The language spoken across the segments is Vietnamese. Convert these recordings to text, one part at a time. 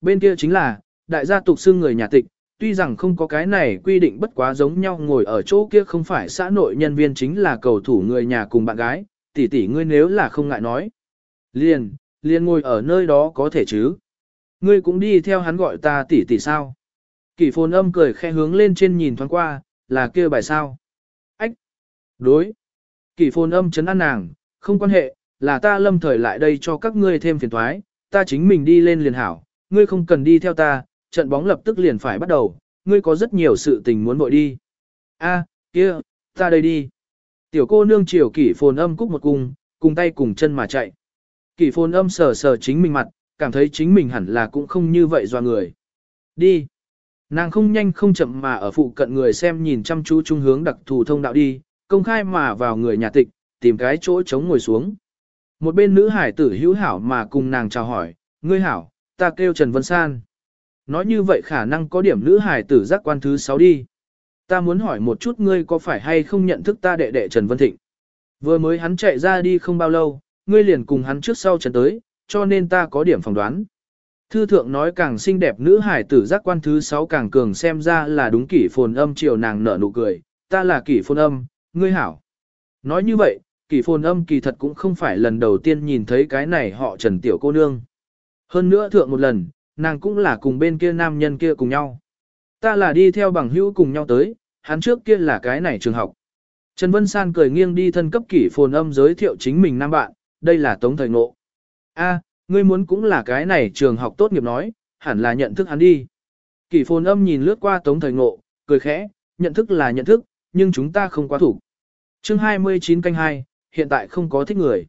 bên kia chính là, đại gia tục xưng người nhà tịch, tuy rằng không có cái này quy định bất quá giống nhau ngồi ở chỗ kia không phải xã nội nhân viên chính là cầu thủ người nhà cùng bạn gái, tỷ tỷ ngươi nếu là không ngại nói. Liền, liền ngồi ở nơi đó có thể chứ. Ngươi cũng đi theo hắn gọi ta tỷ tỷ sao. Kỷ phồn âm cười khe hướng lên trên nhìn thoáng qua, là kia bài sao. Ách! Đối! Kỷ phồn âm chấn an nàng, không quan hệ, là ta lâm thời lại đây cho các ngươi thêm phiền thoái, ta chính mình đi lên liền hảo, ngươi không cần đi theo ta, trận bóng lập tức liền phải bắt đầu, ngươi có rất nhiều sự tình muốn vội đi. A, kia, ta đây đi. Tiểu cô nương chiều kỷ phồn âm cúc một cung, cùng tay cùng chân mà chạy. Kỷ phồn âm sờ sờ chính mình mặt, cảm thấy chính mình hẳn là cũng không như vậy do người. Đi. Nàng không nhanh không chậm mà ở phụ cận người xem nhìn chăm chú trung hướng đặc thù thông đạo đi, công khai mà vào người nhà tịch, tìm cái chỗ trống ngồi xuống. Một bên nữ hải tử hữu hảo mà cùng nàng chào hỏi, ngươi hảo, ta kêu Trần Vân San. Nói như vậy khả năng có điểm nữ hải tử giác quan thứ 6 đi. Ta muốn hỏi một chút ngươi có phải hay không nhận thức ta đệ đệ Trần Vân Thịnh. Vừa mới hắn chạy ra đi không bao lâu, ngươi liền cùng hắn trước sau trần tới, cho nên ta có điểm phỏng đoán. Thư thượng nói càng xinh đẹp nữ hải tử giác quan thứ 6 càng cường xem ra là đúng kỷ phồn âm chiều nàng nở nụ cười, ta là kỷ phồn âm, ngươi hảo. Nói như vậy, kỷ phồn âm kỳ thật cũng không phải lần đầu tiên nhìn thấy cái này họ trần tiểu cô nương. Hơn nữa thượng một lần, nàng cũng là cùng bên kia nam nhân kia cùng nhau. Ta là đi theo bằng hữu cùng nhau tới, hắn trước kia là cái này trường học. Trần Vân San cười nghiêng đi thân cấp kỷ phồn âm giới thiệu chính mình nam bạn, đây là Tống Thời Ngộ. A, ngươi muốn cũng là cái này trường học tốt nghiệp nói, hẳn là nhận thức hắn đi. Kỷ phồn âm nhìn lướt qua Tống Thời Ngộ, cười khẽ, nhận thức là nhận thức, nhưng chúng ta không quá thủ. Chương 29 canh 2, hiện tại không có thích người.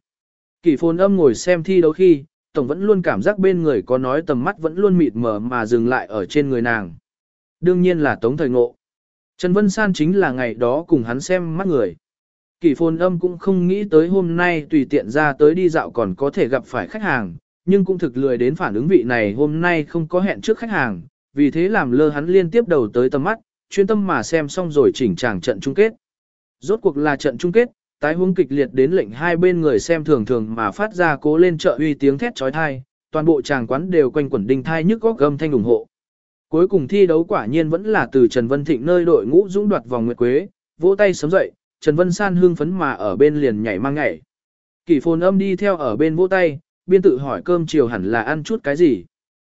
Kỷ phồn âm ngồi xem thi đấu khi, tổng vẫn luôn cảm giác bên người có nói tầm mắt vẫn luôn mịt mờ mà dừng lại ở trên người nàng. Đương nhiên là Tống Thời Ngộ. Trần Vân San chính là ngày đó cùng hắn xem mắt người. Kỳ phồn âm cũng không nghĩ tới hôm nay tùy tiện ra tới đi dạo còn có thể gặp phải khách hàng, nhưng cũng thực lười đến phản ứng vị này hôm nay không có hẹn trước khách hàng, vì thế làm lơ hắn liên tiếp đầu tới tầm mắt, chuyên tâm mà xem xong rồi chỉnh tràng trận chung kết. Rốt cuộc là trận chung kết, tái huống kịch liệt đến lệnh hai bên người xem thường thường mà phát ra cố lên trợ uy tiếng thét trói thai, toàn bộ tràng quán đều quanh quẩn đinh thai nhức góc gầm thanh ủng hộ. Cuối cùng thi đấu quả nhiên vẫn là từ Trần Vân Thịnh nơi đội ngũ dũng đoạt vòng nguyệt quế, vỗ tay sớm dậy, Trần Vân San hương phấn mà ở bên liền nhảy mang nhảy. Kỷ phồn âm đi theo ở bên vỗ tay, biên tự hỏi cơm chiều hẳn là ăn chút cái gì.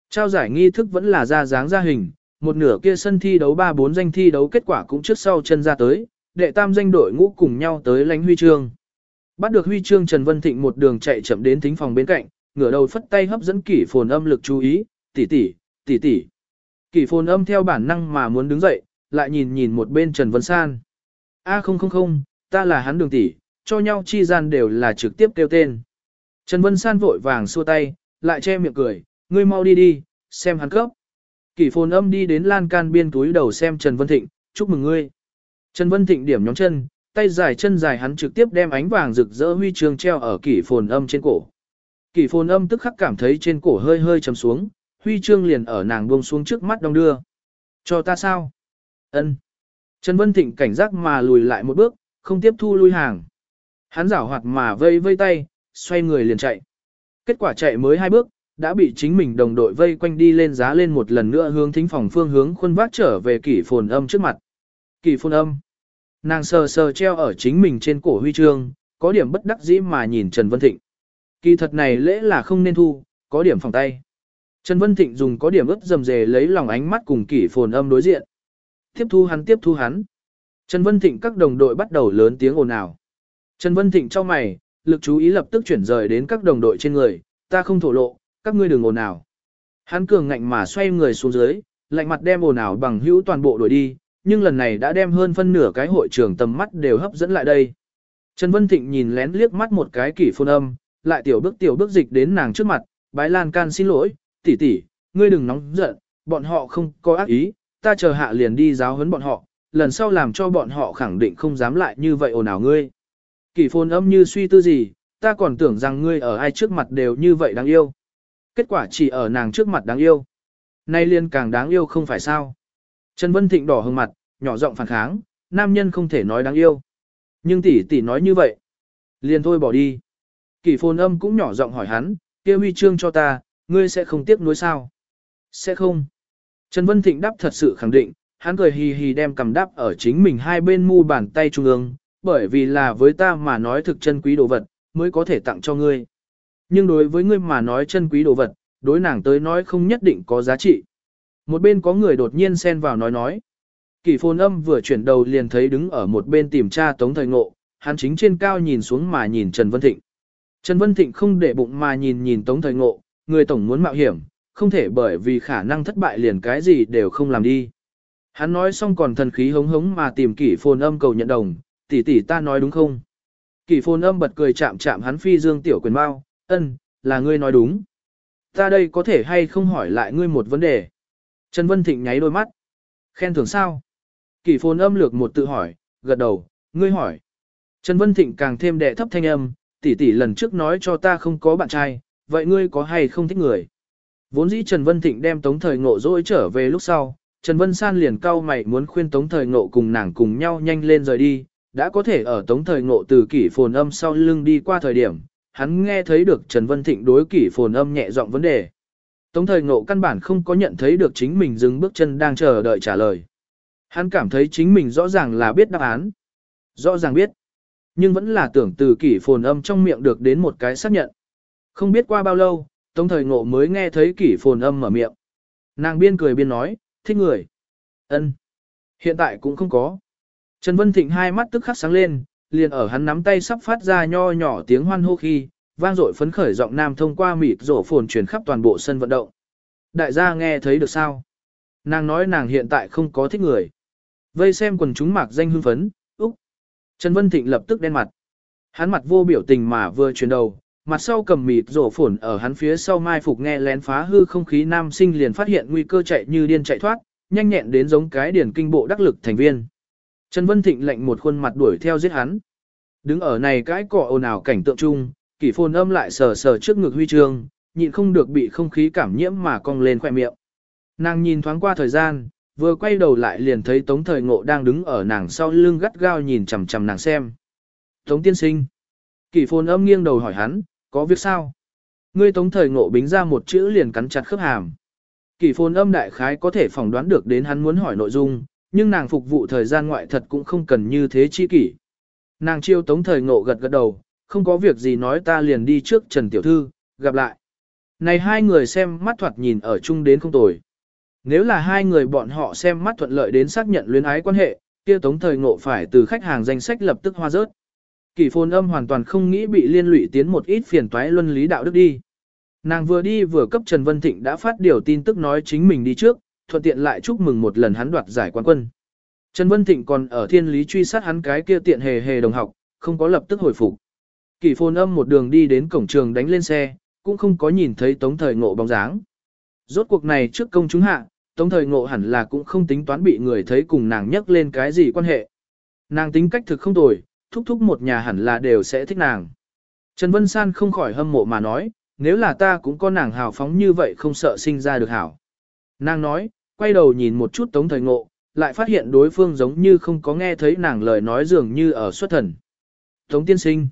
Trao giải nghi thức vẫn là ra dáng ra hình, một nửa kia sân thi đấu 3-4 danh thi đấu kết quả cũng trước sau chân ra tới, đệ tam danh đội ngũ cùng nhau tới lãnh huy chương. Bắt được huy chương Trần Vân Thịnh một đường chạy chậm đến thính phòng bên cạnh, ngửa đầu phất tay hấp dẫn kỷ phồn âm lực chú ý, tỷ tỷ, tỷ tỷ. Kỷ phồn âm theo bản năng mà muốn đứng dậy, lại nhìn nhìn một bên Trần Vân San. A không không không, ta là hắn đường tỷ, cho nhau chi gian đều là trực tiếp kêu tên. Trần Vân San vội vàng xua tay, lại che miệng cười, ngươi mau đi đi, xem hắn cấp. Kỷ phồn âm đi đến lan can biên túi đầu xem Trần Vân Thịnh, chúc mừng ngươi. Trần Vân Thịnh điểm nhóm chân, tay dài chân dài hắn trực tiếp đem ánh vàng rực rỡ huy chương treo ở kỷ phồn âm trên cổ. Kỷ phồn âm tức khắc cảm thấy trên cổ hơi hơi chầm xuống, huy chương liền ở nàng buông xuống trước mắt đông đưa. Cho ta sao? Ân. Trần Vân Thịnh cảnh giác mà lùi lại một bước, không tiếp thu lui hàng. Hắn giảo hoạt mà vây vây tay, xoay người liền chạy. Kết quả chạy mới hai bước, đã bị chính mình đồng đội vây quanh đi lên giá lên một lần nữa hướng thính phòng phương hướng khuôn vác trở về kỷ phồn âm trước mặt. Kỳ phồn âm. Nàng sờ sờ treo ở chính mình trên cổ huy chương, có điểm bất đắc dĩ mà nhìn Trần Vân Thịnh. Kỳ thật này lễ là không nên thu, có điểm phòng tay. Trần Vân Thịnh dùng có điểm ướt dầm dề lấy lòng ánh mắt cùng kỷ phồn âm đối diện. Tiếp thu hắn tiếp thu hắn. Trần Vân Thịnh các đồng đội bắt đầu lớn tiếng ồn ào. Trần Vân Thịnh cho mày, lực chú ý lập tức chuyển rời đến các đồng đội trên người, ta không thổ lộ, các ngươi đừng ồn ào. Hắn cường ngạnh mà xoay người xuống dưới, lạnh mặt đem ồn ào bằng hữu toàn bộ đuổi đi, nhưng lần này đã đem hơn phân nửa cái hội trường tầm mắt đều hấp dẫn lại đây. Trần Vân Thịnh nhìn lén liếc mắt một cái kỷ phôn âm, lại tiểu bước tiểu bước dịch đến nàng trước mặt, bái lan can xin lỗi, tỷ tỷ, ngươi đừng nóng giận, bọn họ không có ác ý, ta chờ hạ liền đi giáo huấn bọn họ, lần sau làm cho bọn họ khẳng định không dám lại như vậy ồn ào ngươi. Kỷ phôn âm như suy tư gì, ta còn tưởng rằng ngươi ở ai trước mặt đều như vậy đáng yêu. Kết quả chỉ ở nàng trước mặt đáng yêu. Nay liên càng đáng yêu không phải sao. Trần Vân Thịnh đỏ hừng mặt, nhỏ giọng phản kháng, nam nhân không thể nói đáng yêu. Nhưng tỷ tỷ nói như vậy. Liền thôi bỏ đi. Kỷ phồn âm cũng nhỏ giọng hỏi hắn, kia huy chương cho ta, ngươi sẽ không tiếc nuối sao. Sẽ không. Trần Vân Thịnh đáp thật sự khẳng định, hắn cười hì hì đem cầm đáp ở chính mình hai bên mu bàn tay trung ương, bởi vì là với ta mà nói thực chân quý đồ vật, mới có thể tặng cho ngươi. Nhưng đối với ngươi mà nói chân quý đồ vật, đối nàng tới nói không nhất định có giá trị. Một bên có người đột nhiên xen vào nói nói. Kỷ phồn âm vừa chuyển đầu liền thấy đứng ở một bên tìm tra tống thời ngộ, hắn chính trên cao nhìn xuống mà nhìn Trần Vân Thịnh. Trần Vân Thịnh không để bụng mà nhìn nhìn tống thời ngộ, người tổng muốn mạo hiểm, không thể bởi vì khả năng thất bại liền cái gì đều không làm đi. Hắn nói xong còn thần khí hống hống mà tìm kỷ phồn âm cầu nhận đồng, tỷ tỷ ta nói đúng không? Kỷ phồn âm bật cười chạm chạm hắn phi dương tiểu quyền bao, ân, là ngươi nói đúng. Ta đây có thể hay không hỏi lại ngươi một vấn đề. Trần Vân Thịnh nháy đôi mắt. Khen thưởng sao? Kỷ phồn âm lược một tự hỏi, gật đầu, ngươi hỏi. Trần Vân Thịnh càng thêm đệ thấp thanh âm, tỷ tỷ lần trước nói cho ta không có bạn trai, vậy ngươi có hay không thích người? Vốn dĩ Trần Vân Thịnh đem Tống Thời Ngộ dỗi trở về lúc sau, Trần Vân San liền cau mày muốn khuyên Tống Thời Ngộ cùng nàng cùng nhau nhanh lên rời đi, đã có thể ở Tống Thời Ngộ từ kỷ phồn âm sau lưng đi qua thời điểm, hắn nghe thấy được Trần Vân Thịnh đối kỷ phồn âm nhẹ giọng vấn đề. Tống Thời Ngộ căn bản không có nhận thấy được chính mình dừng bước chân đang chờ đợi trả lời. Hắn cảm thấy chính mình rõ ràng là biết đáp án. Rõ ràng biết. Nhưng vẫn là tưởng từ kỷ phồn âm trong miệng được đến một cái xác nhận. Không biết qua bao lâu, Tống Thời Ngộ mới nghe thấy kỷ phồn âm mở miệng. Nàng biên cười biên nói, thích người. ân Hiện tại cũng không có. Trần Vân Thịnh hai mắt tức khắc sáng lên, liền ở hắn nắm tay sắp phát ra nho nhỏ tiếng hoan hô khi, vang dội phấn khởi giọng nam thông qua mịt rổ phồn truyền khắp toàn bộ sân vận động. Đại gia nghe thấy được sao? Nàng nói nàng hiện tại không có thích người. Vây xem quần chúng mạc danh hưng phấn, úc. Trần Vân Thịnh lập tức đen mặt. Hắn mặt vô biểu tình mà vừa chuyển đầu, mặt sau cầm mịt rổ phồn ở hắn phía sau mai phục nghe lén phá hư không khí nam sinh liền phát hiện nguy cơ chạy như điên chạy thoát, nhanh nhẹn đến giống cái điển kinh bộ đắc lực thành viên. Trần Vân Thịnh lệnh một khuôn mặt đuổi theo giết hắn. Đứng ở này cái cỏ ồn ào cảnh tượng chung, kỷ phồn âm lại sờ sờ trước ngực huy chương, nhịn không được bị không khí cảm nhiễm mà cong lên khoẻ miệng. Nàng nhìn thoáng qua thời gian, vừa quay đầu lại liền thấy Tống Thời Ngộ đang đứng ở nàng sau lưng gắt gao nhìn chằm chằm nàng xem. Tống tiên sinh. Kỷ phồn âm nghiêng đầu hỏi hắn, có việc sao? Ngươi Tống Thời Ngộ bính ra một chữ liền cắn chặt khớp hàm. Kỷ phồn âm đại khái có thể phỏng đoán được đến hắn muốn hỏi nội dung, nhưng nàng phục vụ thời gian ngoại thật cũng không cần như thế chi kỷ. Nàng chiêu tống thời ngộ gật gật đầu, không có việc gì nói ta liền đi trước Trần Tiểu Thư, gặp lại. Này hai người xem mắt thoạt nhìn ở chung đến không tồi. Nếu là hai người bọn họ xem mắt thuận lợi đến xác nhận luyến ái quan hệ, kia tống thời ngộ phải từ khách hàng danh sách lập tức hoa rớt. Kỷ phồn âm hoàn toàn không nghĩ bị liên lụy tiến một ít phiền toái luân lý đạo đức đi. Nàng vừa đi vừa cấp Trần Vân Thịnh đã phát điều tin tức nói chính mình đi trước, thuận tiện lại chúc mừng một lần hắn đoạt giải quán quân. Trần Vân Thịnh còn ở thiên lý truy sát hắn cái kia tiện hề hề đồng học, không có lập tức hồi phục. Kỳ phồn âm một đường đi đến cổng trường đánh lên xe, cũng không có nhìn thấy tống thời ngộ bóng dáng. Rốt cuộc này trước công chúng hạ, tống thời ngộ hẳn là cũng không tính toán bị người thấy cùng nàng nhắc lên cái gì quan hệ. Nàng tính cách thực không tồi, thúc thúc một nhà hẳn là đều sẽ thích nàng. Trần Vân San không khỏi hâm mộ mà nói, nếu là ta cũng có nàng hào phóng như vậy không sợ sinh ra được hảo. Nàng nói, quay đầu nhìn một chút tống thời ngộ, lại phát hiện đối phương giống như không có nghe thấy nàng lời nói dường như ở xuất thần. Tống tiên sinh.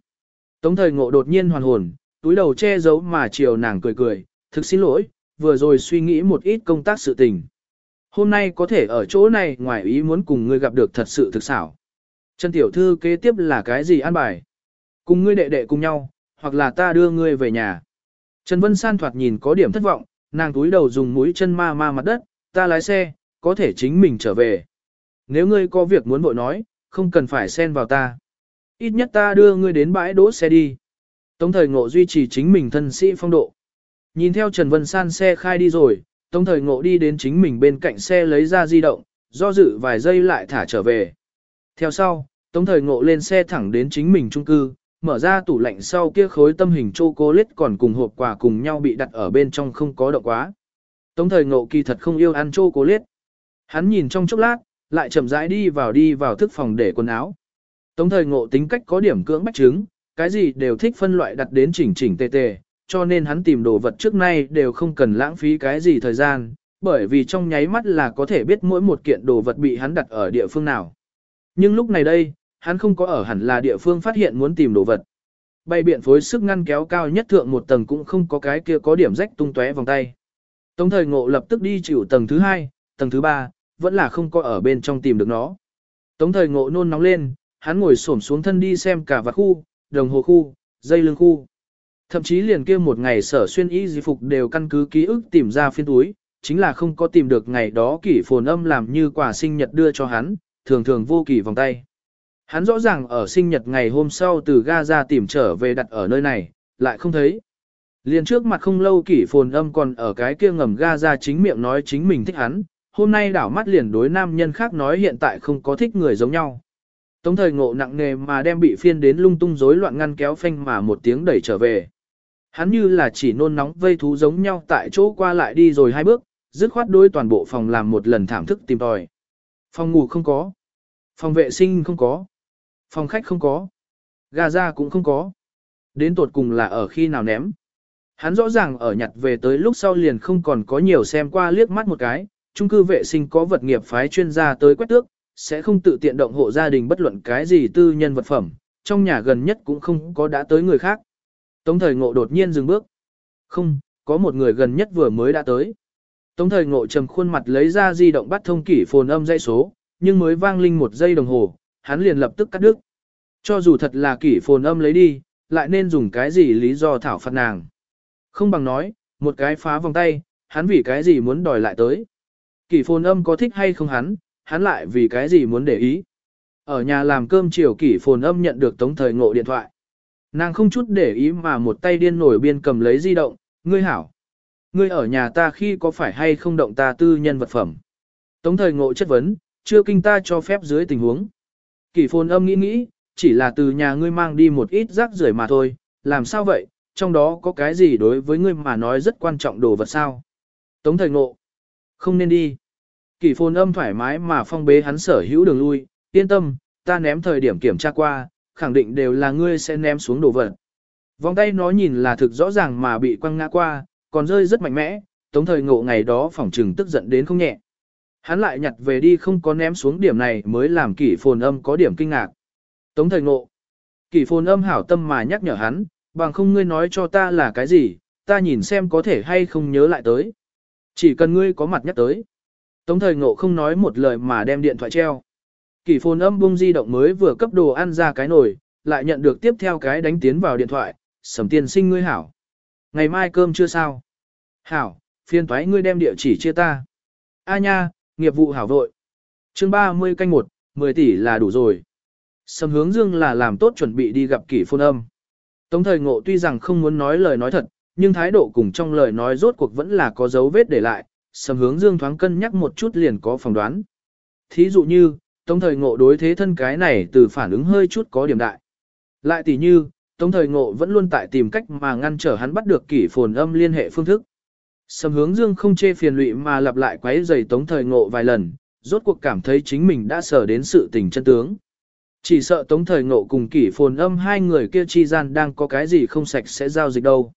Tống thời ngộ đột nhiên hoàn hồn, túi đầu che giấu mà chiều nàng cười cười, thực xin lỗi, vừa rồi suy nghĩ một ít công tác sự tình. Hôm nay có thể ở chỗ này ngoài ý muốn cùng ngươi gặp được thật sự thực xảo. Trần tiểu thư kế tiếp là cái gì an bài? Cùng ngươi đệ đệ cùng nhau, hoặc là ta đưa ngươi về nhà. Trần Vân San thoạt nhìn có điểm thất vọng, nàng túi đầu dùng mũi chân ma ma mặt đất, ta lái xe, có thể chính mình trở về. Nếu ngươi có việc muốn vội nói, không cần phải xen vào ta. Ít nhất ta đưa ngươi đến bãi đỗ xe đi. Tống thời ngộ duy trì chính mình thân sĩ phong độ. Nhìn theo Trần Vân San xe khai đi rồi, Tống thời ngộ đi đến chính mình bên cạnh xe lấy ra di động, do dự vài giây lại thả trở về. Theo sau, Tống thời ngộ lên xe thẳng đến chính mình trung cư, mở ra tủ lạnh sau kia khối tâm hình chocolate còn cùng hộp quà cùng nhau bị đặt ở bên trong không có động quá. Tống thời ngộ kỳ thật không yêu ăn chocolate. Hắn nhìn trong chốc lát, lại chậm rãi đi vào đi vào thức phòng để quần áo. Tống thời ngộ tính cách có điểm cưỡng bách chứng, cái gì đều thích phân loại đặt đến chỉnh chỉnh tề tề, cho nên hắn tìm đồ vật trước nay đều không cần lãng phí cái gì thời gian, bởi vì trong nháy mắt là có thể biết mỗi một kiện đồ vật bị hắn đặt ở địa phương nào. Nhưng lúc này đây, hắn không có ở hẳn là địa phương phát hiện muốn tìm đồ vật. Bay biện phối sức ngăn kéo cao nhất thượng một tầng cũng không có cái kia có điểm rách tung tóe vòng tay. Tống thời ngộ lập tức đi chịu tầng thứ hai, tầng thứ ba, vẫn là không có ở bên trong tìm được nó. Tống thời ngộ nôn nóng lên, hắn ngồi xổm xuống thân đi xem cả vạt khu, đồng hồ khu, dây lưng khu. Thậm chí liền kia một ngày sở xuyên y di phục đều căn cứ ký ức tìm ra phiên túi, chính là không có tìm được ngày đó kỷ phồn âm làm như quà sinh nhật đưa cho hắn, thường thường vô kỳ vòng tay. Hắn rõ ràng ở sinh nhật ngày hôm sau từ ga ra tìm trở về đặt ở nơi này, lại không thấy. Liền trước mặt không lâu kỷ phồn âm còn ở cái kia ngầm ga ra chính miệng nói chính mình thích hắn, hôm nay đảo mắt liền đối nam nhân khác nói hiện tại không có thích người giống nhau. Tống thời ngộ nặng nề mà đem bị phiên đến lung tung rối loạn ngăn kéo phanh mà một tiếng đẩy trở về. Hắn như là chỉ nôn nóng vây thú giống nhau tại chỗ qua lại đi rồi hai bước, dứt khoát đôi toàn bộ phòng làm một lần thảm thức tìm tòi. Phòng ngủ không có. Phòng vệ sinh không có. Phòng khách không có. Gà ra cũng không có. Đến tột cùng là ở khi nào ném. Hắn rõ ràng ở nhặt về tới lúc sau liền không còn có nhiều xem qua liếc mắt một cái, trung cư vệ sinh có vật nghiệp phái chuyên gia tới quét tước, sẽ không tự tiện động hộ gia đình bất luận cái gì tư nhân vật phẩm, trong nhà gần nhất cũng không có đã tới người khác. Tống thời ngộ đột nhiên dừng bước. Không, có một người gần nhất vừa mới đã tới. Tống thời ngộ trầm khuôn mặt lấy ra di động bắt thông kỷ phồn âm dây số, nhưng mới vang linh một giây đồng hồ, hắn liền lập tức cắt đứt. Cho dù thật là kỷ phồn âm lấy đi, lại nên dùng cái gì lý do thảo phạt nàng. Không bằng nói, một cái phá vòng tay, hắn vì cái gì muốn đòi lại tới. Kỷ phồn âm có thích hay không hắn, hắn lại vì cái gì muốn để ý. Ở nhà làm cơm chiều kỷ phồn âm nhận được tống thời ngộ điện thoại. Nàng không chút để ý mà một tay điên nổi biên cầm lấy di động, ngươi hảo. Ngươi ở nhà ta khi có phải hay không động ta tư nhân vật phẩm. Tống thời ngộ chất vấn, chưa kinh ta cho phép dưới tình huống. Kỷ phồn âm nghĩ nghĩ, chỉ là từ nhà ngươi mang đi một ít rác rưởi mà thôi, làm sao vậy, trong đó có cái gì đối với ngươi mà nói rất quan trọng đồ vật sao. Tống thời ngộ, không nên đi. Kỳ phồn âm thoải mái mà phong bế hắn sở hữu đường lui, yên tâm, ta ném thời điểm kiểm tra qua, khẳng định đều là ngươi sẽ ném xuống đồ vật. Vòng tay nó nhìn là thực rõ ràng mà bị quăng ngã qua, còn rơi rất mạnh mẽ, tống thời ngộ ngày đó phỏng trừng tức giận đến không nhẹ. Hắn lại nhặt về đi không có ném xuống điểm này mới làm kỷ phồn âm có điểm kinh ngạc. Tống thời ngộ. Kỷ phồn âm hảo tâm mà nhắc nhở hắn, bằng không ngươi nói cho ta là cái gì, ta nhìn xem có thể hay không nhớ lại tới. Chỉ cần ngươi có mặt nhắc tới. Tống thời ngộ không nói một lời mà đem điện thoại treo. Kỷ phồn âm bung di động mới vừa cấp đồ ăn ra cái nồi, lại nhận được tiếp theo cái đánh tiến vào điện thoại, sầm tiên sinh ngươi hảo. Ngày mai cơm chưa sao? Hảo, phiên toái ngươi đem địa chỉ chia ta. A nha, nghiệp vụ hảo vội. chương 30 canh 1, 10 tỷ là đủ rồi. Sầm hướng dương là làm tốt chuẩn bị đi gặp kỷ phôn âm. Tống thời ngộ tuy rằng không muốn nói lời nói thật, nhưng thái độ cùng trong lời nói rốt cuộc vẫn là có dấu vết để lại, sầm hướng dương thoáng cân nhắc một chút liền có phỏng đoán. Thí dụ như, tống thời ngộ đối thế thân cái này từ phản ứng hơi chút có điểm đại. Lại tỷ như, tống thời ngộ vẫn luôn tại tìm cách mà ngăn trở hắn bắt được kỷ phồn âm liên hệ phương thức. Sầm hướng dương không chê phiền lụy mà lặp lại quấy giày tống thời ngộ vài lần, rốt cuộc cảm thấy chính mình đã sở đến sự tình chân tướng. Chỉ sợ tống thời ngộ cùng kỷ phồn âm hai người kia chi gian đang có cái gì không sạch sẽ giao dịch đâu.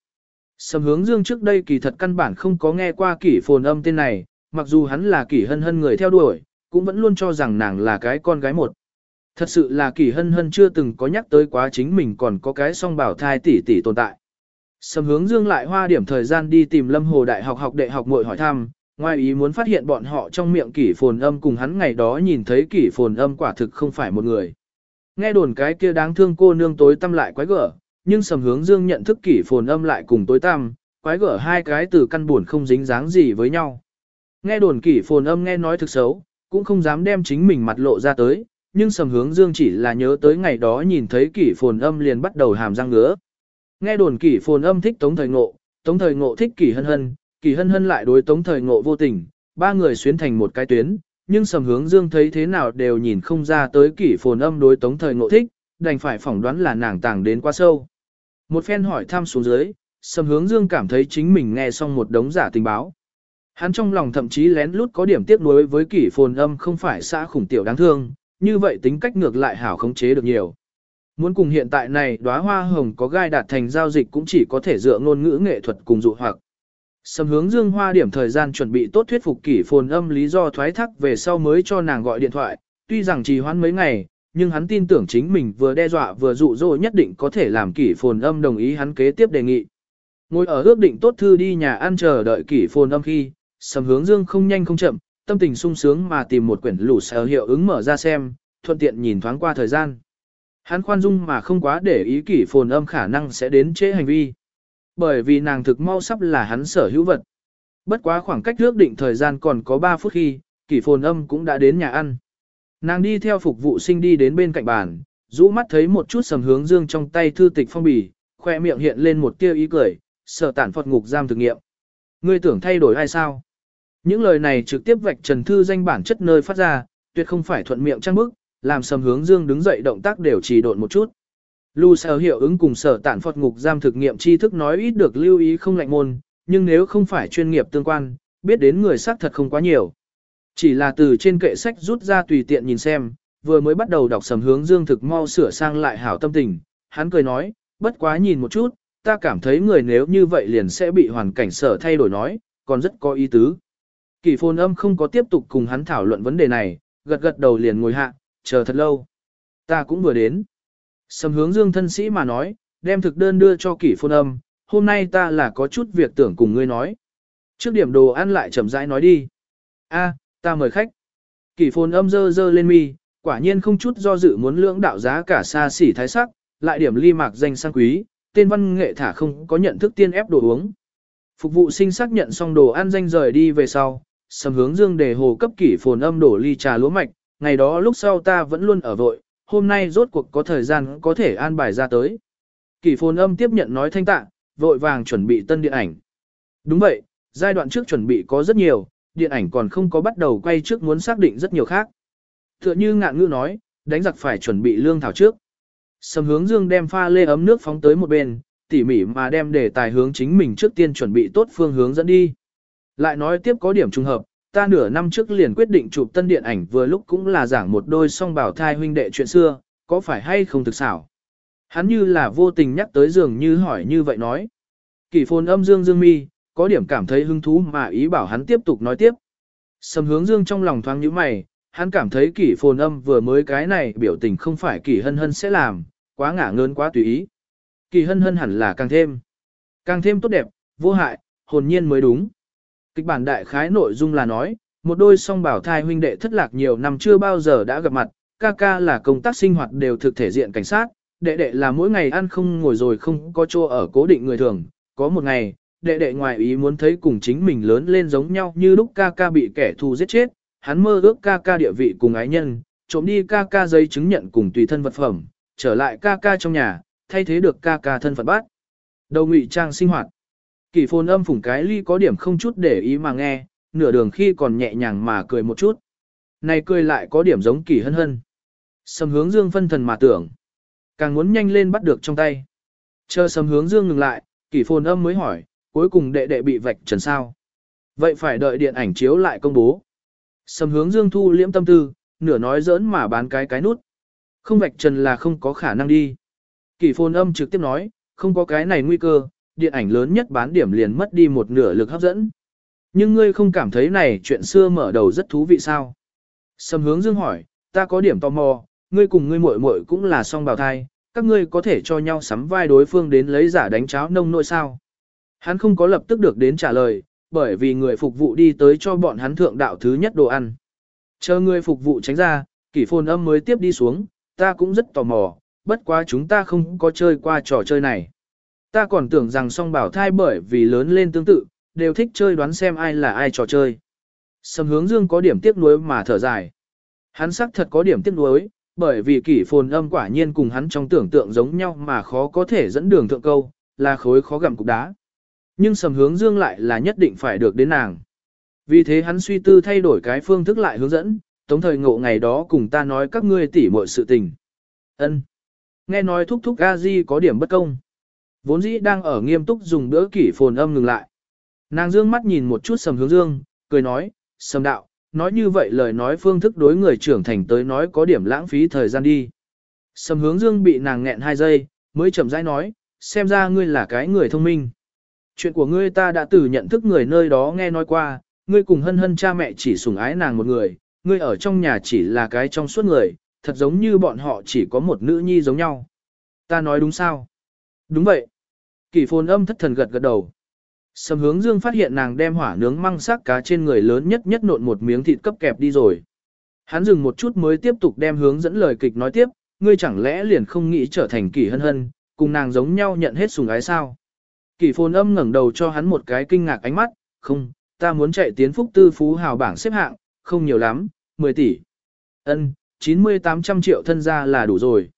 Sầm hướng dương trước đây kỳ thật căn bản không có nghe qua kỷ phồn âm tên này, mặc dù hắn là kỷ hân hân người theo đuổi, cũng vẫn luôn cho rằng nàng là cái con gái một. Thật sự là kỷ hân hân chưa từng có nhắc tới quá chính mình còn có cái song bảo thai tỷ tỷ tồn tại. Sầm hướng dương lại hoa điểm thời gian đi tìm lâm hồ đại học học đệ học muội hỏi thăm, ngoài ý muốn phát hiện bọn họ trong miệng kỷ phồn âm cùng hắn ngày đó nhìn thấy kỷ phồn âm quả thực không phải một người. Nghe đồn cái kia đáng thương cô nương tối tâm lại quái gở, nhưng sầm hướng dương nhận thức kỷ phồn âm lại cùng tối tăm, quái gở hai cái từ căn buồn không dính dáng gì với nhau. Nghe đồn kỷ phồn âm nghe nói thực xấu, cũng không dám đem chính mình mặt lộ ra tới, nhưng sầm hướng dương chỉ là nhớ tới ngày đó nhìn thấy kỷ phồn âm liền bắt đầu hàm răng ngứa. Nghe đồn kỷ phồn âm thích tống thời ngộ, tống thời ngộ thích kỷ hân hân, kỷ hân hân lại đối tống thời ngộ vô tình, ba người xuyến thành một cái tuyến, nhưng sầm hướng dương thấy thế nào đều nhìn không ra tới kỷ phồn âm đối tống thời ngộ thích, đành phải phỏng đoán là nàng tàng đến quá sâu. Một phen hỏi thăm xuống dưới, sầm hướng dương cảm thấy chính mình nghe xong một đống giả tình báo. Hắn trong lòng thậm chí lén lút có điểm tiếc nuối với kỷ phồn âm không phải xã khủng tiểu đáng thương, như vậy tính cách ngược lại hảo khống chế được nhiều. Muốn cùng hiện tại này đóa hoa hồng có gai đạt thành giao dịch cũng chỉ có thể dựa ngôn ngữ nghệ thuật cùng dụ hoặc. Sầm hướng dương hoa điểm thời gian chuẩn bị tốt thuyết phục kỷ phồn âm lý do thoái thác về sau mới cho nàng gọi điện thoại, tuy rằng trì hoãn mấy ngày, nhưng hắn tin tưởng chính mình vừa đe dọa vừa dụ dỗ nhất định có thể làm kỷ phồn âm đồng ý hắn kế tiếp đề nghị. Ngồi ở ước định tốt thư đi nhà ăn chờ đợi kỷ phồn âm khi, sầm hướng dương không nhanh không chậm, tâm tình sung sướng mà tìm một quyển lũ sở hiệu ứng mở ra xem, thuận tiện nhìn thoáng qua thời gian. Hắn khoan dung mà không quá để ý kỷ phồn âm khả năng sẽ đến chế hành vi. Bởi vì nàng thực mau sắp là hắn sở hữu vật. Bất quá khoảng cách ước định thời gian còn có 3 phút khi, kỷ phồn âm cũng đã đến nhà ăn. Nàng đi theo phục vụ sinh đi đến bên cạnh bàn, rũ mắt thấy một chút sầm hướng dương trong tay thư tịch phong bì, khoe miệng hiện lên một tia ý cười, sở tản phật ngục giam thực nghiệm. Ngươi tưởng thay đổi ai sao? Những lời này trực tiếp vạch trần thư danh bản chất nơi phát ra, tuyệt không phải thuận miệng trang bức, làm sầm hướng dương đứng dậy động tác đều trì độn một chút. Lưu sở hiệu ứng cùng sở tản phật ngục giam thực nghiệm tri thức nói ít được lưu ý không lạnh môn, nhưng nếu không phải chuyên nghiệp tương quan, biết đến người xác thật không quá nhiều. Chỉ là từ trên kệ sách rút ra tùy tiện nhìn xem, vừa mới bắt đầu đọc sầm hướng dương thực mau sửa sang lại hảo tâm tình, hắn cười nói, bất quá nhìn một chút, ta cảm thấy người nếu như vậy liền sẽ bị hoàn cảnh sở thay đổi nói, còn rất có ý tứ. Kỳ phồn âm không có tiếp tục cùng hắn thảo luận vấn đề này, gật gật đầu liền ngồi hạ, chờ thật lâu. Ta cũng vừa đến. Sầm hướng dương thân sĩ mà nói, đem thực đơn đưa cho kỷ phồn âm, hôm nay ta là có chút việc tưởng cùng ngươi nói. Trước điểm đồ ăn lại chậm rãi nói đi. A, ta mời khách. Kỷ phồn âm dơ dơ lên mi, quả nhiên không chút do dự muốn lưỡng đạo giá cả xa xỉ thái sắc, lại điểm ly mạc danh sang quý, tên văn nghệ thả không có nhận thức tiên ép đồ uống. Phục vụ sinh xác nhận xong đồ ăn danh rời đi về sau, sầm hướng dương đề hồ cấp kỷ phồn âm đổ ly trà lúa mạch, ngày đó lúc sau ta vẫn luôn ở vội, hôm nay rốt cuộc có thời gian có thể an bài ra tới. Kỷ phồn âm tiếp nhận nói thanh tạ, vội vàng chuẩn bị tân điện ảnh. Đúng vậy, giai đoạn trước chuẩn bị có rất nhiều, điện ảnh còn không có bắt đầu quay trước muốn xác định rất nhiều khác. Tựa như ngạn ngữ nói, đánh giặc phải chuẩn bị lương thảo trước. Sầm hướng dương đem pha lê ấm nước phóng tới một bên, tỉ mỉ mà đem để tài hướng chính mình trước tiên chuẩn bị tốt phương hướng dẫn đi. Lại nói tiếp có điểm trùng hợp, ta nửa năm trước liền quyết định chụp tân điện ảnh vừa lúc cũng là giảng một đôi song bảo thai huynh đệ chuyện xưa, có phải hay không thực xảo. Hắn như là vô tình nhắc tới dường như hỏi như vậy nói. Kỳ phồn âm dương dương mi, có điểm cảm thấy hứng thú mà ý bảo hắn tiếp tục nói tiếp. Sầm hướng dương trong lòng thoáng như mày, hắn cảm thấy kỷ phồn âm vừa mới cái này biểu tình không phải kỷ hân hân sẽ làm, quá ngả ngơn quá tùy ý. Kỷ hân hân hẳn là càng thêm, càng thêm tốt đẹp, vô hại, hồn nhiên mới đúng. Kịch bản đại khái nội dung là nói, một đôi song bảo thai huynh đệ thất lạc nhiều năm chưa bao giờ đã gặp mặt, ca ca là công tác sinh hoạt đều thực thể diện cảnh sát, đệ đệ là mỗi ngày ăn không ngồi rồi không có chỗ ở cố định người thường, có một ngày, đệ đệ ngoài ý muốn thấy cùng chính mình lớn lên giống nhau như lúc ca ca bị kẻ thù giết chết, hắn mơ ước ca ca địa vị cùng ái nhân, trộm đi ca ca giấy chứng nhận cùng tùy thân vật phẩm, trở lại ca ca trong nhà, thay thế được ca ca thân phận bát. Đầu ngụy trang sinh hoạt. Kỷ phồn âm phủng cái ly có điểm không chút để ý mà nghe, nửa đường khi còn nhẹ nhàng mà cười một chút. Này cười lại có điểm giống kỷ hân hân. Sầm hướng dương phân thần mà tưởng. Càng muốn nhanh lên bắt được trong tay. Chờ sầm hướng dương ngừng lại, kỷ phồn âm mới hỏi, cuối cùng đệ đệ bị vạch trần sao. Vậy phải đợi điện ảnh chiếu lại công bố. Sầm hướng dương thu liễm tâm tư, nửa nói giỡn mà bán cái cái nút. Không vạch trần là không có khả năng đi. Kỷ phồn âm trực tiếp nói, không có cái này nguy cơ, điện ảnh lớn nhất bán điểm liền mất đi một nửa lực hấp dẫn. Nhưng ngươi không cảm thấy này chuyện xưa mở đầu rất thú vị sao? Sầm hướng dương hỏi, ta có điểm tò mò, ngươi cùng ngươi muội muội cũng là song bào thai, các ngươi có thể cho nhau sắm vai đối phương đến lấy giả đánh cháo nông nội sao? Hắn không có lập tức được đến trả lời, bởi vì người phục vụ đi tới cho bọn hắn thượng đạo thứ nhất đồ ăn. Chờ người phục vụ tránh ra, kỷ phồn âm mới tiếp đi xuống, ta cũng rất tò mò, bất quá chúng ta không có chơi qua trò chơi này. Ta còn tưởng rằng song bảo thai bởi vì lớn lên tương tự, đều thích chơi đoán xem ai là ai trò chơi. Sầm hướng dương có điểm tiếc nuối mà thở dài. Hắn sắc thật có điểm tiếc nuối, bởi vì kỷ phồn âm quả nhiên cùng hắn trong tưởng tượng giống nhau mà khó có thể dẫn đường thượng câu, là khối khó gặm cục đá. Nhưng sầm hướng dương lại là nhất định phải được đến nàng. Vì thế hắn suy tư thay đổi cái phương thức lại hướng dẫn, tống thời ngộ ngày đó cùng ta nói các ngươi tỉ mọi sự tình. ân Nghe nói thúc thúc a di có điểm bất công. Vốn dĩ đang ở nghiêm túc dùng bữa kỷ phồn âm ngừng lại. Nàng dương mắt nhìn một chút sầm hướng dương, cười nói, sầm đạo, nói như vậy lời nói phương thức đối người trưởng thành tới nói có điểm lãng phí thời gian đi. Sầm hướng dương bị nàng nghẹn hai giây, mới chậm rãi nói, xem ra ngươi là cái người thông minh. Chuyện của ngươi ta đã từ nhận thức người nơi đó nghe nói qua, ngươi cùng hân hân cha mẹ chỉ sủng ái nàng một người, ngươi ở trong nhà chỉ là cái trong suốt người, thật giống như bọn họ chỉ có một nữ nhi giống nhau. Ta nói đúng sao? Đúng vậy. Kỷ phồn âm thất thần gật gật đầu. Sầm hướng dương phát hiện nàng đem hỏa nướng măng sắc cá trên người lớn nhất nhất nộn một miếng thịt cấp kẹp đi rồi. Hắn dừng một chút mới tiếp tục đem hướng dẫn lời kịch nói tiếp, ngươi chẳng lẽ liền không nghĩ trở thành kỷ hân hân, cùng nàng giống nhau nhận hết sùng ái sao. Kỷ phồn âm ngẩng đầu cho hắn một cái kinh ngạc ánh mắt, không, ta muốn chạy tiến phúc tư phú hào bảng xếp hạng, không nhiều lắm, 10 tỷ. ân 90-800 triệu thân gia là đủ rồi.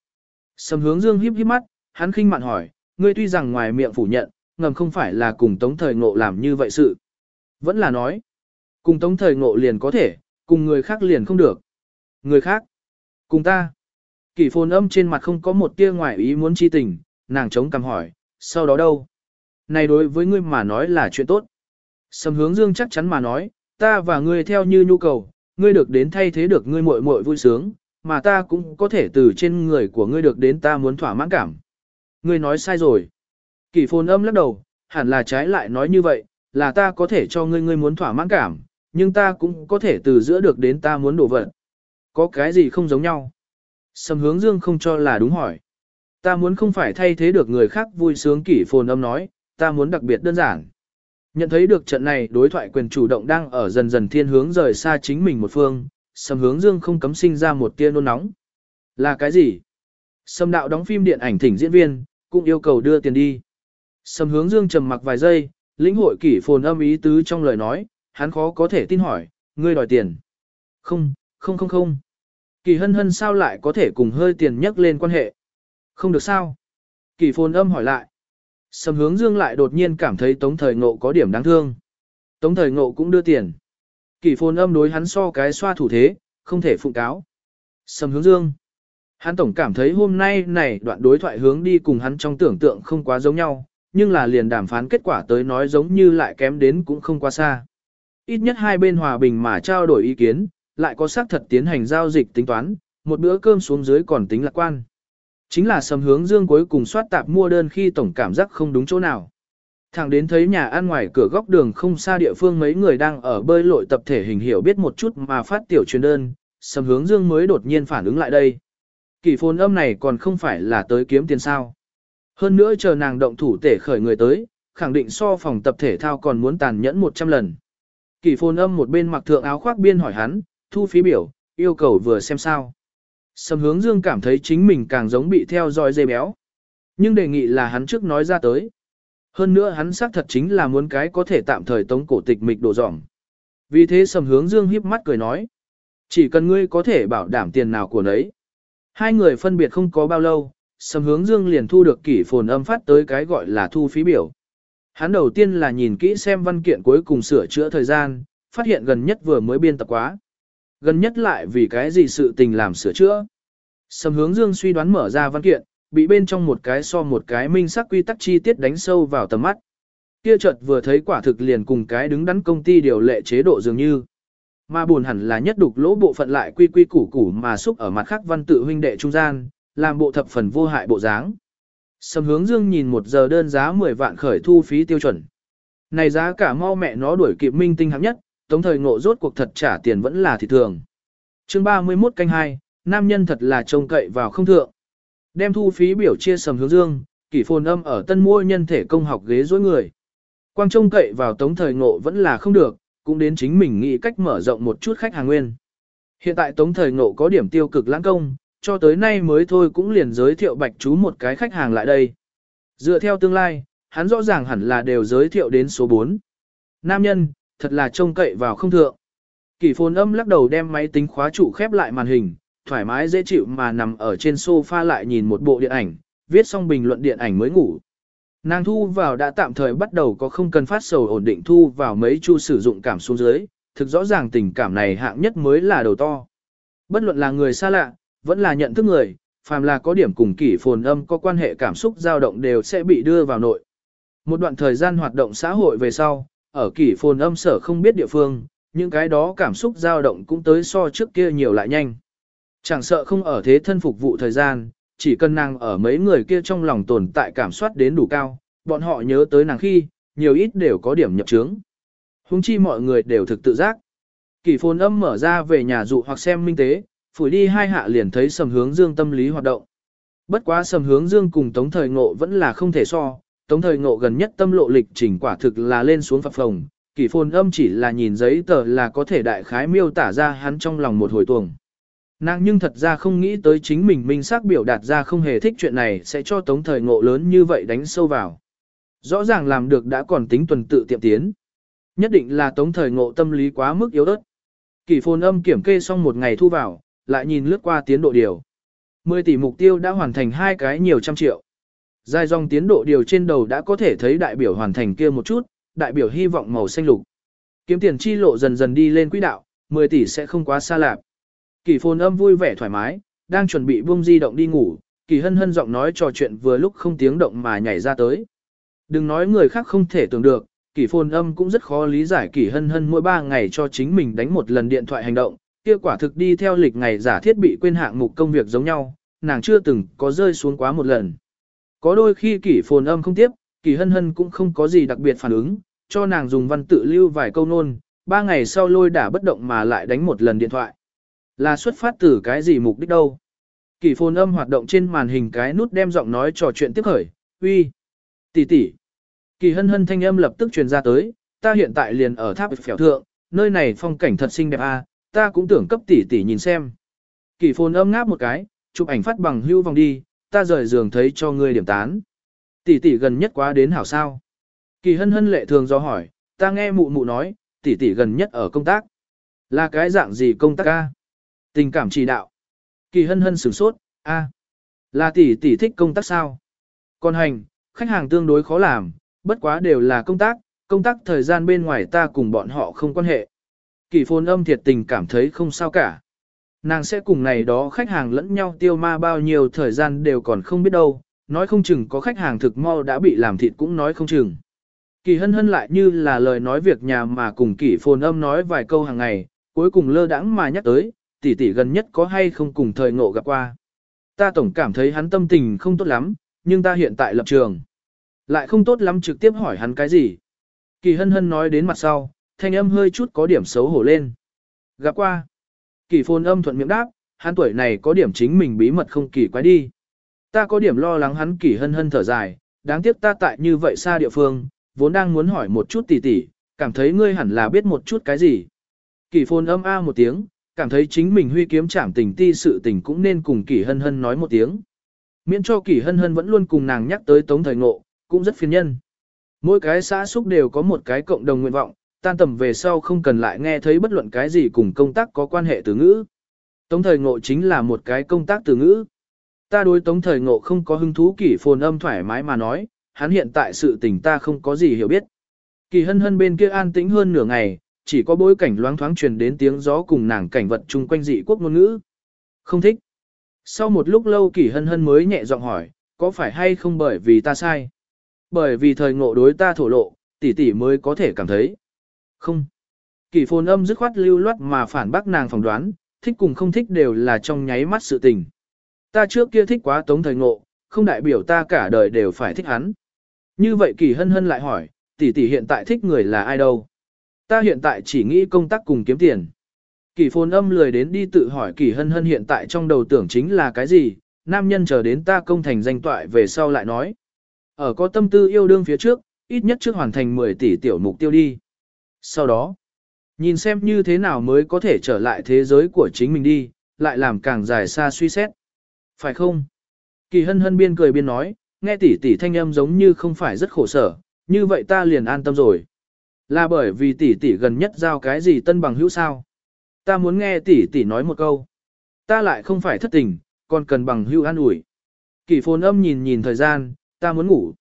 Sầm hướng dương híp híp mắt, hắn khinh mạn hỏi, ngươi tuy rằng ngoài miệng phủ nhận, ngầm không phải là cùng tống thời ngộ làm như vậy sự. Vẫn là nói, cùng tống thời ngộ liền có thể, cùng người khác liền không được. Người khác, cùng ta. Kỷ phồn âm trên mặt không có một tia ngoài ý muốn chi tình, nàng chống cằm hỏi, sau đó đâu? Này đối với ngươi mà nói là chuyện tốt. Sầm hướng dương chắc chắn mà nói, ta và ngươi theo như nhu cầu, ngươi được đến thay thế được ngươi muội muội vui sướng, mà ta cũng có thể từ trên người của ngươi được đến ta muốn thỏa mãn cảm. Ngươi nói sai rồi. Kỷ phồn âm lắc đầu, hẳn là trái lại nói như vậy, là ta có thể cho ngươi ngươi muốn thỏa mãn cảm, nhưng ta cũng có thể từ giữa được đến ta muốn đổ vật. Có cái gì không giống nhau? Sầm hướng dương không cho là đúng hỏi. Ta muốn không phải thay thế được người khác vui sướng kỷ phồn âm nói, ta muốn đặc biệt đơn giản. Nhận thấy được trận này đối thoại quyền chủ động đang ở dần dần thiên hướng rời xa chính mình một phương, sầm hướng dương không cấm sinh ra một tia nôn nóng. Là cái gì? Sầm đạo đóng phim điện ảnh thỉnh diễn viên, cũng yêu cầu đưa tiền đi. Sầm hướng dương trầm mặc vài giây, lĩnh hội kỷ phồn âm ý tứ trong lời nói, hắn khó có thể tin hỏi, ngươi đòi tiền. Không, không không không. Kỳ hân hân sao lại có thể cùng hơi tiền nhắc lên quan hệ? Không được sao? Kỳ phồn âm hỏi lại. Sầm hướng dương lại đột nhiên cảm thấy tống thời ngộ có điểm đáng thương. Tống thời ngộ cũng đưa tiền. Kỷ phồn âm đối hắn so cái xoa thủ thế, không thể phụng cáo. Sầm hướng dương. Hắn tổng cảm thấy hôm nay này đoạn đối thoại hướng đi cùng hắn trong tưởng tượng không quá giống nhau, nhưng là liền đàm phán kết quả tới nói giống như lại kém đến cũng không quá xa. Ít nhất hai bên hòa bình mà trao đổi ý kiến, lại có xác thật tiến hành giao dịch tính toán, một bữa cơm xuống dưới còn tính lạc quan. Chính là sầm hướng dương cuối cùng soát tạp mua đơn khi tổng cảm giác không đúng chỗ nào. Thẳng đến thấy nhà ăn ngoài cửa góc đường không xa địa phương mấy người đang ở bơi lội tập thể hình hiểu biết một chút mà phát tiểu truyền đơn, sầm hướng dương mới đột nhiên phản ứng lại đây. Kỳ phồn âm này còn không phải là tới kiếm tiền sao. Hơn nữa chờ nàng động thủ tể khởi người tới, khẳng định so phòng tập thể thao còn muốn tàn nhẫn 100 lần. Kỳ phồn âm một bên mặc thượng áo khoác biên hỏi hắn, thu phí biểu, yêu cầu vừa xem sao. Sầm hướng dương cảm thấy chính mình càng giống bị theo dõi dây béo. Nhưng đề nghị là hắn trước nói ra tới. Hơn nữa hắn xác thật chính là muốn cái có thể tạm thời tống cổ tịch mịch đổ dỏng. Vì thế sầm hướng dương híp mắt cười nói. Chỉ cần ngươi có thể bảo đảm tiền nào của nấy. Hai người phân biệt không có bao lâu, sầm hướng dương liền thu được kỷ phồn âm phát tới cái gọi là thu phí biểu. Hắn đầu tiên là nhìn kỹ xem văn kiện cuối cùng sửa chữa thời gian, phát hiện gần nhất vừa mới biên tập quá. Gần nhất lại vì cái gì sự tình làm sửa chữa. Sầm hướng dương suy đoán mở ra văn kiện, bị bên trong một cái so một cái minh sắc quy tắc chi tiết đánh sâu vào tầm mắt. Kia chợt vừa thấy quả thực liền cùng cái đứng đắn công ty điều lệ chế độ dường như. Mà buồn hẳn là nhất đục lỗ bộ phận lại quy quy củ củ mà xúc ở mặt khác văn tự huynh đệ trung gian, làm bộ thập phần vô hại bộ dáng. Sầm hướng dương nhìn một giờ đơn giá 10 vạn khởi thu phí tiêu chuẩn. Này giá cả mau mẹ nó đuổi kịp minh tinh hạng nhất, tống thời ngộ rốt cuộc thật trả tiền vẫn là thị thường. chương 31 canh 2, nam nhân thật là trông cậy vào không thượng. Đem thu phí biểu chia sầm hướng dương, kỷ phồn âm ở tân mua nhân thể công học ghế dối người. Quang trông cậy vào tống thời ngộ vẫn là không được, cũng đến chính mình nghĩ cách mở rộng một chút khách hàng nguyên. Hiện tại tống thời ngộ có điểm tiêu cực lãng công, cho tới nay mới thôi cũng liền giới thiệu bạch chú một cái khách hàng lại đây. Dựa theo tương lai, hắn rõ ràng hẳn là đều giới thiệu đến số 4. Nam nhân, thật là trông cậy vào không thượng. Kỷ phồn âm lắc đầu đem máy tính khóa trụ khép lại màn hình, thoải mái dễ chịu mà nằm ở trên sofa lại nhìn một bộ điện ảnh, viết xong bình luận điện ảnh mới ngủ. Nàng thu vào đã tạm thời bắt đầu có không cần phát sầu ổn định thu vào mấy chu sử dụng cảm xuống dưới, thực rõ ràng tình cảm này hạng nhất mới là đầu to. Bất luận là người xa lạ, vẫn là nhận thức người, phàm là có điểm cùng kỷ phồn âm có quan hệ cảm xúc dao động đều sẽ bị đưa vào nội. Một đoạn thời gian hoạt động xã hội về sau, ở kỷ phồn âm sở không biết địa phương, những cái đó cảm xúc dao động cũng tới so trước kia nhiều lại nhanh. Chẳng sợ không ở thế thân phục vụ thời gian, chỉ cần nàng ở mấy người kia trong lòng tồn tại cảm soát đến đủ cao, bọn họ nhớ tới nàng khi, nhiều ít đều có điểm nhập trướng. Hùng chi mọi người đều thực tự giác. Kỷ phồn âm mở ra về nhà dụ hoặc xem minh tế, phủi đi hai hạ liền thấy sầm hướng dương tâm lý hoạt động. Bất quá sầm hướng dương cùng tống thời ngộ vẫn là không thể so, tống thời ngộ gần nhất tâm lộ lịch trình quả thực là lên xuống phập phồng, kỷ phồn âm chỉ là nhìn giấy tờ là có thể đại khái miêu tả ra hắn trong lòng một hồi tuồng. Nàng nhưng thật ra không nghĩ tới chính mình minh xác biểu đạt ra không hề thích chuyện này sẽ cho tống thời ngộ lớn như vậy đánh sâu vào. Rõ ràng làm được đã còn tính tuần tự tiệm tiến. Nhất định là tống thời ngộ tâm lý quá mức yếu ớt. Kỷ phồn âm kiểm kê xong một ngày thu vào, lại nhìn lướt qua tiến độ điều. 10 tỷ mục tiêu đã hoàn thành hai cái nhiều trăm triệu. Dài dòng tiến độ điều trên đầu đã có thể thấy đại biểu hoàn thành kia một chút, đại biểu hy vọng màu xanh lục. Kiếm tiền chi lộ dần dần đi lên quỹ đạo, 10 tỷ sẽ không quá xa lạ. Kỳ phồn âm vui vẻ thoải mái, đang chuẩn bị buông di động đi ngủ, kỳ hân hân giọng nói trò chuyện vừa lúc không tiếng động mà nhảy ra tới. Đừng nói người khác không thể tưởng được, kỳ phồn âm cũng rất khó lý giải kỳ hân hân mỗi 3 ngày cho chính mình đánh một lần điện thoại hành động, kia quả thực đi theo lịch ngày giả thiết bị quên hạng mục công việc giống nhau, nàng chưa từng có rơi xuống quá một lần. Có đôi khi kỷ phồn âm không tiếp, kỷ hân hân cũng không có gì đặc biệt phản ứng, cho nàng dùng văn tự lưu vài câu nôn, ba ngày sau lôi đả bất động mà lại đánh một lần điện thoại. Là xuất phát từ cái gì mục đích đâu? Kỷ phồn âm hoạt động trên màn hình cái nút đem giọng nói trò chuyện tiếp khởi, uy, tỷ tỷ. Kỳ hân hân thanh âm lập tức truyền ra tới, ta hiện tại liền ở tháp phèo thượng, nơi này phong cảnh thật xinh đẹp a, à, ta cũng tưởng cấp tỷ tỷ nhìn xem. Kỳ phồn âm ngáp một cái, chụp ảnh phát bằng hưu vòng đi, ta rời giường thấy cho ngươi điểm tán. Tỷ tỷ gần nhất quá đến hảo sao. Kỳ hân hân lệ thường do hỏi, ta nghe mụ mụ nói, tỷ tỷ gần nhất ở công tác. Là cái dạng gì công tác ca? Tình cảm chỉ đạo. Kỳ hân hân sửng sốt, a, là tỷ tỷ thích công tác sao? Còn hành, khách hàng tương đối khó làm, bất quá đều là công tác, công tác thời gian bên ngoài ta cùng bọn họ không quan hệ. Kỳ phồn âm thiệt tình cảm thấy không sao cả. Nàng sẽ cùng này đó khách hàng lẫn nhau tiêu ma bao nhiêu thời gian đều còn không biết đâu, nói không chừng có khách hàng thực mau đã bị làm thịt cũng nói không chừng. Kỳ hân hân lại như là lời nói việc nhà mà cùng kỳ phồn âm nói vài câu hàng ngày, cuối cùng lơ đãng mà nhắc tới, tỷ tỷ gần nhất có hay không cùng thời ngộ gặp qua. Ta tổng cảm thấy hắn tâm tình không tốt lắm, nhưng ta hiện tại lập trường. Lại không tốt lắm trực tiếp hỏi hắn cái gì. Kỳ hân hân nói đến mặt sau, thanh âm hơi chút có điểm xấu hổ lên. Gặp qua. Kỳ phồn âm thuận miệng đáp, hắn tuổi này có điểm chính mình bí mật không kỳ quái đi. Ta có điểm lo lắng hắn kỳ hân hân thở dài, đáng tiếc ta tại như vậy xa địa phương, vốn đang muốn hỏi một chút tỉ tỉ, cảm thấy ngươi hẳn là biết một chút cái gì. Kỳ phồn âm a một tiếng, cảm thấy chính mình huy kiếm trảm tình ti sự tình cũng nên cùng kỳ hân hân nói một tiếng. Miễn cho kỳ hân hân vẫn luôn cùng nàng nhắc tới tống thời ngộ, cũng rất phiền nhân. Mỗi cái xã xúc đều có một cái cộng đồng nguyện vọng, tan tầm về sau không cần lại nghe thấy bất luận cái gì cùng công tác có quan hệ từ ngữ. Tống thời ngộ chính là một cái công tác từ ngữ. Ta đối tống thời ngộ không có hứng thú kỷ phồn âm thoải mái mà nói, hắn hiện tại sự tình ta không có gì hiểu biết. Kỳ hân hân bên kia an tĩnh hơn nửa ngày, chỉ có bối cảnh loáng thoáng truyền đến tiếng gió cùng nàng cảnh vật chung quanh dị quốc ngôn ngữ. Không thích. Sau một lúc lâu kỳ hân hân mới nhẹ giọng hỏi, có phải hay không bởi vì ta sai? Bởi vì thời ngộ đối ta thổ lộ, tỷ tỷ mới có thể cảm thấy. Không. Kỳ phồn âm dứt khoát lưu loát mà phản bác nàng phỏng đoán, thích cùng không thích đều là trong nháy mắt sự tình. Ta trước kia thích quá tống thời ngộ, không đại biểu ta cả đời đều phải thích hắn. Như vậy kỳ hân hân lại hỏi, tỷ tỷ hiện tại thích người là ai đâu? Ta hiện tại chỉ nghĩ công tác cùng kiếm tiền. Kỳ phồn âm lười đến đi tự hỏi kỳ hân hân hiện tại trong đầu tưởng chính là cái gì, nam nhân chờ đến ta công thành danh toại về sau lại nói. Ở có tâm tư yêu đương phía trước, ít nhất trước hoàn thành 10 tỷ tiểu mục tiêu đi. Sau đó, nhìn xem như thế nào mới có thể trở lại thế giới của chính mình đi, lại làm càng dài xa suy xét. Phải không? Kỳ hân hân biên cười biên nói, nghe tỷ tỷ thanh âm giống như không phải rất khổ sở, như vậy ta liền an tâm rồi. Là bởi vì tỷ tỷ gần nhất giao cái gì tân bằng hữu sao? Ta muốn nghe tỷ tỷ nói một câu. Ta lại không phải thất tình, còn cần bằng hữu an ủi. Kỳ phồn âm nhìn nhìn thời gian, ta muốn ngủ.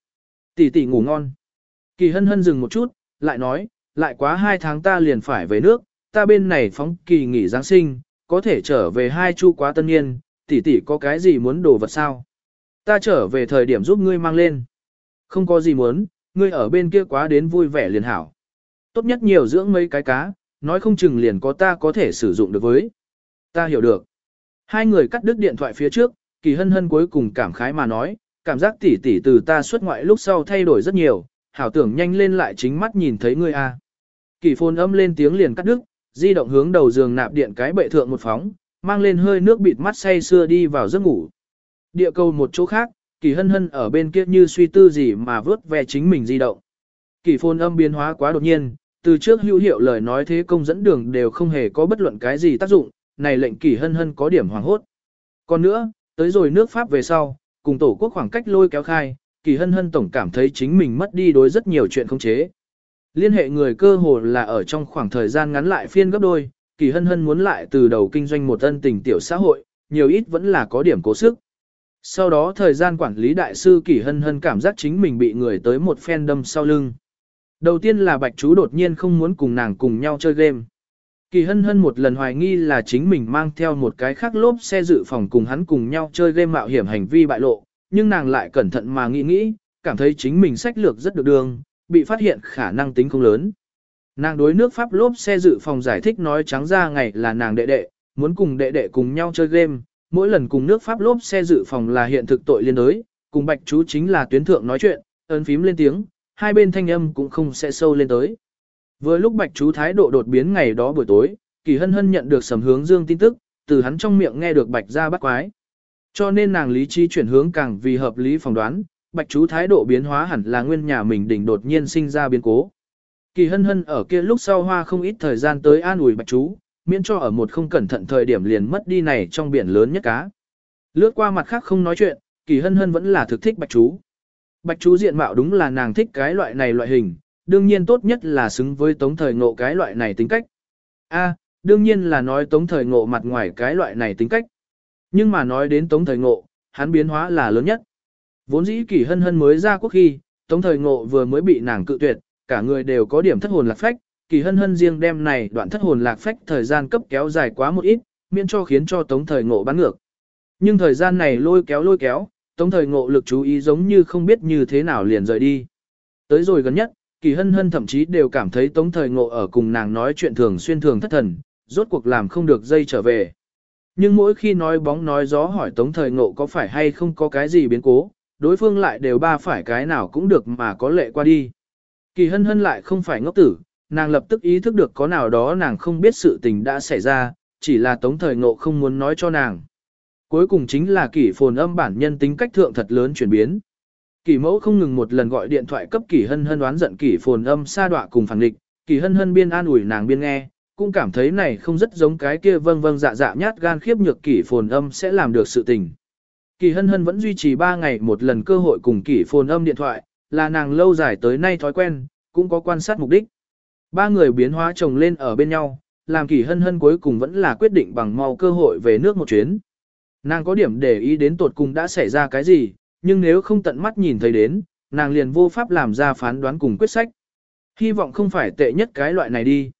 Tỷ tỷ ngủ ngon. Kỳ hân hân dừng một chút, lại nói, lại quá hai tháng ta liền phải về nước, ta bên này phóng kỳ nghỉ Giáng sinh, có thể trở về hai chu quá tân niên, tỷ tỷ có cái gì muốn đồ vật sao? Ta trở về thời điểm giúp ngươi mang lên. Không có gì muốn, ngươi ở bên kia quá đến vui vẻ liền hảo. Tốt nhất nhiều dưỡng mấy cái cá, nói không chừng liền có ta có thể sử dụng được với. Ta hiểu được. Hai người cắt đứt điện thoại phía trước, kỳ hân hân cuối cùng cảm khái mà nói, cảm giác tỷ tỷ từ ta xuất ngoại lúc sau thay đổi rất nhiều, hảo tưởng nhanh lên lại chính mắt nhìn thấy ngươi a. Kỳ phồn âm lên tiếng liền cắt đứt, di động hướng đầu giường nạp điện cái bệ thượng một phóng, mang lên hơi nước bịt mắt say xưa đi vào giấc ngủ. Địa cầu một chỗ khác, Kỳ hân hân ở bên kia như suy tư gì mà vớt ve chính mình di động. Kỳ phôn âm biến hóa quá đột nhiên, từ trước hữu hiệu lời nói thế công dẫn đường đều không hề có bất luận cái gì tác dụng, này lệnh kỳ hân hân có điểm hoàng hốt. Còn nữa, tới rồi nước Pháp về sau, cùng tổ quốc khoảng cách lôi kéo khai, kỳ hân hân tổng cảm thấy chính mình mất đi đối rất nhiều chuyện không chế. Liên hệ người cơ hồ là ở trong khoảng thời gian ngắn lại phiên gấp đôi, kỳ hân hân muốn lại từ đầu kinh doanh một ân tình tiểu xã hội, nhiều ít vẫn là có điểm cố sức. Sau đó thời gian quản lý đại sư kỳ hân hân cảm giác chính mình bị người tới một phen đâm sau lưng. Đầu tiên là bạch chú đột nhiên không muốn cùng nàng cùng nhau chơi game. Kỳ hân hân một lần hoài nghi là chính mình mang theo một cái khác lốp xe dự phòng cùng hắn cùng nhau chơi game mạo hiểm hành vi bại lộ, nhưng nàng lại cẩn thận mà nghĩ nghĩ, cảm thấy chính mình sách lược rất được đường, bị phát hiện khả năng tính không lớn. Nàng đối nước Pháp lốp xe dự phòng giải thích nói trắng ra ngày là nàng đệ đệ, muốn cùng đệ đệ cùng nhau chơi game, mỗi lần cùng nước Pháp lốp xe dự phòng là hiện thực tội liên đối, cùng bạch chú chính là tuyến thượng nói chuyện, ấn phím lên tiếng, hai bên thanh âm cũng không sẽ sâu lên tới. Vừa lúc bạch chú thái độ đột biến ngày đó buổi tối, kỳ hân hân nhận được sầm hướng dương tin tức, từ hắn trong miệng nghe được bạch ra bắt quái. Cho nên nàng lý trí chuyển hướng càng vì hợp lý phỏng đoán, bạch chú thái độ biến hóa hẳn là nguyên nhà mình đỉnh đột nhiên sinh ra biến cố. Kỳ hân hân ở kia lúc sau hoa không ít thời gian tới an ủi bạch chú, miễn cho ở một không cẩn thận thời điểm liền mất đi này trong biển lớn nhất cá. Lướt qua mặt khác không nói chuyện, kỳ hân hân vẫn là thực thích bạch chú. Bạch chú diện mạo đúng là nàng thích cái loại này loại hình, đương nhiên tốt nhất là xứng với tống thời ngộ cái loại này tính cách. A, đương nhiên là nói tống thời ngộ mặt ngoài cái loại này tính cách. Nhưng mà nói đến tống thời ngộ, hắn biến hóa là lớn nhất. Vốn dĩ kỷ hân hân mới ra quốc khi, tống thời ngộ vừa mới bị nàng cự tuyệt, cả người đều có điểm thất hồn lạc phách, kỳ hân hân riêng đem này đoạn thất hồn lạc phách thời gian cấp kéo dài quá một ít, miễn cho khiến cho tống thời ngộ bắn ngược. Nhưng thời gian này lôi kéo lôi kéo, tống thời ngộ lực chú ý giống như không biết như thế nào liền rời đi. Tới rồi gần nhất, kỳ hân hân thậm chí đều cảm thấy tống thời ngộ ở cùng nàng nói chuyện thường xuyên thường thất thần, rốt cuộc làm không được dây trở về. Nhưng mỗi khi nói bóng nói gió hỏi tống thời ngộ có phải hay không có cái gì biến cố, đối phương lại đều ba phải cái nào cũng được mà có lệ qua đi. Kỳ hân hân lại không phải ngốc tử, nàng lập tức ý thức được có nào đó nàng không biết sự tình đã xảy ra, chỉ là tống thời ngộ không muốn nói cho nàng. Cuối cùng chính là kỷ phồn âm bản nhân tính cách thượng thật lớn chuyển biến. Kỷ mẫu không ngừng một lần gọi điện thoại cấp kỷ hân hân đoán giận kỷ phồn âm xa đọa cùng phản địch, kỷ hân hân biên an ủi nàng biên nghe, cũng cảm thấy này không rất giống cái kia vâng vâng dạ dạ nhát gan khiếp nhược kỷ phồn âm sẽ làm được sự tình. Kỳ hân hân vẫn duy trì 3 ngày một lần cơ hội cùng kỷ phồn âm điện thoại, là nàng lâu dài tới nay thói quen, cũng có quan sát mục đích. Ba người biến hóa chồng lên ở bên nhau, làm kỷ hân hân cuối cùng vẫn là quyết định bằng mau cơ hội về nước một chuyến. Nàng có điểm để ý đến tột cùng đã xảy ra cái gì, nhưng nếu không tận mắt nhìn thấy đến, nàng liền vô pháp làm ra phán đoán cùng quyết sách. Hy vọng không phải tệ nhất cái loại này đi.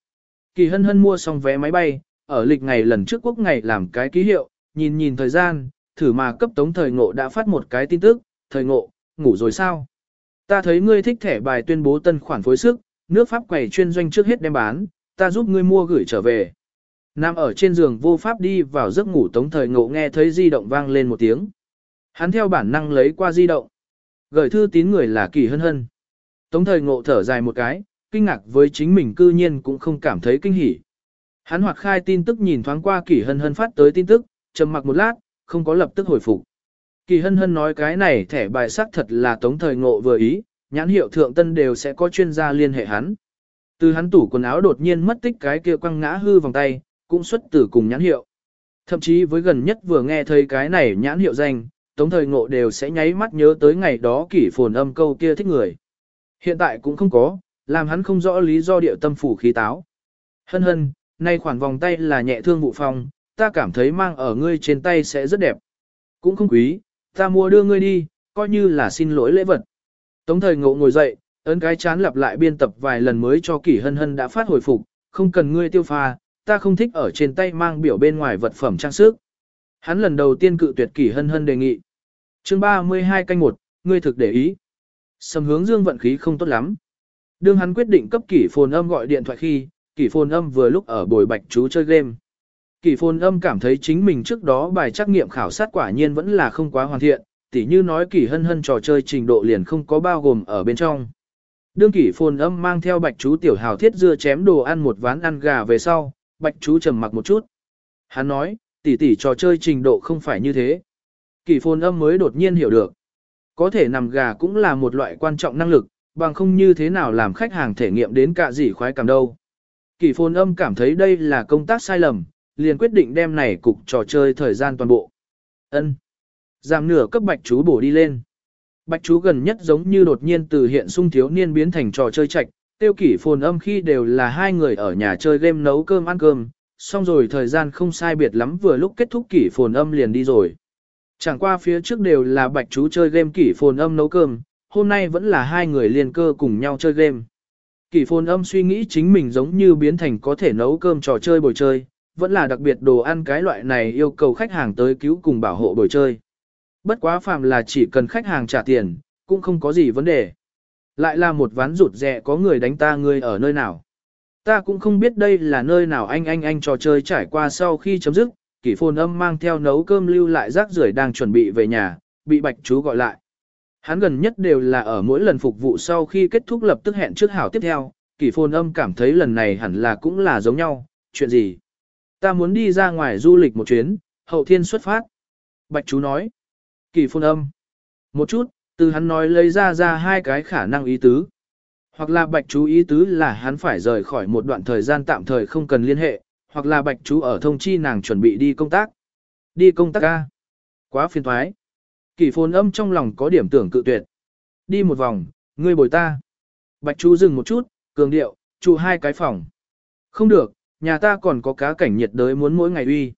Kỳ hân hân mua xong vé máy bay, ở lịch ngày lần trước quốc ngày làm cái ký hiệu, nhìn nhìn thời gian, thử mà cấp tống thời ngộ đã phát một cái tin tức, thời ngộ, ngủ rồi sao? Ta thấy ngươi thích thẻ bài tuyên bố tân khoản phối sức, nước Pháp quầy chuyên doanh trước hết đem bán, ta giúp ngươi mua gửi trở về. Nam ở trên giường vô pháp đi vào giấc ngủ tống thời ngộ nghe thấy di động vang lên một tiếng. Hắn theo bản năng lấy qua di động. Gửi thư tín người là kỳ hân hân. Tống thời ngộ thở dài một cái, kinh ngạc với chính mình cư nhiên cũng không cảm thấy kinh hỉ. Hắn hoạt khai tin tức nhìn thoáng qua kỳ hân hân phát tới tin tức, trầm mặc một lát, không có lập tức hồi phục. Kỳ hân hân nói cái này thẻ bài sắc thật là tống thời ngộ vừa ý, nhãn hiệu thượng tân đều sẽ có chuyên gia liên hệ hắn. Từ hắn tủ quần áo đột nhiên mất tích cái kia quăng ngã hư vòng tay, cũng xuất từ cùng nhãn hiệu. Thậm chí với gần nhất vừa nghe thấy cái này nhãn hiệu danh, tống thời ngộ đều sẽ nháy mắt nhớ tới ngày đó kỷ phồn âm câu kia thích người. Hiện tại cũng không có, làm hắn không rõ lý do điệu tâm phủ khí táo. Hân hân, nay khoản vòng tay là nhẹ thương vụ phòng ta cảm thấy mang ở ngươi trên tay sẽ rất đẹp. Cũng không quý, ta mua đưa ngươi đi, coi như là xin lỗi lễ vật. Tống thời ngộ ngồi dậy, ấn cái chán lặp lại biên tập vài lần mới cho kỷ hân hân đã phát hồi phục, không cần ngươi tiêu pha, ta không thích ở trên tay mang biểu bên ngoài vật phẩm trang sức. Hắn lần đầu tiên cự tuyệt kỷ hân hân đề nghị. chương 32 canh 1, ngươi thực để ý. Sầm hướng dương vận khí không tốt lắm. Đương hắn quyết định cấp kỷ phồn âm gọi điện thoại khi, kỷ phồn âm vừa lúc ở bồi bạch chú chơi game. Kỳ phồn âm cảm thấy chính mình trước đó bài trắc nghiệm khảo sát quả nhiên vẫn là không quá hoàn thiện, tỉ như nói kỳ hân hân trò chơi trình độ liền không có bao gồm ở bên trong. Đương kỷ phồn âm mang theo bạch chú tiểu hào thiết dưa chém đồ ăn một ván ăn gà về sau, bạch chú trầm mặc một chút. Hắn nói, tỷ tỷ trò chơi trình độ không phải như thế. Kỷ phồn âm mới đột nhiên hiểu được. Có thể nằm gà cũng là một loại quan trọng năng lực, bằng không như thế nào làm khách hàng thể nghiệm đến cả gì khoái cảm đâu. Kỳ phồn âm cảm thấy đây là công tác sai lầm, liền quyết định đem này cục trò chơi thời gian toàn bộ. ân Giảm nửa cấp bạch chú bổ đi lên. Bạch chú gần nhất giống như đột nhiên từ hiện sung thiếu niên biến thành trò chơi chạch, tiêu kỷ phồn âm khi đều là hai người ở nhà chơi game nấu cơm ăn cơm, xong rồi thời gian không sai biệt lắm vừa lúc kết thúc kỷ phồn âm liền đi rồi. Chẳng qua phía trước đều là bạch chú chơi game kỷ phồn âm nấu cơm, hôm nay vẫn là hai người liền cơ cùng nhau chơi game. Kỷ phồn âm suy nghĩ chính mình giống như biến thành có thể nấu cơm trò chơi bồi chơi, vẫn là đặc biệt đồ ăn cái loại này yêu cầu khách hàng tới cứu cùng bảo hộ buổi chơi. Bất quá phàm là chỉ cần khách hàng trả tiền, cũng không có gì vấn đề. Lại là một ván rụt rẹ có người đánh ta người ở nơi nào. Ta cũng không biết đây là nơi nào anh anh anh trò chơi trải qua sau khi chấm dứt, kỷ phồn âm mang theo nấu cơm lưu lại rác rưởi đang chuẩn bị về nhà, bị bạch chú gọi lại. Hắn gần nhất đều là ở mỗi lần phục vụ sau khi kết thúc lập tức hẹn trước hảo tiếp theo, kỷ phồn âm cảm thấy lần này hẳn là cũng là giống nhau, chuyện gì? Ta muốn đi ra ngoài du lịch một chuyến, hậu thiên xuất phát. Bạch chú nói. kỳ phun âm. Một chút, từ hắn nói lấy ra ra hai cái khả năng ý tứ. Hoặc là bạch chú ý tứ là hắn phải rời khỏi một đoạn thời gian tạm thời không cần liên hệ, hoặc là bạch chú ở thông chi nàng chuẩn bị đi công tác. Đi công tác ca. Quá phiền thoái. kỳ phồn âm trong lòng có điểm tưởng cự tuyệt. Đi một vòng, ngươi bồi ta. Bạch chú dừng một chút, cường điệu, trụ hai cái phòng. Không được, nhà ta còn có cá cảnh nhiệt đới muốn mỗi ngày uy.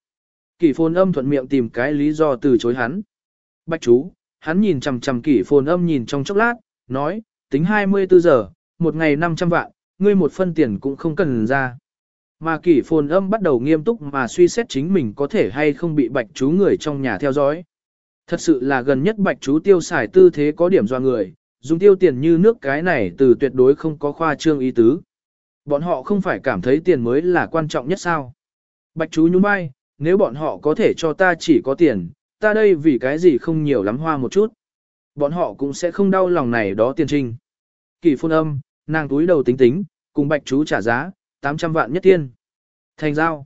Kỷ phồn âm thuận miệng tìm cái lý do từ chối hắn. Bạch chú, hắn nhìn chằm chằm kỷ phồn âm nhìn trong chốc lát, nói, tính 24 giờ, một ngày 500 vạn, ngươi một phân tiền cũng không cần ra. Mà kỷ phồn âm bắt đầu nghiêm túc mà suy xét chính mình có thể hay không bị bạch chú người trong nhà theo dõi. Thật sự là gần nhất bạch chú tiêu xài tư thế có điểm do người, dùng tiêu tiền như nước cái này từ tuyệt đối không có khoa trương ý tứ. Bọn họ không phải cảm thấy tiền mới là quan trọng nhất sao. Bạch chú nhún vai, nếu bọn họ có thể cho ta chỉ có tiền, ta đây vì cái gì không nhiều lắm hoa một chút. Bọn họ cũng sẽ không đau lòng này đó tiền trinh. Kỳ phun âm, nàng túi đầu tính tính, cùng bạch chú trả giá, 800 vạn nhất tiên. Thành giao.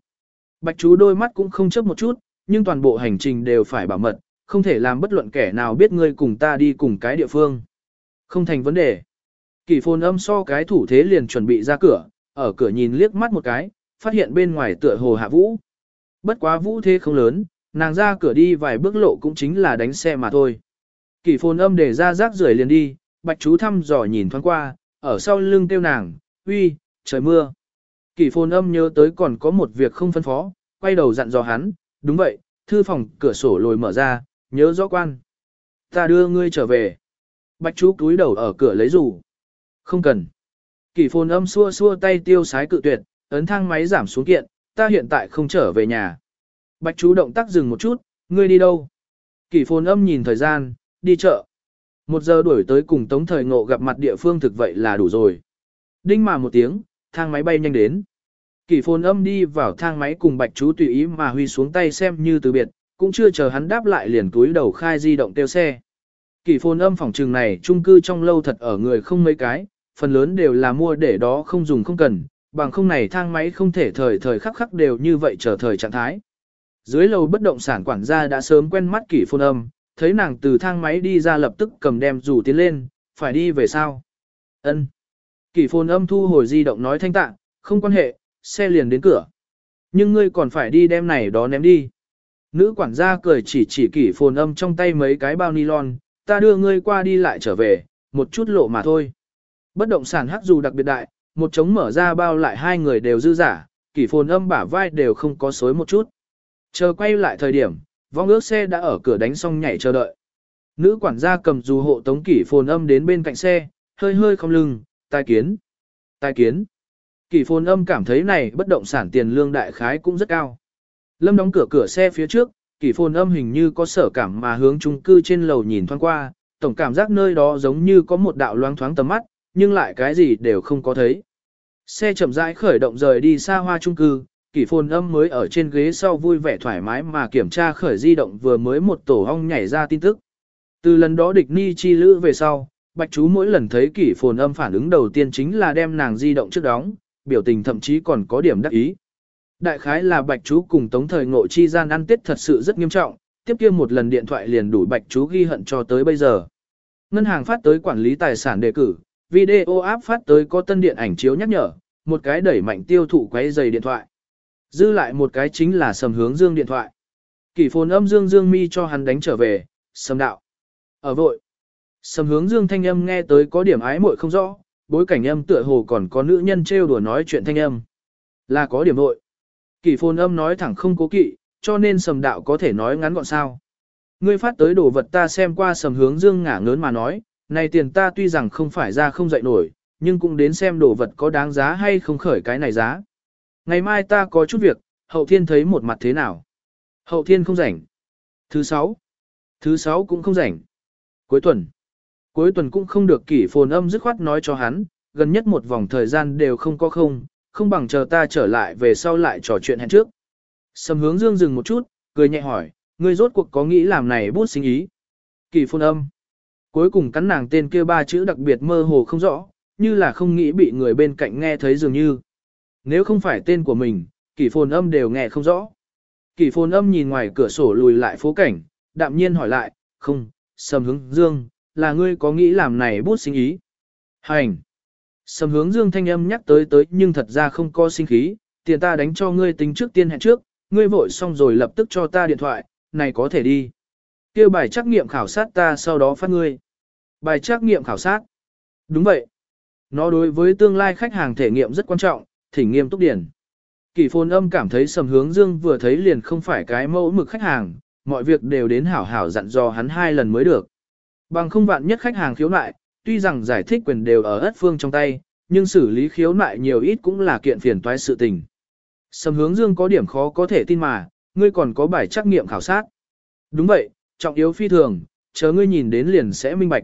Bạch chú đôi mắt cũng không chấp một chút, nhưng toàn bộ hành trình đều phải bảo mật, không thể làm bất luận kẻ nào biết ngươi cùng ta đi cùng cái địa phương. Không thành vấn đề. Kỳ phồn âm so cái thủ thế liền chuẩn bị ra cửa, ở cửa nhìn liếc mắt một cái, phát hiện bên ngoài tựa hồ hạ vũ. Bất quá vũ thế không lớn, nàng ra cửa đi vài bước lộ cũng chính là đánh xe mà thôi. kỷ phồn âm để ra rác rưởi liền đi, bạch chú thăm dò nhìn thoáng qua, ở sau lưng kêu nàng, uy, trời mưa. kỷ phồn âm nhớ tới còn có một việc không phân phó, quay đầu dặn dò hắn, đúng vậy, thư phòng cửa sổ lồi mở ra, nhớ rõ quan. Ta đưa ngươi trở về. Bạch chú túi đầu ở cửa lấy rủ. Không cần. Kỳ phồn âm xua xua tay tiêu sái cự tuyệt, ấn thang máy giảm xuống kiện, ta hiện tại không trở về nhà. Bạch chú động tác dừng một chút, ngươi đi đâu? Kỳ phồn âm nhìn thời gian, đi chợ. Một giờ đuổi tới cùng tống thời ngộ gặp mặt địa phương thực vậy là đủ rồi. Đinh mà một tiếng, thang máy bay nhanh đến. Kỳ phồn âm đi vào thang máy cùng bạch chú tùy ý mà huy xuống tay xem như từ biệt, cũng chưa chờ hắn đáp lại liền túi đầu khai di động tiêu xe. Kỳ phồn âm phòng trường này trung cư trong lâu thật ở người không mấy cái, phần lớn đều là mua để đó không dùng không cần, bằng không này thang máy không thể thời thời khắc khắc đều như vậy chờ thời trạng thái. Dưới lầu bất động sản quản gia đã sớm quen mắt kỷ phồn âm, thấy nàng từ thang máy đi ra lập tức cầm đem rủ tiến lên, phải đi về sao? Ân. Kỷ phồn âm thu hồi di động nói thanh tạ, không quan hệ, xe liền đến cửa. Nhưng ngươi còn phải đi đem này đó ném đi. Nữ quản gia cười chỉ chỉ kỷ phồn âm trong tay mấy cái bao nylon, ta đưa ngươi qua đi lại trở về, một chút lộ mà thôi. Bất động sản hắc dù đặc biệt đại, một trống mở ra bao lại hai người đều dư giả, kỷ phồn âm bả vai đều không có xối một chút. Chờ quay lại thời điểm, vong ước xe đã ở cửa đánh xong nhảy chờ đợi. Nữ quản gia cầm dù hộ tống kỷ phồn âm đến bên cạnh xe, hơi hơi không lưng, tai kiến. Tai kiến. Kỷ phồn âm cảm thấy này bất động sản tiền lương đại khái cũng rất cao. Lâm đóng cửa cửa xe phía trước, kỷ phồn âm hình như có sở cảm mà hướng trung cư trên lầu nhìn thoáng qua, tổng cảm giác nơi đó giống như có một đạo loáng thoáng tầm mắt, nhưng lại cái gì đều không có thấy. Xe chậm rãi khởi động rời đi xa hoa trung cư, kỷ phồn âm mới ở trên ghế sau vui vẻ thoải mái mà kiểm tra khởi di động vừa mới một tổ ong nhảy ra tin tức. Từ lần đó địch ni chi lữ về sau, bạch chú mỗi lần thấy kỷ phồn âm phản ứng đầu tiên chính là đem nàng di động trước đóng, biểu tình thậm chí còn có điểm đắc ý. Đại khái là bạch chú cùng tống thời ngộ chi gian ăn tết thật sự rất nghiêm trọng, tiếp kia một lần điện thoại liền đủ bạch chú ghi hận cho tới bây giờ. Ngân hàng phát tới quản lý tài sản đề cử, video áp phát tới có tân điện ảnh chiếu nhắc nhở, một cái đẩy mạnh tiêu thụ quấy giày điện thoại. Dư lại một cái chính là sầm hướng dương điện thoại. Kỷ phồn âm dương dương mi cho hắn đánh trở về, sầm đạo. Ở vội. Sầm hướng dương thanh âm nghe tới có điểm ái muội không rõ, bối cảnh âm tựa hồ còn có nữ nhân trêu đùa nói chuyện thanh âm. Là có điểm vội. Kỷ phồn âm nói thẳng không cố kỵ, cho nên sầm đạo có thể nói ngắn gọn sao. Ngươi phát tới đồ vật ta xem qua sầm hướng dương ngả ngớn mà nói, này tiền ta tuy rằng không phải ra không dậy nổi, nhưng cũng đến xem đồ vật có đáng giá hay không khởi cái này giá. Ngày mai ta có chút việc, hậu thiên thấy một mặt thế nào. Hậu thiên không rảnh. Thứ sáu. Thứ sáu cũng không rảnh. Cuối tuần. Cuối tuần cũng không được kỷ phồn âm dứt khoát nói cho hắn, gần nhất một vòng thời gian đều không có không, không bằng chờ ta trở lại về sau lại trò chuyện hẹn trước. Sầm hướng dương dừng một chút, cười nhẹ hỏi, ngươi rốt cuộc có nghĩ làm này bút sinh ý. Kỷ phồn âm. Cuối cùng cắn nàng tên kia ba chữ đặc biệt mơ hồ không rõ, như là không nghĩ bị người bên cạnh nghe thấy dường như. Nếu không phải tên của mình, kỷ phồn âm đều nghe không rõ. Kỷ phồn âm nhìn ngoài cửa sổ lùi lại phố cảnh, đạm nhiên hỏi lại, không, sầm hướng dương, là ngươi có nghĩ làm này bút sinh ý. Hành! Sầm hướng dương thanh âm nhắc tới tới nhưng thật ra không có sinh khí, tiền ta đánh cho ngươi tính trước tiên hẹn trước, ngươi vội xong rồi lập tức cho ta điện thoại, này có thể đi. Kêu bài trắc nghiệm khảo sát ta sau đó phát ngươi. Bài trắc nghiệm khảo sát. Đúng vậy. Nó đối với tương lai khách hàng thể nghiệm rất quan trọng, thỉnh nghiêm túc điển. Kỳ phồn âm cảm thấy sầm hướng dương vừa thấy liền không phải cái mẫu mực khách hàng, mọi việc đều đến hảo hảo dặn dò hắn hai lần mới được. Bằng không vạn nhất khách hàng khiếu nại, tuy rằng giải thích quyền đều ở ất phương trong tay, nhưng xử lý khiếu nại nhiều ít cũng là kiện phiền toái sự tình. Sầm hướng dương có điểm khó có thể tin mà, ngươi còn có bài trắc nghiệm khảo sát. Đúng vậy, trọng yếu phi thường, chờ ngươi nhìn đến liền sẽ minh bạch.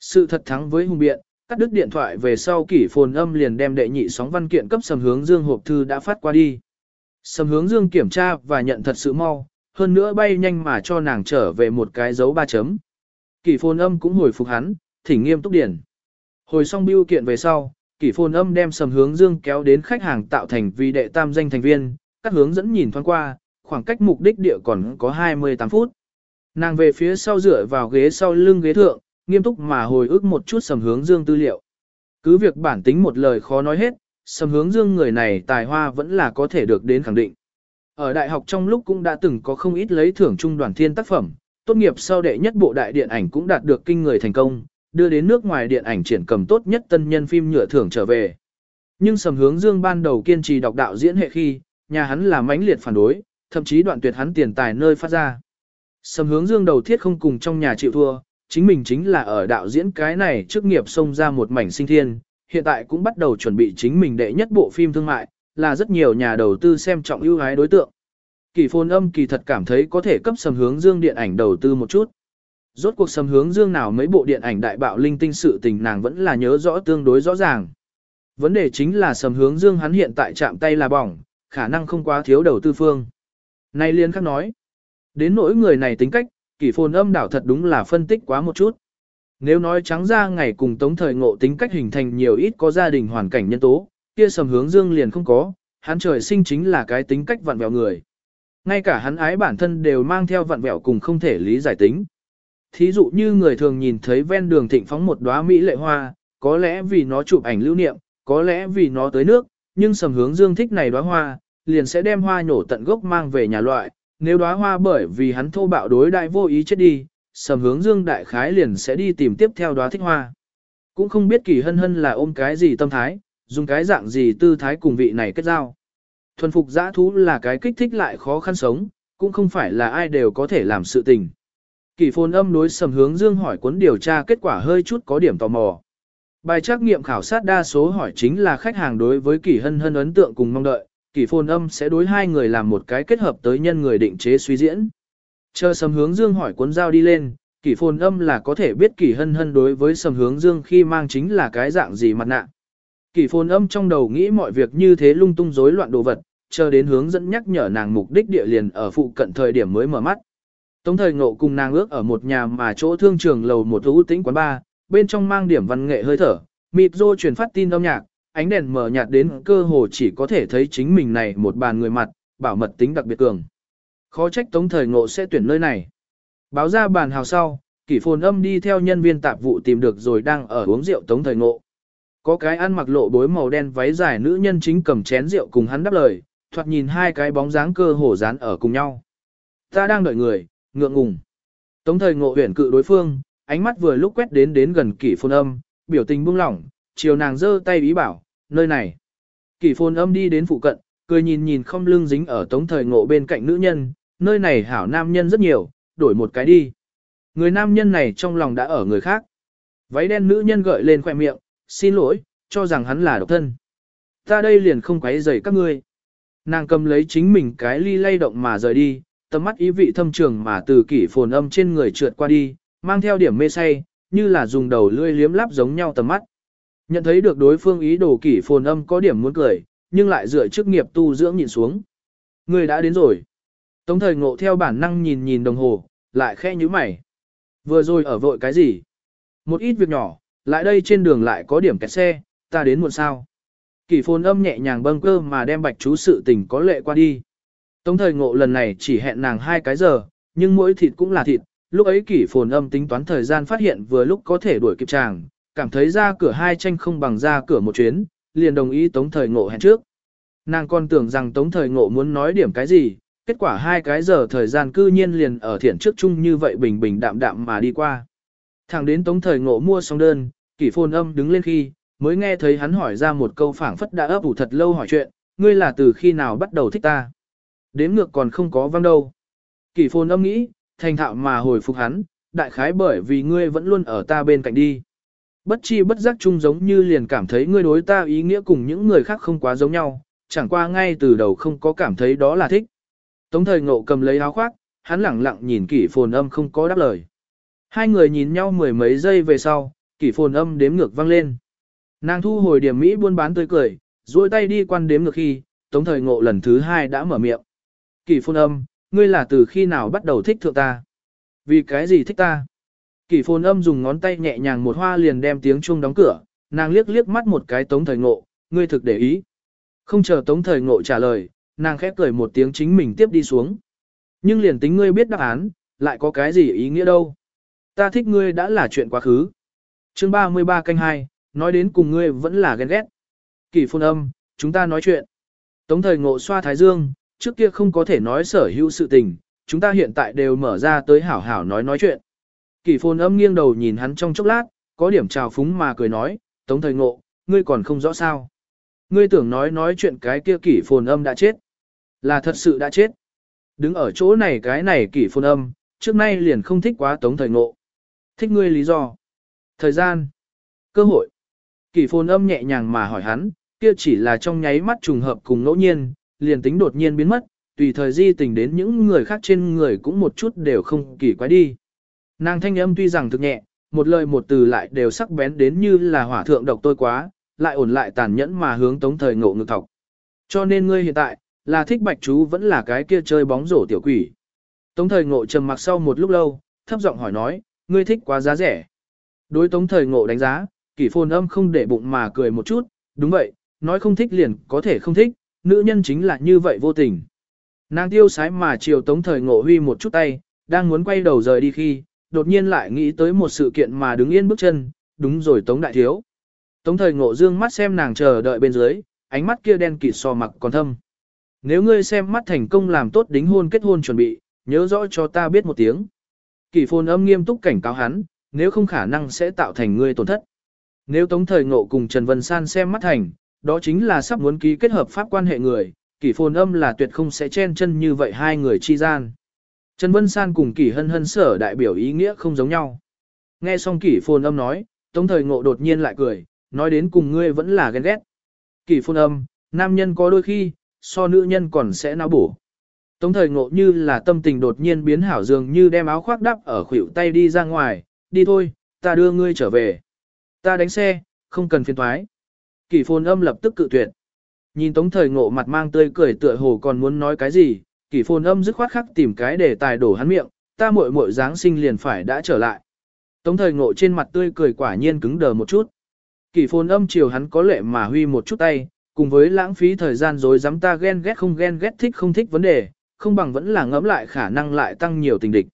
Sự thật thắng với hung biện, cắt đứt điện thoại về sau kỷ phồn âm liền đem đệ nhị sóng văn kiện cấp sầm hướng dương hộp thư đã phát qua đi. Sầm hướng dương kiểm tra và nhận thật sự mau, hơn nữa bay nhanh mà cho nàng trở về một cái dấu ba chấm. Kỷ phồn âm cũng hồi phục hắn, thỉnh nghiêm túc điển. Hồi xong biêu kiện về sau, kỷ phồn âm đem sầm hướng dương kéo đến khách hàng tạo thành vì đệ tam danh thành viên, các hướng dẫn nhìn thoáng qua, khoảng cách mục đích địa còn có 28 phút. Nàng về phía sau dựa vào ghế sau lưng ghế thượng, nghiêm túc mà hồi ức một chút sầm hướng dương tư liệu. Cứ việc bản tính một lời khó nói hết, sầm hướng dương người này tài hoa vẫn là có thể được đến khẳng định. Ở đại học trong lúc cũng đã từng có không ít lấy thưởng trung đoàn thiên tác phẩm, tốt nghiệp sau đệ nhất bộ đại điện ảnh cũng đạt được kinh người thành công, đưa đến nước ngoài điện ảnh triển cầm tốt nhất tân nhân phim nhựa thưởng trở về. Nhưng sầm hướng dương ban đầu kiên trì đọc đạo diễn hệ khi, nhà hắn là mãnh liệt phản đối, thậm chí đoạn tuyệt hắn tiền tài nơi phát ra. Sầm hướng dương đầu thiết không cùng trong nhà chịu thua, chính mình chính là ở đạo diễn cái này trước nghiệp xông ra một mảnh sinh thiên, hiện tại cũng bắt đầu chuẩn bị chính mình đệ nhất bộ phim thương mại, là rất nhiều nhà đầu tư xem trọng ưu ái đối tượng. Kỳ Phôn âm kỳ thật cảm thấy có thể cấp sầm hướng dương điện ảnh đầu tư một chút. Rốt cuộc sầm hướng dương nào mấy bộ điện ảnh đại bạo linh tinh sự tình nàng vẫn là nhớ rõ tương đối rõ ràng. Vấn đề chính là sầm hướng dương hắn hiện tại chạm tay là bỏng, khả năng không quá thiếu đầu tư phương. Nay liên khắc nói. Đến nỗi người này tính cách, kỷ phồn âm đảo thật đúng là phân tích quá một chút. Nếu nói trắng ra ngày cùng tống thời ngộ tính cách hình thành nhiều ít có gia đình hoàn cảnh nhân tố, kia sầm hướng dương liền không có, hắn trời sinh chính là cái tính cách vặn vẹo người. Ngay cả hắn ái bản thân đều mang theo vặn vẹo cùng không thể lý giải tính. Thí dụ như người thường nhìn thấy ven đường thịnh phóng một đóa mỹ lệ hoa, có lẽ vì nó chụp ảnh lưu niệm, có lẽ vì nó tới nước, nhưng sầm hướng dương thích này đóa hoa, liền sẽ đem hoa nhổ tận gốc mang về nhà loại, nếu đóa hoa bởi vì hắn thô bạo đối đại vô ý chết đi, sầm hướng dương đại khái liền sẽ đi tìm tiếp theo đóa thích hoa. Cũng không biết kỳ hân hân là ôm cái gì tâm thái, dùng cái dạng gì tư thái cùng vị này kết giao. Thuần phục giã thú là cái kích thích lại khó khăn sống, cũng không phải là ai đều có thể làm sự tình. Kỳ phồn âm đối sầm hướng dương hỏi cuốn điều tra kết quả hơi chút có điểm tò mò. Bài trắc nghiệm khảo sát đa số hỏi chính là khách hàng đối với kỳ hân hân ấn tượng cùng mong đợi, kỳ phồn âm sẽ đối hai người làm một cái kết hợp tới nhân người định chế suy diễn. Chờ sầm hướng dương hỏi cuốn dao đi lên, kỳ phồn âm là có thể biết kỳ hân hân đối với sầm hướng dương khi mang chính là cái dạng gì mặt nạ. Kỳ phồn âm trong đầu nghĩ mọi việc như thế lung tung rối loạn đồ vật, chờ đến hướng dẫn nhắc nhở nàng mục đích địa liền ở phụ cận thời điểm mới mở mắt. Tống thời ngộ cùng nàng ước ở một nhà mà chỗ thương trường lầu một ưu tĩnh quán ba, bên trong mang điểm văn nghệ hơi thở, mịt rô truyền phát tin âm nhạc, ánh đèn mờ nhạt đến cơ hồ chỉ có thể thấy chính mình này một bàn người mặt, bảo mật tính đặc biệt cường. Khó trách tống thời ngộ sẽ tuyển nơi này. Báo ra bàn hào sau, kỷ phồn âm đi theo nhân viên tạp vụ tìm được rồi đang ở uống rượu tống thời ngộ. Có cái ăn mặc lộ bối màu đen váy dài nữ nhân chính cầm chén rượu cùng hắn đáp lời, thoạt nhìn hai cái bóng dáng cơ hồ dán ở cùng nhau. Ta đang đợi người, ngượng ngùng. Tống thời ngộ huyển cự đối phương, ánh mắt vừa lúc quét đến đến gần kỷ phồn âm, biểu tình buông lỏng, chiều nàng giơ tay ý bảo, nơi này. Kỷ phồn âm đi đến phụ cận, cười nhìn nhìn không lưng dính ở tống thời ngộ bên cạnh nữ nhân, nơi này hảo nam nhân rất nhiều, đổi một cái đi. Người nam nhân này trong lòng đã ở người khác. Váy đen nữ nhân gợi lên khoẻ miệng, xin lỗi, cho rằng hắn là độc thân. Ta đây liền không quấy rầy các ngươi. Nàng cầm lấy chính mình cái ly lay động mà rời đi, tầm mắt ý vị thâm trường mà từ kỷ phồn âm trên người trượt qua đi, mang theo điểm mê say, như là dùng đầu lươi liếm láp giống nhau tầm mắt. Nhận thấy được đối phương ý đồ kỷ phồn âm có điểm muốn cười, nhưng lại dựa chức nghiệp tu dưỡng nhìn xuống. Người đã đến rồi. Tống thời ngộ theo bản năng nhìn nhìn đồng hồ, lại khe như mày. Vừa rồi ở vội cái gì? Một ít việc nhỏ, lại đây trên đường lại có điểm kẹt xe, ta đến muộn sao. Kỷ phồn âm nhẹ nhàng bâng cơ mà đem bạch chú sự tình có lệ qua đi. Tống thời ngộ lần này chỉ hẹn nàng hai cái giờ, nhưng mỗi thịt cũng là thịt, lúc ấy kỷ phồn âm tính toán thời gian phát hiện vừa lúc có thể đuổi kịp chàng, cảm thấy ra cửa hai tranh không bằng ra cửa một chuyến, liền đồng ý tống thời ngộ hẹn trước. Nàng còn tưởng rằng tống thời ngộ muốn nói điểm cái gì, kết quả hai cái giờ thời gian cư nhiên liền ở thiện trước chung như vậy bình bình đạm đạm mà đi qua. Thẳng đến tống thời ngộ mua xong đơn, kỷ phồn âm đứng lên khi, mới nghe thấy hắn hỏi ra một câu phảng phất đã ấp ủ thật lâu hỏi chuyện, ngươi là từ khi nào bắt đầu thích ta. Đếm ngược còn không có văng đâu. Kỷ phồn âm nghĩ, thành thạo mà hồi phục hắn, đại khái bởi vì ngươi vẫn luôn ở ta bên cạnh đi. Bất chi bất giác chung giống như liền cảm thấy ngươi đối ta ý nghĩa cùng những người khác không quá giống nhau, chẳng qua ngay từ đầu không có cảm thấy đó là thích. Tống thời ngộ cầm lấy áo khoác, hắn lẳng lặng nhìn kỷ phồn âm không có đáp lời. Hai người nhìn nhau mười mấy giây về sau, kỷ phồn âm đếm ngược vang lên. Nàng thu hồi điểm Mỹ buôn bán tươi cười, duỗi tay đi quan đếm ngược khi, tống thời ngộ lần thứ hai đã mở miệng. Kỷ phồn âm, ngươi là từ khi nào bắt đầu thích thượng ta? Vì cái gì thích ta? Kỷ phồn âm dùng ngón tay nhẹ nhàng một hoa liền đem tiếng chuông đóng cửa, nàng liếc liếc mắt một cái tống thời ngộ, ngươi thực để ý. Không chờ tống thời ngộ trả lời, nàng khép cười một tiếng chính mình tiếp đi xuống. Nhưng liền tính ngươi biết đáp án, lại có cái gì ý nghĩa đâu. Ta thích ngươi đã là chuyện quá khứ. chương 33 canh 2, nói đến cùng ngươi vẫn là ghen ghét. Kỷ phồn âm, chúng ta nói chuyện. Tống thời ngộ xoa thái dương, trước kia không có thể nói sở hữu sự tình, chúng ta hiện tại đều mở ra tới hảo hảo nói nói chuyện. Kỷ phồn âm nghiêng đầu nhìn hắn trong chốc lát, có điểm trào phúng mà cười nói, tống thời ngộ, ngươi còn không rõ sao. Ngươi tưởng nói nói chuyện cái kia kỷ phồn âm đã chết. Là thật sự đã chết. Đứng ở chỗ này cái này kỷ phồn âm, trước nay liền không thích quá tống thời ngộ. Thích ngươi lý do. Thời gian. Cơ hội. Kỷ phồn âm nhẹ nhàng mà hỏi hắn, kia chỉ là trong nháy mắt trùng hợp cùng ngẫu nhiên, liền tính đột nhiên biến mất, tùy thời di tình đến những người khác trên người cũng một chút đều không kỳ quái đi. Nàng thanh âm tuy rằng thực nhẹ, một lời một từ lại đều sắc bén đến như là hỏa thượng độc tôi quá, lại ổn lại tàn nhẫn mà hướng tống thời ngộ ngực thọc. Cho nên ngươi hiện tại, là thích bạch chú vẫn là cái kia chơi bóng rổ tiểu quỷ. Tống thời ngộ trầm mặc sau một lúc lâu, thấp giọng hỏi nói, ngươi thích quá giá rẻ. Đối tống thời ngộ đánh giá, kỷ phồn âm không để bụng mà cười một chút, đúng vậy, nói không thích liền có thể không thích, nữ nhân chính là như vậy vô tình. Nàng tiêu sái mà chiều tống thời ngộ huy một chút tay, đang muốn quay đầu rời đi khi, đột nhiên lại nghĩ tới một sự kiện mà đứng yên bước chân, đúng rồi tống đại thiếu. Tống thời ngộ dương mắt xem nàng chờ đợi bên dưới, ánh mắt kia đen kịt so mặc còn thâm. Nếu ngươi xem mắt thành công làm tốt đính hôn kết hôn chuẩn bị, nhớ rõ cho ta biết một tiếng. Kỷ phồn âm nghiêm túc cảnh cáo hắn, nếu không khả năng sẽ tạo thành ngươi tổn thất. Nếu Tống Thời Ngộ cùng Trần Vân San xem mắt thành, đó chính là sắp muốn ký kết hợp pháp quan hệ người, kỷ phồn âm là tuyệt không sẽ chen chân như vậy hai người chi gian. Trần Vân San cùng kỷ hân hân sở đại biểu ý nghĩa không giống nhau. Nghe xong kỷ phồn âm nói, Tống Thời Ngộ đột nhiên lại cười, nói đến cùng ngươi vẫn là ghen ghét. Kỷ phồn âm, nam nhân có đôi khi, so nữ nhân còn sẽ náo bổ. Tống thời ngộ như là tâm tình đột nhiên biến hảo dường như đem áo khoác đắp ở khuỷu tay đi ra ngoài, đi thôi, ta đưa ngươi trở về. Ta đánh xe, không cần phiền thoái. Kỷ phồn âm lập tức cự tuyệt. Nhìn tống thời ngộ mặt mang tươi cười tựa hồ còn muốn nói cái gì, kỷ phồn âm dứt khoát khắc tìm cái để tài đổ hắn miệng, ta muội muội dáng sinh liền phải đã trở lại. Tống thời ngộ trên mặt tươi cười quả nhiên cứng đờ một chút. Kỷ phồn âm chiều hắn có lệ mà huy một chút tay, cùng với lãng phí thời gian rồi dám ta ghen ghét không ghen ghét thích không thích vấn đề, không bằng vẫn là ngẫm lại khả năng lại tăng nhiều tình địch.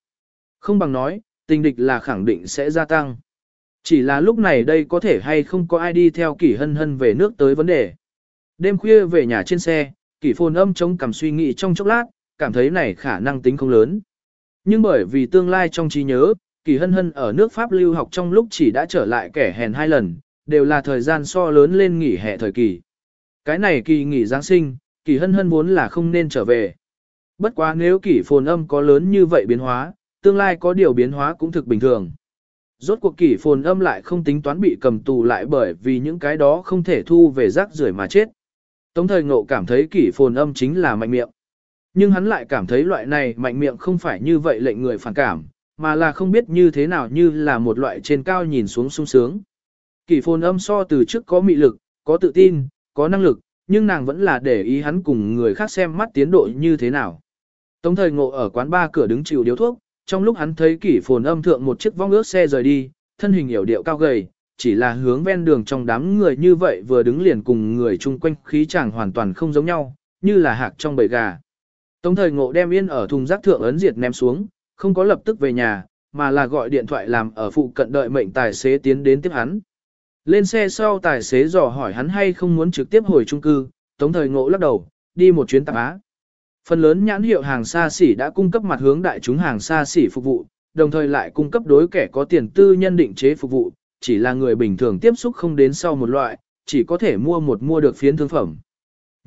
Không bằng nói, tình địch là khẳng định sẽ gia tăng. Chỉ là lúc này đây có thể hay không có ai đi theo kỷ hân hân về nước tới vấn đề. Đêm khuya về nhà trên xe, kỷ phồn âm chống cằm suy nghĩ trong chốc lát, cảm thấy này khả năng tính không lớn. Nhưng bởi vì tương lai trong trí nhớ, kỳ hân hân ở nước Pháp lưu học trong lúc chỉ đã trở lại kẻ hèn hai lần, đều là thời gian so lớn lên nghỉ hè thời kỳ. Cái này kỳ nghỉ Giáng sinh, kỳ hân hân vốn là không nên trở về. Bất quá nếu kỳ phồn âm có lớn như vậy biến hóa, tương lai có điều biến hóa cũng thực bình thường. Rốt cuộc kỳ phồn âm lại không tính toán bị cầm tù lại bởi vì những cái đó không thể thu về rác rưởi mà chết. Tống thời ngộ cảm thấy kỳ phồn âm chính là mạnh miệng. Nhưng hắn lại cảm thấy loại này mạnh miệng không phải như vậy lệnh người phản cảm, mà là không biết như thế nào như là một loại trên cao nhìn xuống sung sướng. Kỷ phồn âm so từ trước có mị lực, có tự tin, có năng lực, nhưng nàng vẫn là để ý hắn cùng người khác xem mắt tiến độ như thế nào. Tống thời ngộ ở quán ba cửa đứng chịu điếu thuốc, trong lúc hắn thấy kỷ phồn âm thượng một chiếc vong ước xe rời đi, thân hình hiểu điệu cao gầy, chỉ là hướng ven đường trong đám người như vậy vừa đứng liền cùng người chung quanh khí chàng hoàn toàn không giống nhau, như là hạc trong bầy gà. Tống thời ngộ đem yên ở thùng rác thượng ấn diệt ném xuống, không có lập tức về nhà, mà là gọi điện thoại làm ở phụ cận đợi mệnh tài xế tiến đến tiếp hắn. Lên xe sau tài xế dò hỏi hắn hay không muốn trực tiếp hồi trung cư, tống thời ngộ lắc đầu, đi một chuyến tạp á. Phần lớn nhãn hiệu hàng xa xỉ đã cung cấp mặt hướng đại chúng hàng xa xỉ phục vụ, đồng thời lại cung cấp đối kẻ có tiền tư nhân định chế phục vụ, chỉ là người bình thường tiếp xúc không đến sau một loại, chỉ có thể mua một mua được phiến thương phẩm.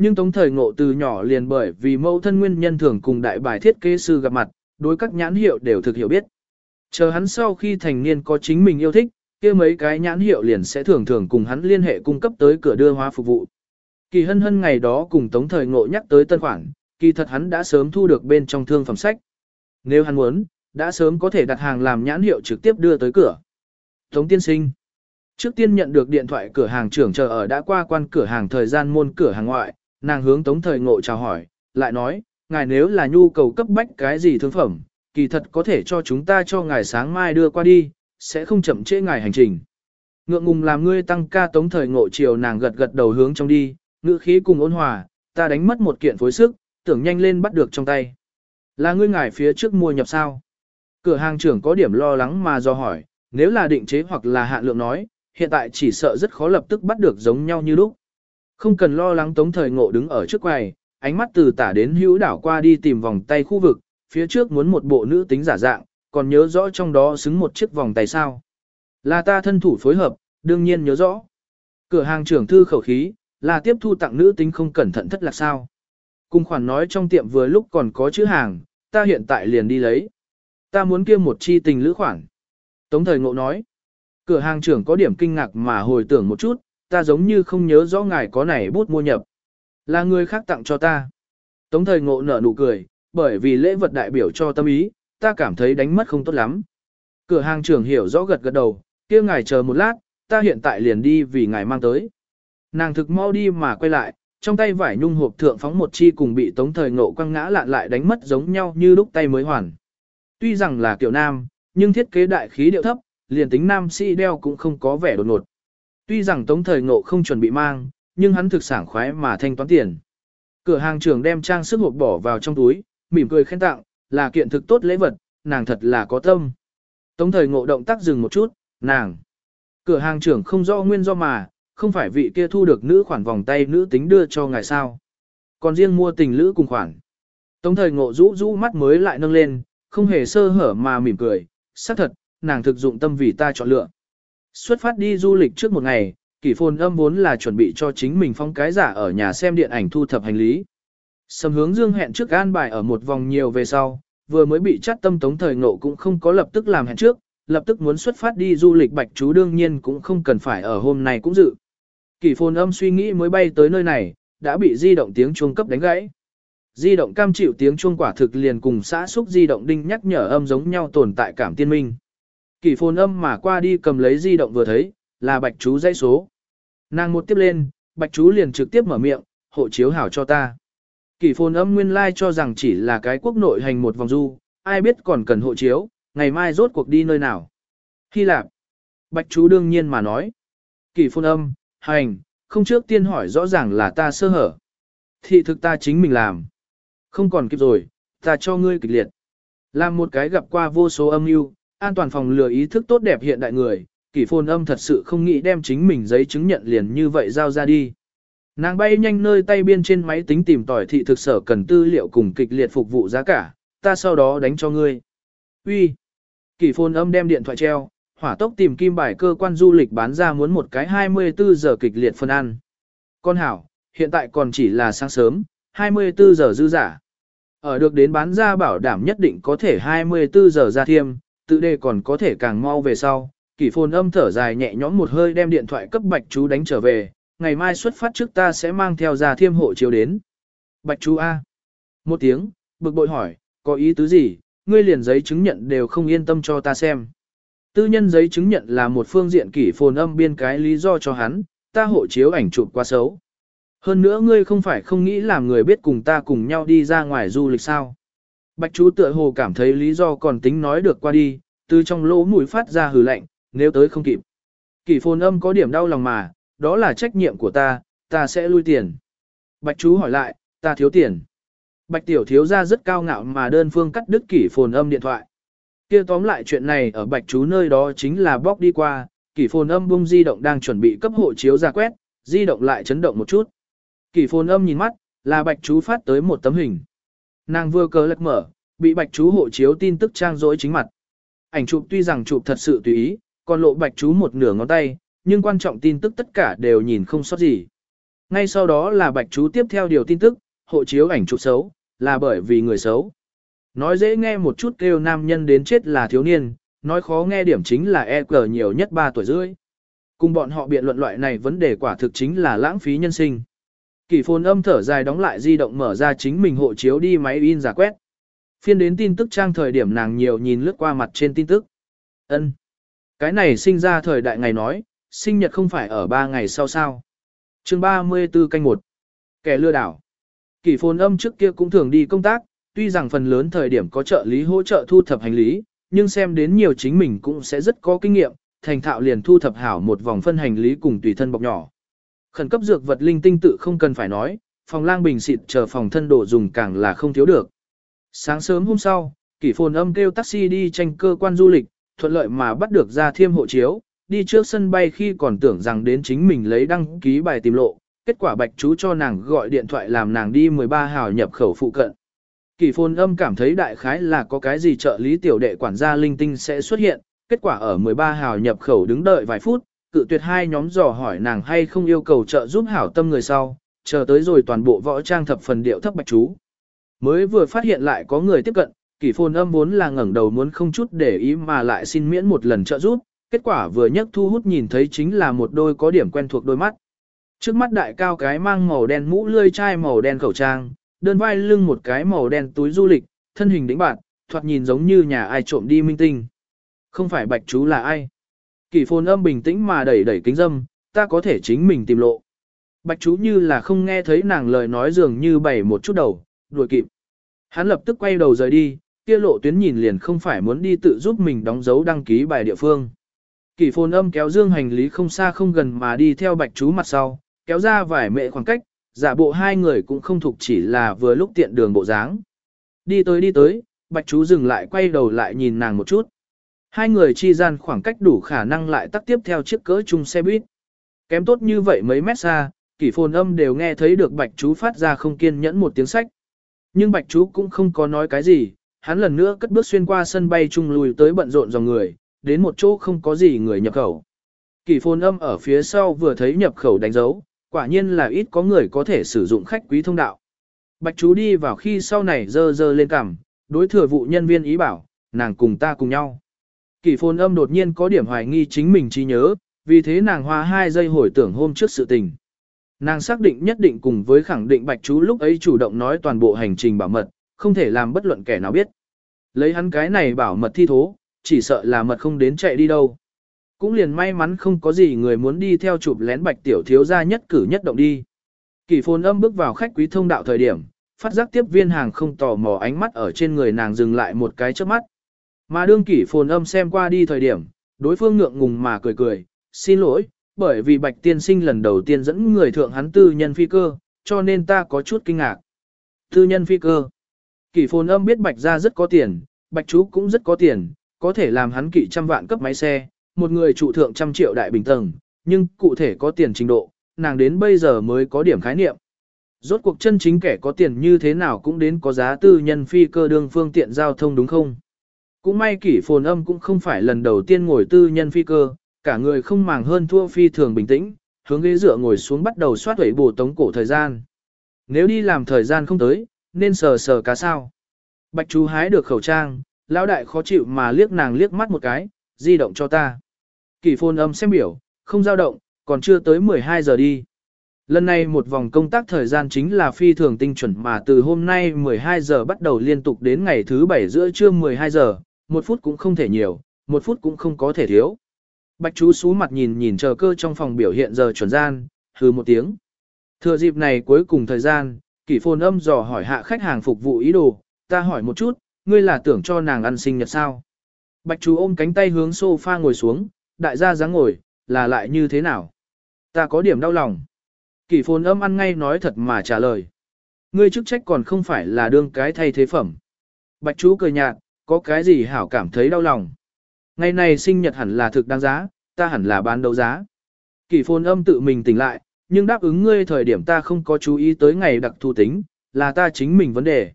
Nhưng tống thời ngộ từ nhỏ liền bởi vì mẫu thân nguyên nhân thường cùng đại bài thiết kế sư gặp mặt, đối các nhãn hiệu đều thực hiểu biết. Chờ hắn sau khi thành niên có chính mình yêu thích, kia mấy cái nhãn hiệu liền sẽ thường thường cùng hắn liên hệ cung cấp tới cửa đưa hóa phục vụ. Kỳ hân hân ngày đó cùng Tống Thời Ngộ nhắc tới tân khoản, kỳ thật hắn đã sớm thu được bên trong thương phẩm sách. Nếu hắn muốn, đã sớm có thể đặt hàng làm nhãn hiệu trực tiếp đưa tới cửa. Tống tiên sinh. Trước tiên nhận được điện thoại cửa hàng trưởng chờ ở đã qua quan cửa hàng thời gian môn cửa hàng ngoại, nàng hướng Tống Thời Ngộ chào hỏi, lại nói, ngài nếu là nhu cầu cấp bách cái gì thương phẩm, kỳ thật có thể cho chúng ta cho ngài sáng mai đưa qua đi, sẽ không chậm trễ ngài hành trình. Ngượng ngùng làm ngươi tăng ca Tống Thời Ngộ chiều nàng gật gật đầu hướng trong đi, ngữ khí cùng ôn hòa, ta đánh mất một kiện phối sức, tưởng nhanh lên bắt được trong tay. Là ngươi ngài phía trước mua nhập sao? Cửa hàng trưởng có điểm lo lắng mà do hỏi, nếu là định chế hoặc là hạn lượng nói, hiện tại chỉ sợ rất khó lập tức bắt được giống nhau như lúc. Không cần lo lắng tống thời ngộ đứng ở trước quầy, ánh mắt từ tả đến hữu đảo qua đi tìm vòng tay khu vực, phía trước muốn một bộ nữ tính giả dạng, còn nhớ rõ trong đó xứng một chiếc vòng tay sao. Là ta thân thủ phối hợp, đương nhiên nhớ rõ. Cửa hàng trưởng thư khẩu khí, là tiếp thu tặng nữ tính không cẩn thận thất lạc sao. Cùng khoản nói trong tiệm vừa lúc còn có chữ hàng, ta hiện tại liền đi lấy. Ta muốn kia một chi tình lữ khoản. Tống thời ngộ nói. Cửa hàng trưởng có điểm kinh ngạc mà hồi tưởng một chút, ta giống như không nhớ rõ ngài có này bút mua nhập. Là người khác tặng cho ta. Tống thời ngộ nở nụ cười, bởi vì lễ vật đại biểu cho tâm ý, ta cảm thấy đánh mất không tốt lắm. Cửa hàng trưởng hiểu rõ gật gật đầu, kia ngài chờ một lát, ta hiện tại liền đi vì ngài mang tới. Nàng thực mau đi mà quay lại, trong tay vải nhung hộp thượng phóng một chi cùng bị tống thời ngộ quăng ngã lạn lại đánh mất giống nhau như lúc tay mới hoàn. Tuy rằng là kiểu nam, nhưng thiết kế đại khí điệu thấp, liền tính nam sĩ đeo cũng không có vẻ đột ngột. Tuy rằng tống thời ngộ không chuẩn bị mang, nhưng hắn thực sảng khoái mà thanh toán tiền. Cửa hàng trưởng đem trang sức hộp bỏ vào trong túi, mỉm cười khen tặng, là kiện thực tốt lễ vật, nàng thật là có tâm. Tống thời ngộ động tác dừng một chút, nàng. Cửa hàng trưởng không rõ nguyên do mà, không phải vị kia thu được nữ khoản vòng tay nữ tính đưa cho ngài sao. Còn riêng mua tình lữ cùng khoản. Tống thời ngộ rũ rũ mắt mới lại nâng lên, không hề sơ hở mà mỉm cười, xác thật, nàng thực dụng tâm vì ta chọn lựa. Xuất phát đi du lịch trước một ngày, kỷ phồn âm vốn là chuẩn bị cho chính mình phong cái giả ở nhà xem điện ảnh thu thập hành lý. Sầm hướng dương hẹn trước an bài ở một vòng nhiều về sau, vừa mới bị chắt tâm tống thời ngộ cũng không có lập tức làm hẹn trước, lập tức muốn xuất phát đi du lịch bạch chú đương nhiên cũng không cần phải ở hôm nay cũng dự. Kỷ phồn âm suy nghĩ mới bay tới nơi này, đã bị di động tiếng chuông cấp đánh gãy. Di động cam chịu tiếng chuông quả thực liền cùng xã xúc di động đinh nhắc nhở âm giống nhau tồn tại cảm tiên minh. Kỷ phồn âm mà qua đi cầm lấy di động vừa thấy, là bạch chú dãy số. Nàng một tiếp lên, bạch chú liền trực tiếp mở miệng, hộ chiếu hảo cho ta. Kỷ phồn âm nguyên lai like cho rằng chỉ là cái quốc nội hành một vòng du, ai biết còn cần hộ chiếu, ngày mai rốt cuộc đi nơi nào. Hy Lạp. Bạch chú đương nhiên mà nói. Kỷ phồn âm, hành, không trước tiên hỏi rõ ràng là ta sơ hở. Thị thực ta chính mình làm. Không còn kịp rồi, ta cho ngươi kịch liệt. Làm một cái gặp qua vô số âm mưu, an toàn phòng lừa ý thức tốt đẹp hiện đại người, kỷ phồn âm thật sự không nghĩ đem chính mình giấy chứng nhận liền như vậy giao ra đi. Nàng bay nhanh nơi tay biên trên máy tính tìm tỏi thị thực sở cần tư liệu cùng kịch liệt phục vụ giá cả, ta sau đó đánh cho ngươi. Uy. Kỷ phồn âm đem điện thoại treo, hỏa tốc tìm kim bài cơ quan du lịch bán ra muốn một cái 24 giờ kịch liệt phân ăn. Con hảo, hiện tại còn chỉ là sáng sớm, 24 giờ dư giả. Ở được đến bán ra bảo đảm nhất định có thể 24 giờ ra thiêm, tự đề còn có thể càng mau về sau. Kỷ phồn âm thở dài nhẹ nhõm một hơi đem điện thoại cấp bạch chú đánh trở về, ngày mai xuất phát trước ta sẽ mang theo ra thiêm hộ chiếu đến. Bạch chú A. Một tiếng, bực bội hỏi, có ý tứ gì, ngươi liền giấy chứng nhận đều không yên tâm cho ta xem. Tư nhân giấy chứng nhận là một phương diện kỷ phồn âm biên cái lý do cho hắn, ta hộ chiếu ảnh chụp quá xấu. Hơn nữa ngươi không phải không nghĩ làm người biết cùng ta cùng nhau đi ra ngoài du lịch sao. Bạch chú tựa hồ cảm thấy lý do còn tính nói được qua đi, từ trong lỗ mũi phát ra hừ lạnh, nếu tới không kịp. Kỷ phồn âm có điểm đau lòng mà, đó là trách nhiệm của ta, ta sẽ lui tiền. Bạch chú hỏi lại, ta thiếu tiền. Bạch tiểu thiếu ra rất cao ngạo mà đơn phương cắt đứt kỷ phồn âm điện thoại. kia tóm lại chuyện này ở bạch chú nơi đó chính là bóc đi qua, kỷ phồn âm bung di động đang chuẩn bị cấp hộ chiếu ra quét, di động lại chấn động một chút. Kỷ phồn âm nhìn mắt, là bạch chú phát tới một tấm hình. Nàng vừa cờ lật mở, bị bạch chú hộ chiếu tin tức trang dối chính mặt. Ảnh chụp tuy rằng chụp thật sự tùy ý, còn lộ bạch chú một nửa ngón tay, nhưng quan trọng tin tức tất cả đều nhìn không sót gì. Ngay sau đó là bạch chú tiếp theo điều tin tức, hộ chiếu ảnh chụp xấu, là bởi vì người xấu. Nói dễ nghe một chút kêu nam nhân đến chết là thiếu niên, nói khó nghe điểm chính là e cờ nhiều nhất 3 tuổi rưỡi. Cùng bọn họ biện luận loại này vấn đề quả thực chính là lãng phí nhân sinh. Kỷ phồn âm thở dài đóng lại di động mở ra chính mình hộ chiếu đi máy in giả quét. Phiên đến tin tức trang thời điểm nàng nhiều nhìn lướt qua mặt trên tin tức. ân Cái này sinh ra thời đại ngày nói, sinh nhật không phải ở 3 ngày sau sao. chương 34 canh 1. Kẻ lừa đảo. Kỷ phồn âm trước kia cũng thường đi công tác, tuy rằng phần lớn thời điểm có trợ lý hỗ trợ thu thập hành lý, nhưng xem đến nhiều chính mình cũng sẽ rất có kinh nghiệm, thành thạo liền thu thập hảo một vòng phân hành lý cùng tùy thân bọc nhỏ. Khẩn cấp dược vật linh tinh tự không cần phải nói, phòng lang bình xịt chờ phòng thân đồ dùng càng là không thiếu được. Sáng sớm hôm sau, kỷ phồn âm kêu taxi đi tranh cơ quan du lịch, thuận lợi mà bắt được ra thiêm hộ chiếu, đi trước sân bay khi còn tưởng rằng đến chính mình lấy đăng ký bài tìm lộ, kết quả bạch chú cho nàng gọi điện thoại làm nàng đi 13 hào nhập khẩu phụ cận. Kỳ phồn âm cảm thấy đại khái là có cái gì trợ lý tiểu đệ quản gia linh tinh sẽ xuất hiện, kết quả ở 13 hào nhập khẩu đứng đợi vài phút, cự tuyệt hai nhóm dò hỏi nàng hay không yêu cầu trợ giúp hảo tâm người sau, chờ tới rồi toàn bộ võ trang thập phần điệu thấp bạch chú. Mới vừa phát hiện lại có người tiếp cận, kỷ phồn âm vốn là ngẩng đầu muốn không chút để ý mà lại xin miễn một lần trợ giúp, kết quả vừa nhấc thu hút nhìn thấy chính là một đôi có điểm quen thuộc đôi mắt. Trước mắt đại cao cái mang màu đen mũ lươi chai màu đen khẩu trang, đơn vai lưng một cái màu đen túi du lịch, thân hình đĩnh bạn, thoạt nhìn giống như nhà ai trộm đi minh tinh. Không phải bạch chú là ai. Kỷ phồn âm bình tĩnh mà đẩy đẩy kính dâm, ta có thể chính mình tìm lộ. Bạch chú như là không nghe thấy nàng lời nói dường như bày một chút đầu, đuổi kịp. Hắn lập tức quay đầu rời đi, kia lộ tuyến nhìn liền không phải muốn đi tự giúp mình đóng dấu đăng ký bài địa phương. Kỷ phồn âm kéo dương hành lý không xa không gần mà đi theo bạch chú mặt sau, kéo ra vài mệ khoảng cách, giả bộ hai người cũng không thuộc chỉ là vừa lúc tiện đường bộ dáng. Đi tới đi tới, bạch chú dừng lại quay đầu lại nhìn nàng một chút. Hai người chi gian khoảng cách đủ khả năng lại tắt tiếp theo chiếc cỡ chung xe buýt. Kém tốt như vậy mấy mét xa, kỷ phồn âm đều nghe thấy được bạch chú phát ra không kiên nhẫn một tiếng sách. Nhưng bạch chú cũng không có nói cái gì, hắn lần nữa cất bước xuyên qua sân bay chung lùi tới bận rộn dòng người, đến một chỗ không có gì người nhập khẩu. Kỷ phồn âm ở phía sau vừa thấy nhập khẩu đánh dấu, quả nhiên là ít có người có thể sử dụng khách quý thông đạo. Bạch chú đi vào khi sau này dơ dơ lên cằm, đối thừa vụ nhân viên ý bảo, nàng cùng ta cùng nhau. Kỷ phồn âm đột nhiên có điểm hoài nghi chính mình trí nhớ, vì thế nàng hoa hai giây hồi tưởng hôm trước sự tình. Nàng xác định nhất định cùng với khẳng định bạch chú lúc ấy chủ động nói toàn bộ hành trình bảo mật, không thể làm bất luận kẻ nào biết. Lấy hắn cái này bảo mật thi thố, chỉ sợ là mật không đến chạy đi đâu. Cũng liền may mắn không có gì người muốn đi theo chụp lén bạch tiểu thiếu ra nhất cử nhất động đi. Kỳ phồn âm bước vào khách quý thông đạo thời điểm, phát giác tiếp viên hàng không tò mò ánh mắt ở trên người nàng dừng lại một cái trước mắt. Mà đương kỷ phồn âm xem qua đi thời điểm, đối phương ngượng ngùng mà cười cười, xin lỗi, bởi vì bạch tiên sinh lần đầu tiên dẫn người thượng hắn tư nhân phi cơ, cho nên ta có chút kinh ngạc. Tư nhân phi cơ. Kỷ phồn âm biết bạch ra rất có tiền, bạch chú cũng rất có tiền, có thể làm hắn kỵ trăm vạn cấp máy xe, một người trụ thượng trăm triệu đại bình tầng, nhưng cụ thể có tiền trình độ, nàng đến bây giờ mới có điểm khái niệm. Rốt cuộc chân chính kẻ có tiền như thế nào cũng đến có giá tư nhân phi cơ đương phương tiện giao thông đúng không? Cũng may kỷ phồn âm cũng không phải lần đầu tiên ngồi tư nhân phi cơ, cả người không màng hơn thua phi thường bình tĩnh, hướng ghế dựa ngồi xuống bắt đầu soát huẩy bổ tống cổ thời gian. Nếu đi làm thời gian không tới, nên sờ sờ cá sao. Bạch chú hái được khẩu trang, lão đại khó chịu mà liếc nàng liếc mắt một cái, di động cho ta. Kỷ phồn âm xem biểu, không dao động, còn chưa tới 12 giờ đi. Lần này một vòng công tác thời gian chính là phi thường tinh chuẩn mà từ hôm nay 12 giờ bắt đầu liên tục đến ngày thứ 7 giữa trưa 12 giờ, một phút cũng không thể nhiều, một phút cũng không có thể thiếu. Bạch chú xú mặt nhìn nhìn chờ cơ trong phòng biểu hiện giờ chuẩn gian, hừ một tiếng. Thừa dịp này cuối cùng thời gian, kỷ phồn âm dò hỏi hạ khách hàng phục vụ ý đồ, ta hỏi một chút, ngươi là tưởng cho nàng ăn sinh nhật sao? Bạch chú ôm cánh tay hướng sofa ngồi xuống, đại gia dáng ngồi, là lại như thế nào? Ta có điểm đau lòng. Kỷ phồn âm ăn ngay nói thật mà trả lời. Ngươi chức trách còn không phải là đương cái thay thế phẩm. Bạch chú cười nhạt, có cái gì hảo cảm thấy đau lòng. Ngày này sinh nhật hẳn là thực đáng giá, ta hẳn là bán đấu giá. Kỷ phồn âm tự mình tỉnh lại, nhưng đáp ứng ngươi thời điểm ta không có chú ý tới ngày đặc thù tính, là ta chính mình vấn đề.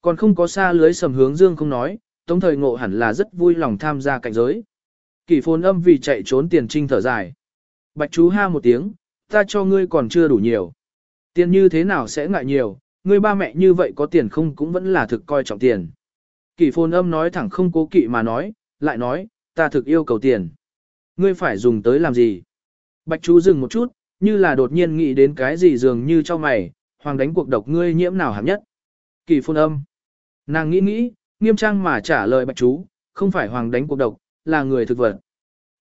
Còn không có xa lưới sầm hướng dương không nói, tống thời ngộ hẳn là rất vui lòng tham gia cạnh giới. Kỷ phồn âm vì chạy trốn tiền trinh thở dài. Bạch chú ha một tiếng, ta cho ngươi còn chưa đủ nhiều. Tiền như thế nào sẽ ngại nhiều, ngươi ba mẹ như vậy có tiền không cũng vẫn là thực coi trọng tiền. Kỷ phồn âm nói thẳng không cố kỵ mà nói, lại nói, ta thực yêu cầu tiền. Ngươi phải dùng tới làm gì? Bạch chú dừng một chút, như là đột nhiên nghĩ đến cái gì dường như cho mày, hoàng đánh cuộc độc ngươi nhiễm nào hẳn nhất. Kỳ phồn âm. Nàng nghĩ nghĩ, nghiêm trang mà trả lời bạch chú, không phải hoàng đánh cuộc độc, là người thực vật.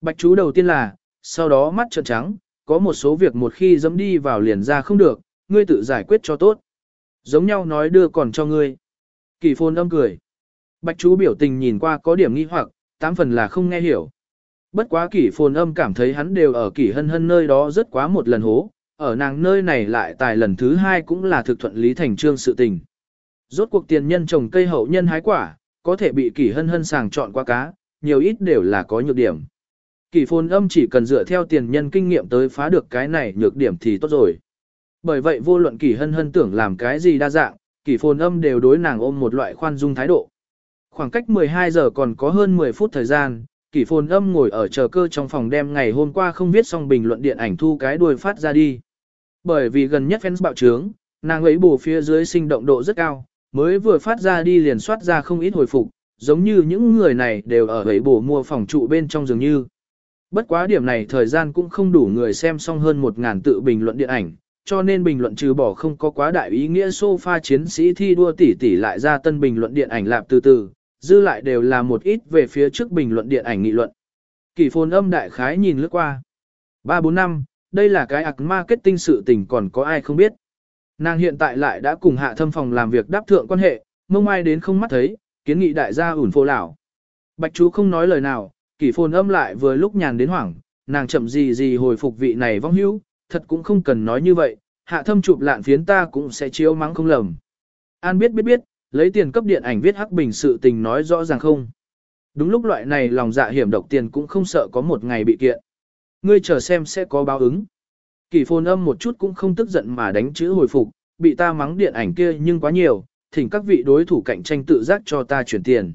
Bạch chú đầu tiên là, sau đó mắt trợn trắng, có một số việc một khi dẫm đi vào liền ra không được, ngươi tự giải quyết cho tốt. Giống nhau nói đưa còn cho ngươi. Kỳ phồn âm cười. Bạch chú biểu tình nhìn qua có điểm nghi hoặc, tám phần là không nghe hiểu. Bất quá kỷ phồn âm cảm thấy hắn đều ở kỷ hân hân nơi đó rất quá một lần hố, ở nàng nơi này lại tài lần thứ hai cũng là thực thuận lý thành trương sự tình. Rốt cuộc tiền nhân trồng cây hậu nhân hái quả, có thể bị kỷ hân hân sàng chọn qua cá, nhiều ít đều là có nhược điểm. Kỷ phồn âm chỉ cần dựa theo tiền nhân kinh nghiệm tới phá được cái này nhược điểm thì tốt rồi. Bởi vậy vô luận kỷ hân hân tưởng làm cái gì đa dạng, kỷ phồn âm đều đối nàng ôm một loại khoan dung thái độ. Khoảng cách 12 giờ còn có hơn 10 phút thời gian, kỷ phồn âm ngồi ở chờ cơ trong phòng đem ngày hôm qua không viết xong bình luận điện ảnh thu cái đuôi phát ra đi. Bởi vì gần nhất fans bạo trướng, nàng ấy bù phía dưới sinh động độ rất cao, mới vừa phát ra đi liền soát ra không ít hồi phục, giống như những người này đều ở ấy bù mua phòng trụ bên trong dường như. Bất quá điểm này thời gian cũng không đủ người xem xong hơn 1.000 tự bình luận điện ảnh, cho nên bình luận trừ bỏ không có quá đại ý nghĩa sofa chiến sĩ thi đua tỷ tỷ lại ra tân bình luận điện ảnh lạp từ từ, dư lại đều là một ít về phía trước bình luận điện ảnh nghị luận. Kỳ phồn âm đại khái nhìn lướt qua. 3-4 năm, đây là cái ạc marketing sự tình còn có ai không biết. Nàng hiện tại lại đã cùng hạ thâm phòng làm việc đáp thượng quan hệ, mông ai đến không mắt thấy, kiến nghị đại gia ủn phô lão. Bạch chú không nói lời nào, kỳ phồn âm lại vừa lúc nhàn đến hoảng, nàng chậm gì gì hồi phục vị này vong hữu, thật cũng không cần nói như vậy, hạ thâm chụp lạn phiến ta cũng sẽ chiếu mắng không lầm. An biết biết biết, Lấy tiền cấp điện ảnh viết hắc bình sự tình nói rõ ràng không. Đúng lúc loại này lòng dạ hiểm độc tiền cũng không sợ có một ngày bị kiện. Ngươi chờ xem sẽ có báo ứng. Kỳ phồn âm một chút cũng không tức giận mà đánh chữ hồi phục, bị ta mắng điện ảnh kia nhưng quá nhiều, thỉnh các vị đối thủ cạnh tranh tự giác cho ta chuyển tiền.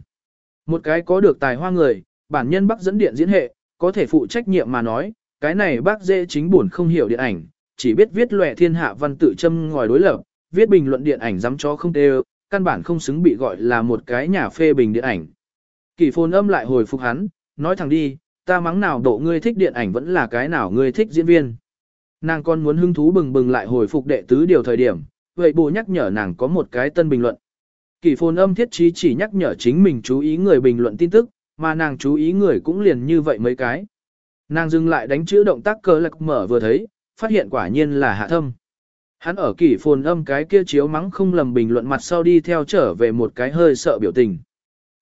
Một cái có được tài hoa người, bản nhân bác dẫn điện diễn hệ, có thể phụ trách nhiệm mà nói, cái này bác dễ chính buồn không hiểu điện ảnh, chỉ biết viết lòe thiên hạ văn tự châm ngòi đối lập, viết bình luận điện ảnh dám cho không tê căn bản không xứng bị gọi là một cái nhà phê bình điện ảnh. Kỳ phồn âm lại hồi phục hắn, nói thẳng đi, ta mắng nào độ ngươi thích điện ảnh vẫn là cái nào ngươi thích diễn viên. Nàng còn muốn hứng thú bừng bừng lại hồi phục đệ tứ điều thời điểm, vậy bù nhắc nhở nàng có một cái tân bình luận. Kỳ phồn âm thiết trí chỉ nhắc nhở chính mình chú ý người bình luận tin tức, mà nàng chú ý người cũng liền như vậy mấy cái. Nàng dừng lại đánh chữ động tác cơ lạc mở vừa thấy, phát hiện quả nhiên là hạ thâm. Hắn ở kỷ phồn âm cái kia chiếu mắng không lầm bình luận mặt sau đi theo trở về một cái hơi sợ biểu tình.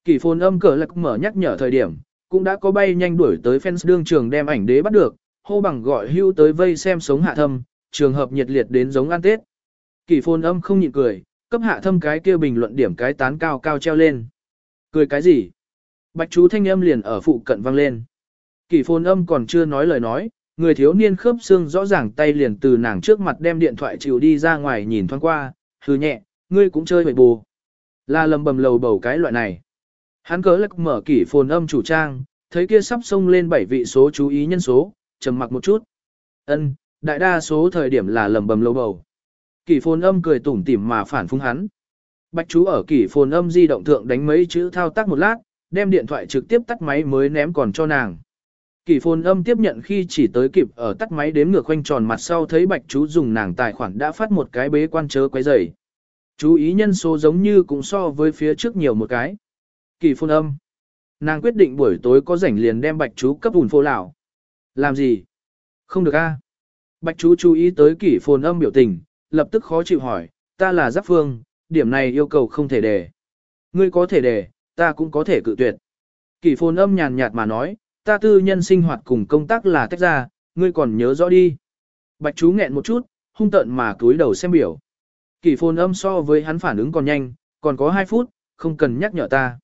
Kỷ phồn âm cờ lạc mở nhắc nhở thời điểm, cũng đã có bay nhanh đuổi tới fans đương trường đem ảnh đế bắt được, hô bằng gọi hưu tới vây xem sống hạ thâm, trường hợp nhiệt liệt đến giống ăn tết. Kỷ phồn âm không nhịn cười, cấp hạ thâm cái kia bình luận điểm cái tán cao cao treo lên. Cười cái gì? Bạch chú thanh âm liền ở phụ cận vang lên. Kỷ phồn âm còn chưa nói lời nói, người thiếu niên khớp xương rõ ràng tay liền từ nàng trước mặt đem điện thoại chịu đi ra ngoài nhìn thoáng qua, hừ nhẹ, ngươi cũng chơi bậy bù. Là lầm bầm lầu bầu cái loại này. Hắn cớ lắc mở kỷ phồn âm chủ trang, thấy kia sắp xông lên bảy vị số chú ý nhân số, trầm mặc một chút. Ân, đại đa số thời điểm là lầm bầm lầu bầu. Kỷ phồn âm cười tủm tỉm mà phản phung hắn. Bạch chú ở kỷ phồn âm di động thượng đánh mấy chữ thao tác một lát, đem điện thoại trực tiếp tắt máy mới ném còn cho nàng. Kỳ phồn âm tiếp nhận khi chỉ tới kịp ở tắt máy đếm ngược quanh tròn mặt sau thấy bạch chú dùng nàng tài khoản đã phát một cái bế quan chớ quấy rầy. Chú ý nhân số giống như cũng so với phía trước nhiều một cái. Kỳ phồn âm. Nàng quyết định buổi tối có rảnh liền đem bạch chú cấp ủn phô lão. Làm gì? Không được a. Bạch chú chú ý tới kỷ phồn âm biểu tình, lập tức khó chịu hỏi, ta là giáp phương, điểm này yêu cầu không thể đề. Ngươi có thể đề, ta cũng có thể cự tuyệt. Kỷ phồn âm nhàn nhạt mà nói, ta tư nhân sinh hoạt cùng công tác là tách ra, ngươi còn nhớ rõ đi. Bạch chú nghẹn một chút, hung tợn mà cúi đầu xem biểu. Kỷ phồn âm so với hắn phản ứng còn nhanh, còn có 2 phút, không cần nhắc nhở ta.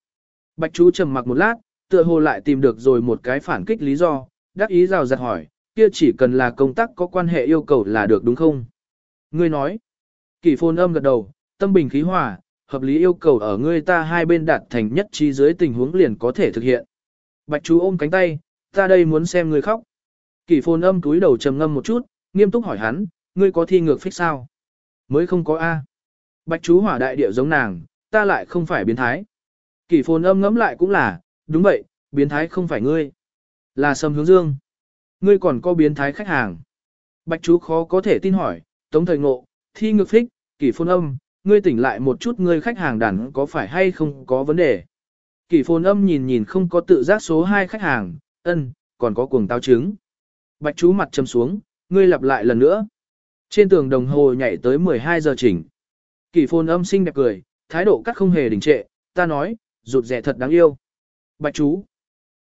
Bạch chú trầm mặc một lát, tựa hồ lại tìm được rồi một cái phản kích lý do, đắc ý rào rạt hỏi, kia chỉ cần là công tác có quan hệ yêu cầu là được đúng không? Ngươi nói, kỷ phồn âm gật đầu, tâm bình khí hòa, hợp lý yêu cầu ở ngươi ta hai bên đạt thành nhất trí dưới tình huống liền có thể thực hiện. Bạch chú ôm cánh tay, ta đây muốn xem ngươi khóc. Kỷ phồn âm túi đầu trầm ngâm một chút, nghiêm túc hỏi hắn, ngươi có thi ngược phích sao? Mới không có A. Bạch chú hỏa đại địa giống nàng, ta lại không phải biến thái. Kỷ phồn âm ngẫm lại cũng là, đúng vậy, biến thái không phải ngươi. Là sâm hướng dương. Ngươi còn có biến thái khách hàng. Bạch chú khó có thể tin hỏi, tống thời ngộ, thi ngược phích, kỷ phồn âm, ngươi tỉnh lại một chút ngươi khách hàng đàn có phải hay không có vấn đề. Kỷ phồn âm nhìn nhìn không có tự giác số 2 khách hàng, ân, còn có cuồng tao trứng. Bạch chú mặt châm xuống, ngươi lặp lại lần nữa. Trên tường đồng hồ nhảy tới 12 giờ chỉnh. Kỷ phồn âm xinh đẹp cười, thái độ cắt không hề đình trệ, ta nói, rụt rẻ thật đáng yêu. Bạch chú.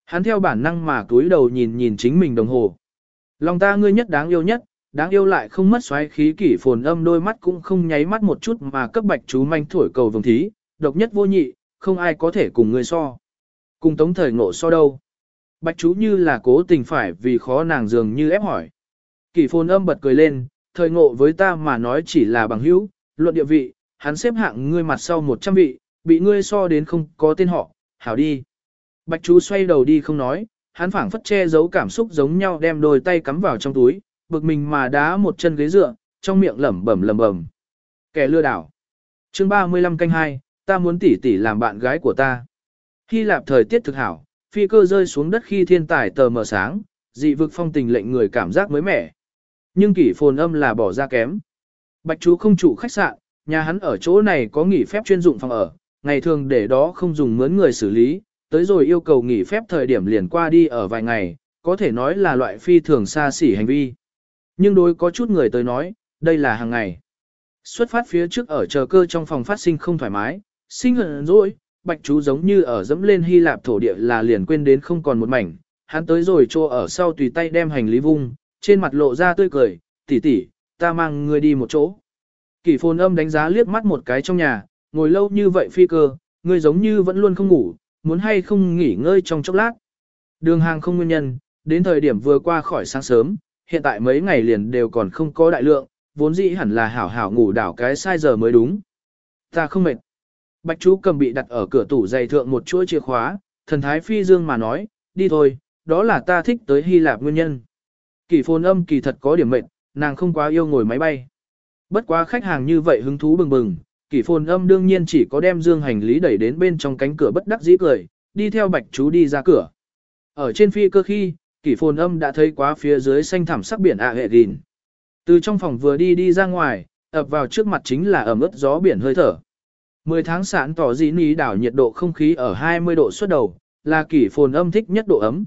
Hắn theo bản năng mà túi đầu nhìn nhìn chính mình đồng hồ. Lòng ta ngươi nhất đáng yêu nhất, đáng yêu lại không mất xoáy khí kỷ phồn âm đôi mắt cũng không nháy mắt một chút mà cấp bạch chú manh thổi cầu vồng thí, độc nhất vô nhị, không ai có thể cùng ngươi so. Cùng tống thời ngộ so đâu. Bạch chú như là cố tình phải vì khó nàng dường như ép hỏi. Kỷ phồn âm bật cười lên, thời ngộ với ta mà nói chỉ là bằng hữu, luận địa vị, hắn xếp hạng ngươi mặt sau 100 vị, bị ngươi so đến không có tên họ, hảo đi. Bạch chú xoay đầu đi không nói, hắn phảng phất che giấu cảm xúc giống nhau đem đôi tay cắm vào trong túi, bực mình mà đá một chân ghế dựa, trong miệng lẩm bẩm lẩm bẩm. Kẻ lừa đảo. Chương 35 canh 2, ta muốn tỷ tỷ làm bạn gái của ta. Hy Lạp thời tiết thực hảo, phi cơ rơi xuống đất khi thiên tài tờ mờ sáng, dị vực phong tình lệnh người cảm giác mới mẻ. Nhưng kỷ phồn âm là bỏ ra kém. Bạch chú không chủ khách sạn, nhà hắn ở chỗ này có nghỉ phép chuyên dụng phòng ở, ngày thường để đó không dùng mướn người xử lý, tới rồi yêu cầu nghỉ phép thời điểm liền qua đi ở vài ngày, có thể nói là loại phi thường xa xỉ hành vi. Nhưng đối có chút người tới nói, đây là hàng ngày. Xuất phát phía trước ở chờ cơ trong phòng phát sinh không thoải mái, sinh hận rồi, bạch chú giống như ở dẫm lên Hy Lạp thổ địa là liền quên đến không còn một mảnh, hắn tới rồi trô ở sau tùy tay đem hành lý vung, trên mặt lộ ra tươi cười, tỷ tỷ, ta mang ngươi đi một chỗ. Kỷ phồn âm đánh giá liếc mắt một cái trong nhà, ngồi lâu như vậy phi cơ, ngươi giống như vẫn luôn không ngủ, muốn hay không nghỉ ngơi trong chốc lát. Đường hàng không nguyên nhân, đến thời điểm vừa qua khỏi sáng sớm, hiện tại mấy ngày liền đều còn không có đại lượng, vốn dĩ hẳn là hảo hảo ngủ đảo cái sai giờ mới đúng. Ta không mệt. Bạch chú cầm bị đặt ở cửa tủ dày thượng một chuỗi chìa khóa, thần thái phi dương mà nói, đi thôi, đó là ta thích tới Hy Lạp nguyên nhân. Kỳ phồn âm kỳ thật có điểm mệnh, nàng không quá yêu ngồi máy bay. Bất quá khách hàng như vậy hứng thú bừng bừng, kỳ phồn âm đương nhiên chỉ có đem dương hành lý đẩy đến bên trong cánh cửa bất đắc dĩ cười, đi theo bạch chú đi ra cửa. Ở trên phi cơ khi, kỷ phồn âm đã thấy quá phía dưới xanh thẳm sắc biển ạ hệ gìn. Từ trong phòng vừa đi đi ra ngoài, ập vào trước mặt chính là ẩm ướt gió biển hơi thở. Mười tháng sạn tỏ dĩ ní đảo nhiệt độ không khí ở 20 độ suốt đầu, là kỷ phồn âm thích nhất độ ấm.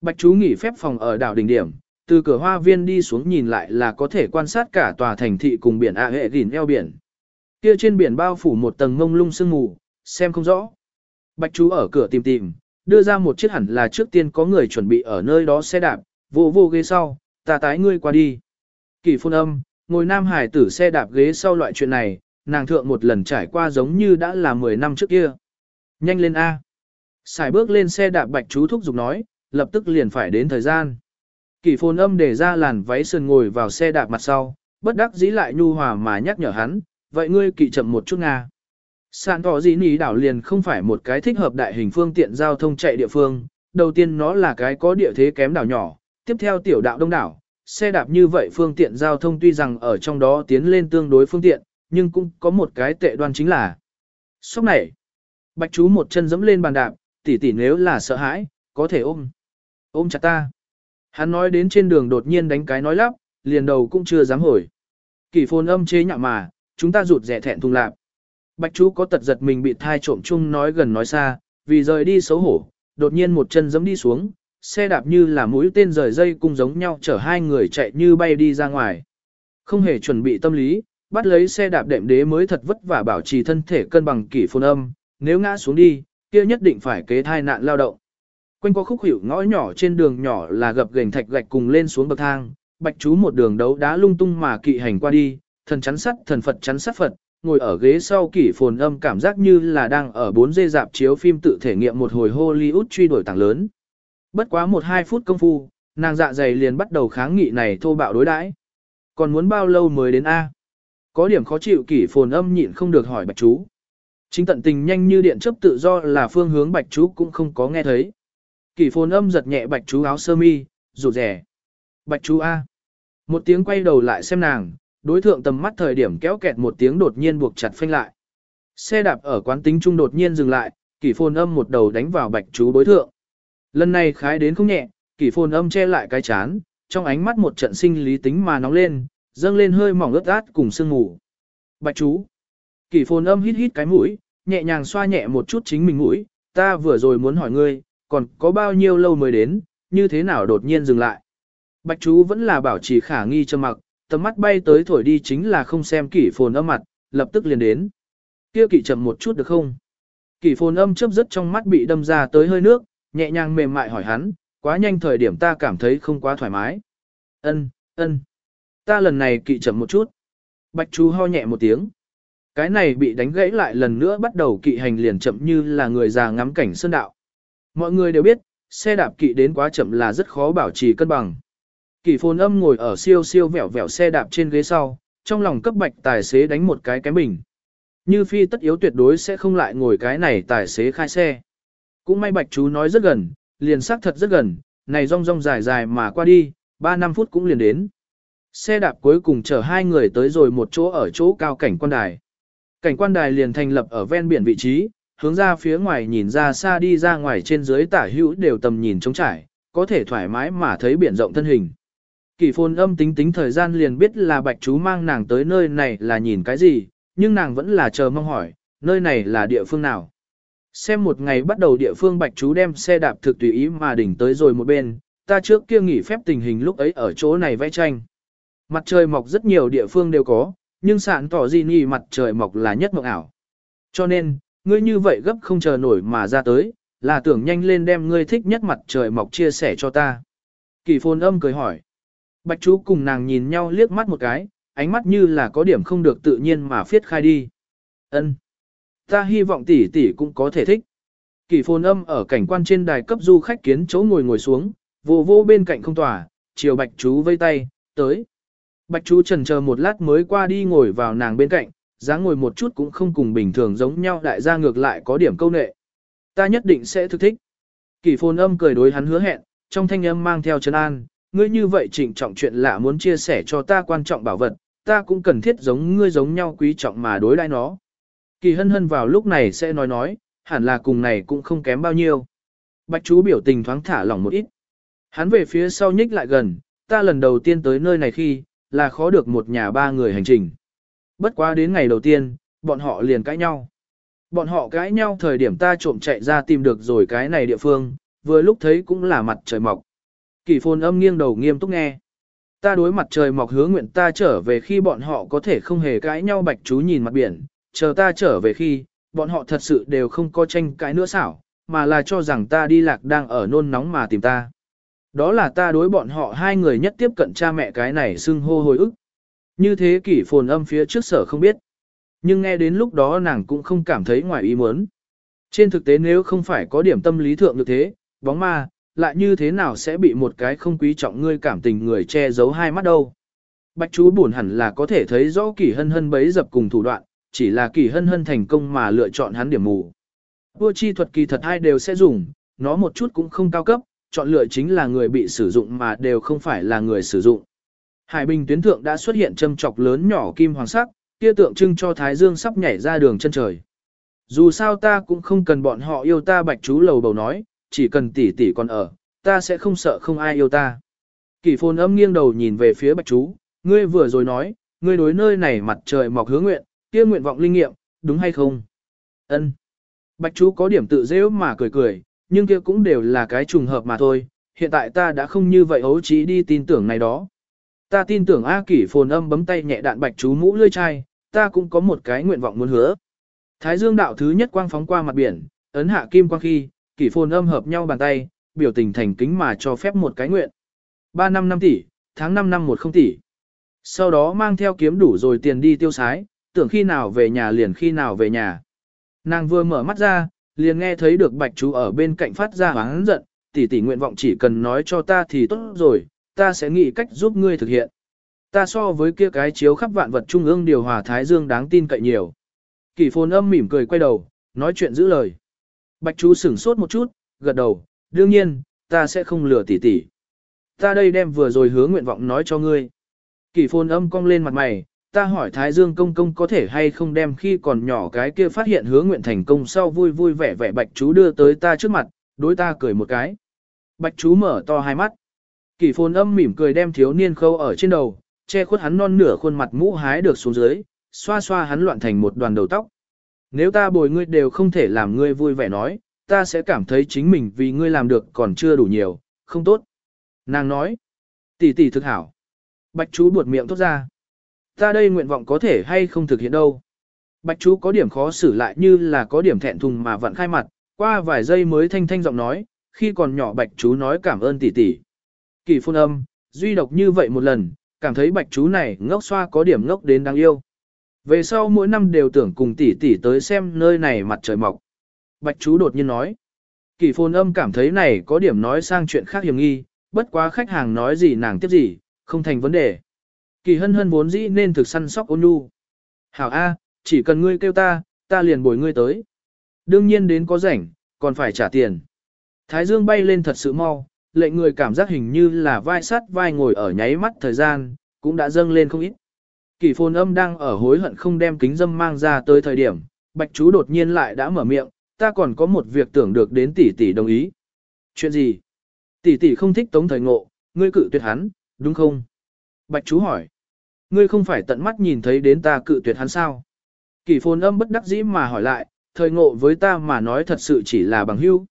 Bạch chú nghỉ phép phòng ở đảo đỉnh điểm, từ cửa hoa viên đi xuống nhìn lại là có thể quan sát cả tòa thành thị cùng biển ạ hệ gìn eo biển. Kia trên biển bao phủ một tầng ngông lung sương mù, xem không rõ. Bạch chú ở cửa tìm tìm, đưa ra một chiếc hẳn là trước tiên có người chuẩn bị ở nơi đó xe đạp, vô vô ghế sau, ta tái ngươi qua đi. Kỷ phồn âm, ngồi nam hải tử xe đạp ghế sau loại chuyện này, nàng thượng một lần trải qua giống như đã là 10 năm trước kia. Nhanh lên A. Xài bước lên xe đạp bạch chú thúc giục nói, lập tức liền phải đến thời gian. Kỷ phồn âm để ra làn váy sườn ngồi vào xe đạp mặt sau, bất đắc dĩ lại nhu hòa mà nhắc nhở hắn, vậy ngươi kỵ chậm một chút nga. Sàn tỏ dĩ nỉ đảo liền không phải một cái thích hợp đại hình phương tiện giao thông chạy địa phương, đầu tiên nó là cái có địa thế kém đảo nhỏ, tiếp theo tiểu đạo đông đảo, xe đạp như vậy phương tiện giao thông tuy rằng ở trong đó tiến lên tương đối phương tiện, nhưng cũng có một cái tệ đoan chính là sốc này. Bạch chú một chân dẫm lên bàn đạp, tỷ tỷ nếu là sợ hãi, có thể ôm. Ôm chặt ta. Hắn nói đến trên đường đột nhiên đánh cái nói lắp, liền đầu cũng chưa dám hồi. Kỷ phồn âm chế nhạo mà, chúng ta rụt rẻ thẹn thùng lạp. Bạch chú có tật giật mình bị thai trộm chung nói gần nói xa, vì rời đi xấu hổ, đột nhiên một chân giẫm đi xuống, xe đạp như là mũi tên rời dây cung giống nhau chở hai người chạy như bay đi ra ngoài. Không hề chuẩn bị tâm lý, bắt lấy xe đạp đệm đế mới thật vất vả bảo trì thân thể cân bằng kỷ phồn âm, nếu ngã xuống đi, kia nhất định phải kế thai nạn lao động. Quanh qua khúc hữu ngõ nhỏ trên đường nhỏ là gập gềnh thạch gạch cùng lên xuống bậc thang, bạch chú một đường đấu đá lung tung mà kỵ hành qua đi, thần chắn sắt thần Phật chắn sắt Phật, ngồi ở ghế sau kỷ phồn âm cảm giác như là đang ở bốn dê dạp chiếu phim tự thể nghiệm một hồi Hollywood truy đuổi tảng lớn. Bất quá 1-2 phút công phu, nàng dạ dày liền bắt đầu kháng nghị này thô bạo đối đãi. Còn muốn bao lâu mới đến A? Có điểm khó chịu kỷ phồn âm nhịn không được hỏi bạch chú. Chính tận tình nhanh như điện chấp tự do là phương hướng bạch chú cũng không có nghe thấy. Kỷ phồn âm giật nhẹ bạch chú áo sơ mi, rụt rẻ. Bạch chú A. Một tiếng quay đầu lại xem nàng, đối thượng tầm mắt thời điểm kéo kẹt một tiếng đột nhiên buộc chặt phanh lại. Xe đạp ở quán tính trung đột nhiên dừng lại, kỷ phồn âm một đầu đánh vào bạch chú đối thượng. Lần này khái đến không nhẹ, kỷ phồn âm che lại cái chán, trong ánh mắt một trận sinh lý tính mà nóng lên, dâng lên hơi mỏng ướt át cùng sương mù. Bạch chú. Kỷ phồn âm hít hít cái mũi, nhẹ nhàng xoa nhẹ một chút chính mình mũi, ta vừa rồi muốn hỏi ngươi, còn có bao nhiêu lâu mới đến, như thế nào đột nhiên dừng lại. Bạch chú vẫn là bảo trì khả nghi cho mặc, tầm mắt bay tới thổi đi chính là không xem kỷ phồn âm mặt, lập tức liền đến. Kia kỷ chậm một chút được không? Kỷ phồn âm chớp rất trong mắt bị đâm ra tới hơi nước, nhẹ nhàng mềm mại hỏi hắn, quá nhanh thời điểm ta cảm thấy không quá thoải mái. Ân, ân. Ta lần này kỵ chậm một chút. Bạch chú ho nhẹ một tiếng. Cái này bị đánh gãy lại lần nữa bắt đầu kỵ hành liền chậm như là người già ngắm cảnh sơn đạo. Mọi người đều biết, xe đạp kỵ đến quá chậm là rất khó bảo trì cân bằng. Kỷ phồn âm ngồi ở siêu siêu vẹo vẹo xe đạp trên ghế sau, trong lòng cấp bạch tài xế đánh một cái cái bình. Như phi tất yếu tuyệt đối sẽ không lại ngồi cái này tài xế khai xe. Cũng may bạch chú nói rất gần, liền xác thật rất gần, này rong rong dài dài mà qua đi, 3 năm phút cũng liền đến. Xe đạp cuối cùng chở hai người tới rồi một chỗ ở chỗ cao cảnh quan đài. Cảnh quan đài liền thành lập ở ven biển vị trí, hướng ra phía ngoài nhìn ra xa đi ra ngoài trên dưới tả hữu đều tầm nhìn trống trải, có thể thoải mái mà thấy biển rộng thân hình. Kỳ phôn âm tính tính thời gian liền biết là bạch chú mang nàng tới nơi này là nhìn cái gì, nhưng nàng vẫn là chờ mong hỏi, nơi này là địa phương nào. Xem một ngày bắt đầu địa phương bạch chú đem xe đạp thực tùy ý mà đỉnh tới rồi một bên, ta trước kia nghỉ phép tình hình lúc ấy ở chỗ này vẽ tranh. Mặt trời mọc rất nhiều địa phương đều có, nhưng sạn tỏ gì nhì mặt trời mọc là nhất mộng ảo. Cho nên, ngươi như vậy gấp không chờ nổi mà ra tới, là tưởng nhanh lên đem ngươi thích nhất mặt trời mọc chia sẻ cho ta. Kỳ phồn âm cười hỏi. Bạch chú cùng nàng nhìn nhau liếc mắt một cái, ánh mắt như là có điểm không được tự nhiên mà phiết khai đi. Ân, Ta hy vọng tỷ tỷ cũng có thể thích. Kỳ phồn âm ở cảnh quan trên đài cấp du khách kiến chỗ ngồi ngồi xuống, vô vô bên cạnh không tỏa, chiều bạch chú vây tay, tới. Bạch chú trần chờ một lát mới qua đi ngồi vào nàng bên cạnh, dáng ngồi một chút cũng không cùng bình thường giống nhau đại gia ngược lại có điểm câu nệ. Ta nhất định sẽ thực thích. Kỳ phồn âm cười đối hắn hứa hẹn, trong thanh âm mang theo chân an, ngươi như vậy trịnh trọng chuyện lạ muốn chia sẻ cho ta quan trọng bảo vật, ta cũng cần thiết giống ngươi giống nhau quý trọng mà đối đãi nó. Kỳ hân hân vào lúc này sẽ nói nói, hẳn là cùng này cũng không kém bao nhiêu. Bạch chú biểu tình thoáng thả lỏng một ít. Hắn về phía sau nhích lại gần, ta lần đầu tiên tới nơi này khi, là khó được một nhà ba người hành trình. Bất quá đến ngày đầu tiên, bọn họ liền cãi nhau. Bọn họ cãi nhau thời điểm ta trộm chạy ra tìm được rồi cái này địa phương, vừa lúc thấy cũng là mặt trời mọc. Kỳ phồn âm nghiêng đầu nghiêm túc nghe. Ta đối mặt trời mọc hứa nguyện ta trở về khi bọn họ có thể không hề cãi nhau bạch chú nhìn mặt biển, chờ ta trở về khi, bọn họ thật sự đều không có tranh cãi nữa xảo, mà là cho rằng ta đi lạc đang ở nôn nóng mà tìm ta. Đó là ta đối bọn họ hai người nhất tiếp cận cha mẹ cái này xưng hô hồi ức. Như thế kỷ phồn âm phía trước sở không biết. Nhưng nghe đến lúc đó nàng cũng không cảm thấy ngoài ý muốn. Trên thực tế nếu không phải có điểm tâm lý thượng được thế, bóng ma, lại như thế nào sẽ bị một cái không quý trọng ngươi cảm tình người che giấu hai mắt đâu. Bạch chú buồn hẳn là có thể thấy rõ kỳ hân hân bấy dập cùng thủ đoạn, chỉ là kỳ hân hân thành công mà lựa chọn hắn điểm mù. Vua chi thuật kỳ thật hai đều sẽ dùng, nó một chút cũng không cao cấp, chọn lựa chính là người bị sử dụng mà đều không phải là người sử dụng. Hải Bình tuyến thượng đã xuất hiện châm chọc lớn nhỏ kim hoàng sắc, kia tượng trưng cho Thái Dương sắp nhảy ra đường chân trời. Dù sao ta cũng không cần bọn họ yêu ta bạch chú lầu bầu nói, chỉ cần tỷ tỷ còn ở, ta sẽ không sợ không ai yêu ta. Kỷ phồn âm nghiêng đầu nhìn về phía bạch chú, ngươi vừa rồi nói, ngươi đối nơi này mặt trời mọc hứa nguyện, kia nguyện vọng linh nghiệm, đúng hay không? Ân. Bạch chú có điểm tự dễ mà cười cười, nhưng kia cũng đều là cái trùng hợp mà thôi, hiện tại ta đã không như vậy ấu trí đi tin tưởng này đó. Ta tin tưởng A Kỷ phồn âm bấm tay nhẹ đạn bạch chú mũ lươi chai, ta cũng có một cái nguyện vọng muốn hứa. Thái dương đạo thứ nhất quang phóng qua mặt biển, ấn hạ kim quang khi, Kỷ phồn âm hợp nhau bàn tay, biểu tình thành kính mà cho phép một cái nguyện. 3 năm 5 tỷ, tháng 5 năm 1 không tỷ. Sau đó mang theo kiếm đủ rồi tiền đi tiêu sái, tưởng khi nào về nhà liền khi nào về nhà. Nàng vừa mở mắt ra, liền nghe thấy được bạch chú ở bên cạnh phát ra hoáng giận, tỷ tỷ nguyện vọng chỉ cần nói cho ta thì tốt rồi, ta sẽ nghĩ cách giúp ngươi thực hiện. Ta so với kia cái chiếu khắp vạn vật trung ương điều hòa thái dương đáng tin cậy nhiều. Kỷ phồn âm mỉm cười quay đầu, nói chuyện giữ lời. Bạch chú sửng sốt một chút, gật đầu, đương nhiên, ta sẽ không lừa tỷ tỷ. Ta đây đem vừa rồi hứa nguyện vọng nói cho ngươi. Kỷ phồn âm cong lên mặt mày, ta hỏi Thái Dương công công có thể hay không đem khi còn nhỏ cái kia phát hiện hứa nguyện thành công sau vui vui vẻ vẻ bạch chú đưa tới ta trước mặt, đối ta cười một cái. Bạch chú mở to hai mắt. Kỷ phồn âm mỉm cười đem thiếu niên khâu ở trên đầu, che khuất hắn non nửa khuôn mặt mũ hái được xuống dưới, xoa xoa hắn loạn thành một đoàn đầu tóc. Nếu ta bồi ngươi đều không thể làm ngươi vui vẻ nói, ta sẽ cảm thấy chính mình vì ngươi làm được còn chưa đủ nhiều, không tốt. Nàng nói, tỷ tỷ thực hảo. Bạch chú buột miệng tốt ra. Ta đây nguyện vọng có thể hay không thực hiện đâu. Bạch chú có điểm khó xử lại như là có điểm thẹn thùng mà vẫn khai mặt, qua vài giây mới thanh thanh giọng nói, khi còn nhỏ bạch chú nói cảm ơn tỷ tỷ. Kỳ phun âm, duy độc như vậy một lần, cảm thấy bạch chú này ngốc xoa có điểm ngốc đến đáng yêu. Về sau mỗi năm đều tưởng cùng tỷ tỷ tới xem nơi này mặt trời mọc. Bạch chú đột nhiên nói. Kỳ phồn âm cảm thấy này có điểm nói sang chuyện khác hiểm nghi, bất quá khách hàng nói gì nàng tiếp gì, không thành vấn đề. Kỳ hân hân vốn dĩ nên thực săn sóc ôn nhu. Hảo A, chỉ cần ngươi kêu ta, ta liền bồi ngươi tới. Đương nhiên đến có rảnh, còn phải trả tiền. Thái dương bay lên thật sự mau, lệnh người cảm giác hình như là vai sát vai ngồi ở nháy mắt thời gian, cũng đã dâng lên không ít. Kỳ phồn âm đang ở hối hận không đem kính dâm mang ra tới thời điểm, bạch chú đột nhiên lại đã mở miệng, ta còn có một việc tưởng được đến tỷ tỷ đồng ý. Chuyện gì? Tỷ tỷ không thích tống thời ngộ, ngươi cự tuyệt hắn, đúng không? Bạch chú hỏi. Ngươi không phải tận mắt nhìn thấy đến ta cự tuyệt hắn sao? Kỷ phồn âm bất đắc dĩ mà hỏi lại, thời ngộ với ta mà nói thật sự chỉ là bằng hữu.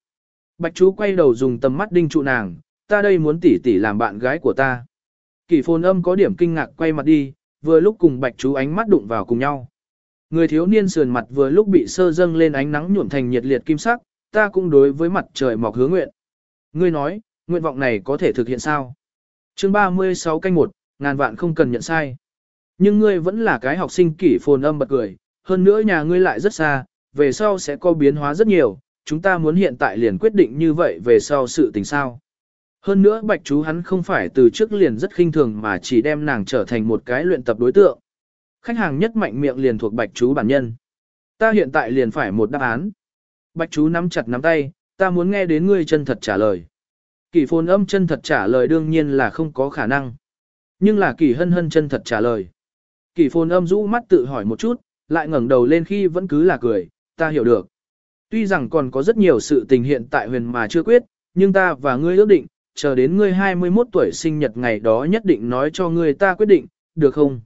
Bạch chú quay đầu dùng tầm mắt đinh trụ nàng, ta đây muốn tỷ tỷ làm bạn gái của ta. Kỷ phồn âm có điểm kinh ngạc quay mặt đi, vừa lúc cùng bạch chú ánh mắt đụng vào cùng nhau. Người thiếu niên sườn mặt vừa lúc bị sơ dâng lên ánh nắng nhuộm thành nhiệt liệt kim sắc, ta cũng đối với mặt trời mọc hứa nguyện. Ngươi nói, nguyện vọng này có thể thực hiện sao? Chương 36 canh 1, ngàn vạn không cần nhận sai. Nhưng ngươi vẫn là cái học sinh kỷ phồn âm bật cười, hơn nữa nhà ngươi lại rất xa, về sau sẽ có biến hóa rất nhiều, chúng ta muốn hiện tại liền quyết định như vậy về sau sự tình sao. Hơn nữa bạch chú hắn không phải từ trước liền rất khinh thường mà chỉ đem nàng trở thành một cái luyện tập đối tượng. Khách hàng nhất mạnh miệng liền thuộc bạch chú bản nhân. Ta hiện tại liền phải một đáp án. Bạch chú nắm chặt nắm tay, ta muốn nghe đến ngươi chân thật trả lời. Kỷ phồn âm chân thật trả lời đương nhiên là không có khả năng. Nhưng là kỷ hân hân chân thật trả lời. Kỷ phồn âm rũ mắt tự hỏi một chút, lại ngẩng đầu lên khi vẫn cứ là cười, ta hiểu được. Tuy rằng còn có rất nhiều sự tình hiện tại huyền mà chưa quyết, nhưng ta và ngươi ước định, chờ đến ngươi 21 tuổi sinh nhật ngày đó nhất định nói cho ngươi ta quyết định, được không?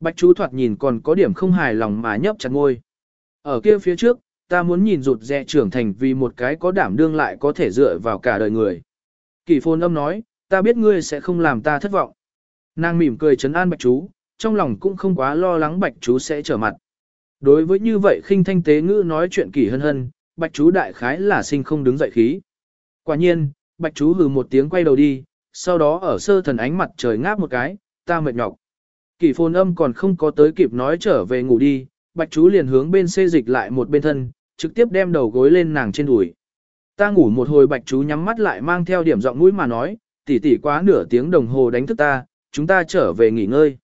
Bạch chú thoạt nhìn còn có điểm không hài lòng mà nhấp chặt ngôi. Ở kia phía trước, ta muốn nhìn rụt rẹ trưởng thành vì một cái có đảm đương lại có thể dựa vào cả đời người. Kỳ phồn âm nói, ta biết ngươi sẽ không làm ta thất vọng. Nàng mỉm cười trấn an bạch chú, trong lòng cũng không quá lo lắng bạch chú sẽ trở mặt. Đối với như vậy khinh thanh tế ngữ nói chuyện kỳ hân hân, bạch chú đại khái là sinh không đứng dậy khí. Quả nhiên, bạch chú hừ một tiếng quay đầu đi, sau đó ở sơ thần ánh mặt trời ngáp một cái, ta mệt nhọc. Kỳ phồn âm còn không có tới kịp nói trở về ngủ đi, bạch chú liền hướng bên xê dịch lại một bên thân, trực tiếp đem đầu gối lên nàng trên đùi. Ta ngủ một hồi bạch chú nhắm mắt lại mang theo điểm giọng mũi mà nói, tỷ tỷ quá nửa tiếng đồng hồ đánh thức ta, chúng ta trở về nghỉ ngơi.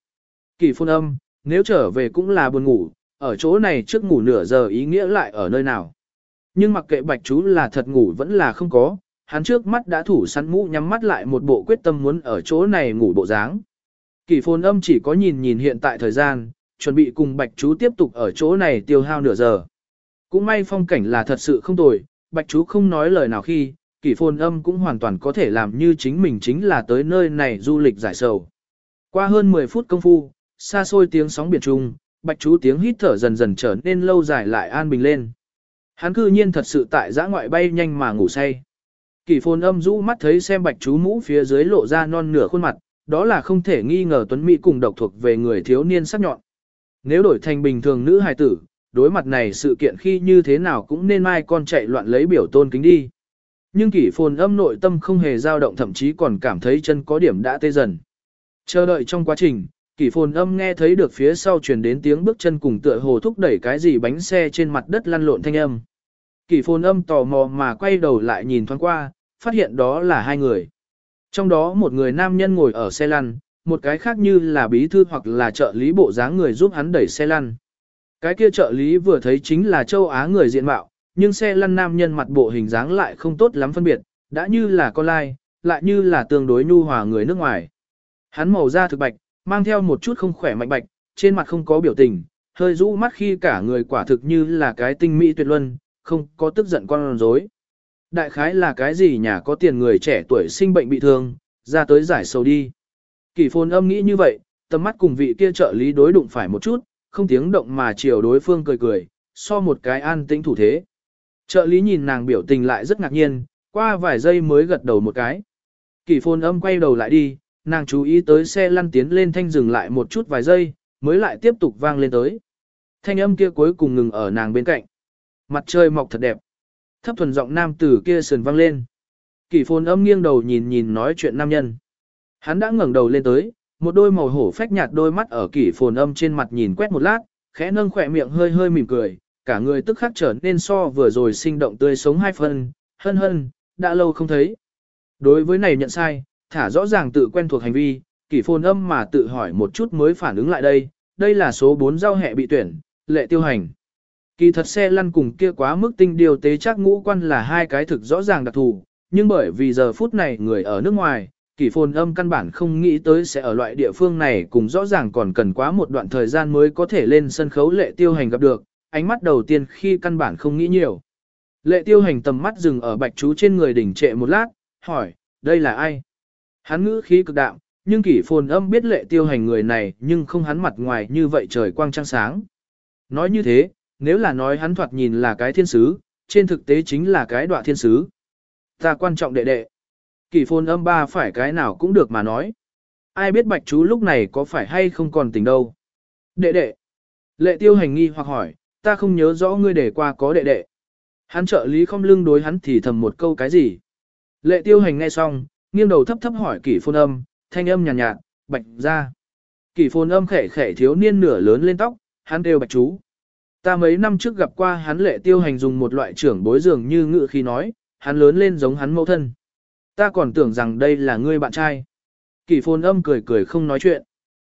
Kỳ phun âm, nếu trở về cũng là buồn ngủ, ở chỗ này trước ngủ nửa giờ ý nghĩa lại ở nơi nào. Nhưng mặc kệ bạch chú là thật ngủ vẫn là không có, hắn trước mắt đã thủ sẵn mũ nhắm mắt lại một bộ quyết tâm muốn ở chỗ này ngủ bộ dáng. Kỳ Phun âm chỉ có nhìn nhìn hiện tại thời gian, chuẩn bị cùng bạch chú tiếp tục ở chỗ này tiêu hao nửa giờ. Cũng may phong cảnh là thật sự không tồi, bạch chú không nói lời nào khi, kỳ Phun âm cũng hoàn toàn có thể làm như chính mình chính là tới nơi này du lịch giải sầu. Qua hơn 10 phút công phu, xa xôi tiếng sóng biển trung, bạch chú tiếng hít thở dần dần trở nên lâu dài lại an bình lên. Hắn cư nhiên thật sự tại giã ngoại bay nhanh mà ngủ say. Kỳ phồn âm rũ mắt thấy xem bạch chú mũ phía dưới lộ ra non nửa khuôn mặt, đó là không thể nghi ngờ tuấn mỹ cùng độc thuộc về người thiếu niên sắc nhọn. Nếu đổi thành bình thường nữ hài tử, đối mặt này sự kiện khi như thế nào cũng nên mai con chạy loạn lấy biểu tôn kính đi. Nhưng kỷ phồn âm nội tâm không hề dao động thậm chí còn cảm thấy chân có điểm đã tê dần. Chờ đợi trong quá trình, kỷ phồn âm nghe thấy được phía sau truyền đến tiếng bước chân cùng tựa hồ thúc đẩy cái gì bánh xe trên mặt đất lăn lộn thanh âm. Kỷ phồn âm tò mò mà quay đầu lại nhìn thoáng qua, phát hiện đó là hai người. Trong đó một người nam nhân ngồi ở xe lăn, một cái khác như là bí thư hoặc là trợ lý bộ dáng người giúp hắn đẩy xe lăn. Cái kia trợ lý vừa thấy chính là châu Á người diện mạo, nhưng xe lăn nam nhân mặt bộ hình dáng lại không tốt lắm phân biệt, đã như là con lai, lại như là tương đối nhu hòa người nước ngoài. Hắn màu da thực bạch, mang theo một chút không khỏe mạnh bạch, trên mặt không có biểu tình, hơi rũ mắt khi cả người quả thực như là cái tinh mỹ tuyệt luân, không có tức giận con rối. Đại khái là cái gì nhà có tiền người trẻ tuổi sinh bệnh bị thương, ra tới giải sầu đi. Kỳ phồn âm nghĩ như vậy, tầm mắt cùng vị kia trợ lý đối đụng phải một chút, không tiếng động mà chiều đối phương cười cười, so một cái an tĩnh thủ thế. Trợ lý nhìn nàng biểu tình lại rất ngạc nhiên, qua vài giây mới gật đầu một cái. Kỳ phồn âm quay đầu lại đi, nàng chú ý tới xe lăn tiến lên thanh dừng lại một chút vài giây, mới lại tiếp tục vang lên tới. Thanh âm kia cuối cùng ngừng ở nàng bên cạnh. Mặt trời mọc thật đẹp. Thấp thuần giọng nam tử kia sườn vang lên. Kỷ phồn âm nghiêng đầu nhìn nhìn nói chuyện nam nhân. Hắn đã ngẩng đầu lên tới, một đôi màu hổ phách nhạt đôi mắt ở kỷ phồn âm trên mặt nhìn quét một lát, khẽ nâng khỏe miệng hơi hơi mỉm cười, cả người tức khắc trở nên so vừa rồi sinh động tươi sống hai phần, hân hân, đã lâu không thấy. Đối với này nhận sai, thả rõ ràng tự quen thuộc hành vi, kỷ phồn âm mà tự hỏi một chút mới phản ứng lại đây, đây là số 4 giao hẹ bị tuyển, lệ tiêu hành. Kỳ thật xe lăn cùng kia quá mức tinh điều tế chắc ngũ quan là hai cái thực rõ ràng đặc thù, nhưng bởi vì giờ phút này người ở nước ngoài, kỷ phồn âm căn bản không nghĩ tới sẽ ở loại địa phương này cùng rõ ràng còn cần quá một đoạn thời gian mới có thể lên sân khấu lệ tiêu hành gặp được, ánh mắt đầu tiên khi căn bản không nghĩ nhiều. Lệ tiêu hành tầm mắt dừng ở bạch chú trên người đỉnh trệ một lát, hỏi, đây là ai? Hắn ngữ khí cực đạm, nhưng kỷ phồn âm biết lệ tiêu hành người này nhưng không hắn mặt ngoài như vậy trời quang trăng sáng. Nói như thế, nếu là nói hắn thoạt nhìn là cái thiên sứ, trên thực tế chính là cái đọa thiên sứ. Ta quan trọng đệ đệ. Kỷ phồn âm ba phải cái nào cũng được mà nói. Ai biết bạch chú lúc này có phải hay không còn tình đâu. Đệ đệ. Lệ tiêu hành nghi hoặc hỏi, ta không nhớ rõ ngươi để qua có đệ đệ. Hắn trợ lý không lưng đối hắn thì thầm một câu cái gì. Lệ tiêu hành nghe xong, nghiêng đầu thấp thấp hỏi kỷ phôn âm, thanh âm nhàn nhạt, nhạt, bạch ra. Kỷ phôn âm khẽ khẽ thiếu niên nửa lớn lên tóc, hắn đều bạch chú. Ta mấy năm trước gặp qua hắn lệ tiêu hành dùng một loại trưởng bối dường như ngự khi nói, hắn lớn lên giống hắn mẫu thân. Ta còn tưởng rằng đây là ngươi bạn trai. Kỷ phôn âm cười cười không nói chuyện.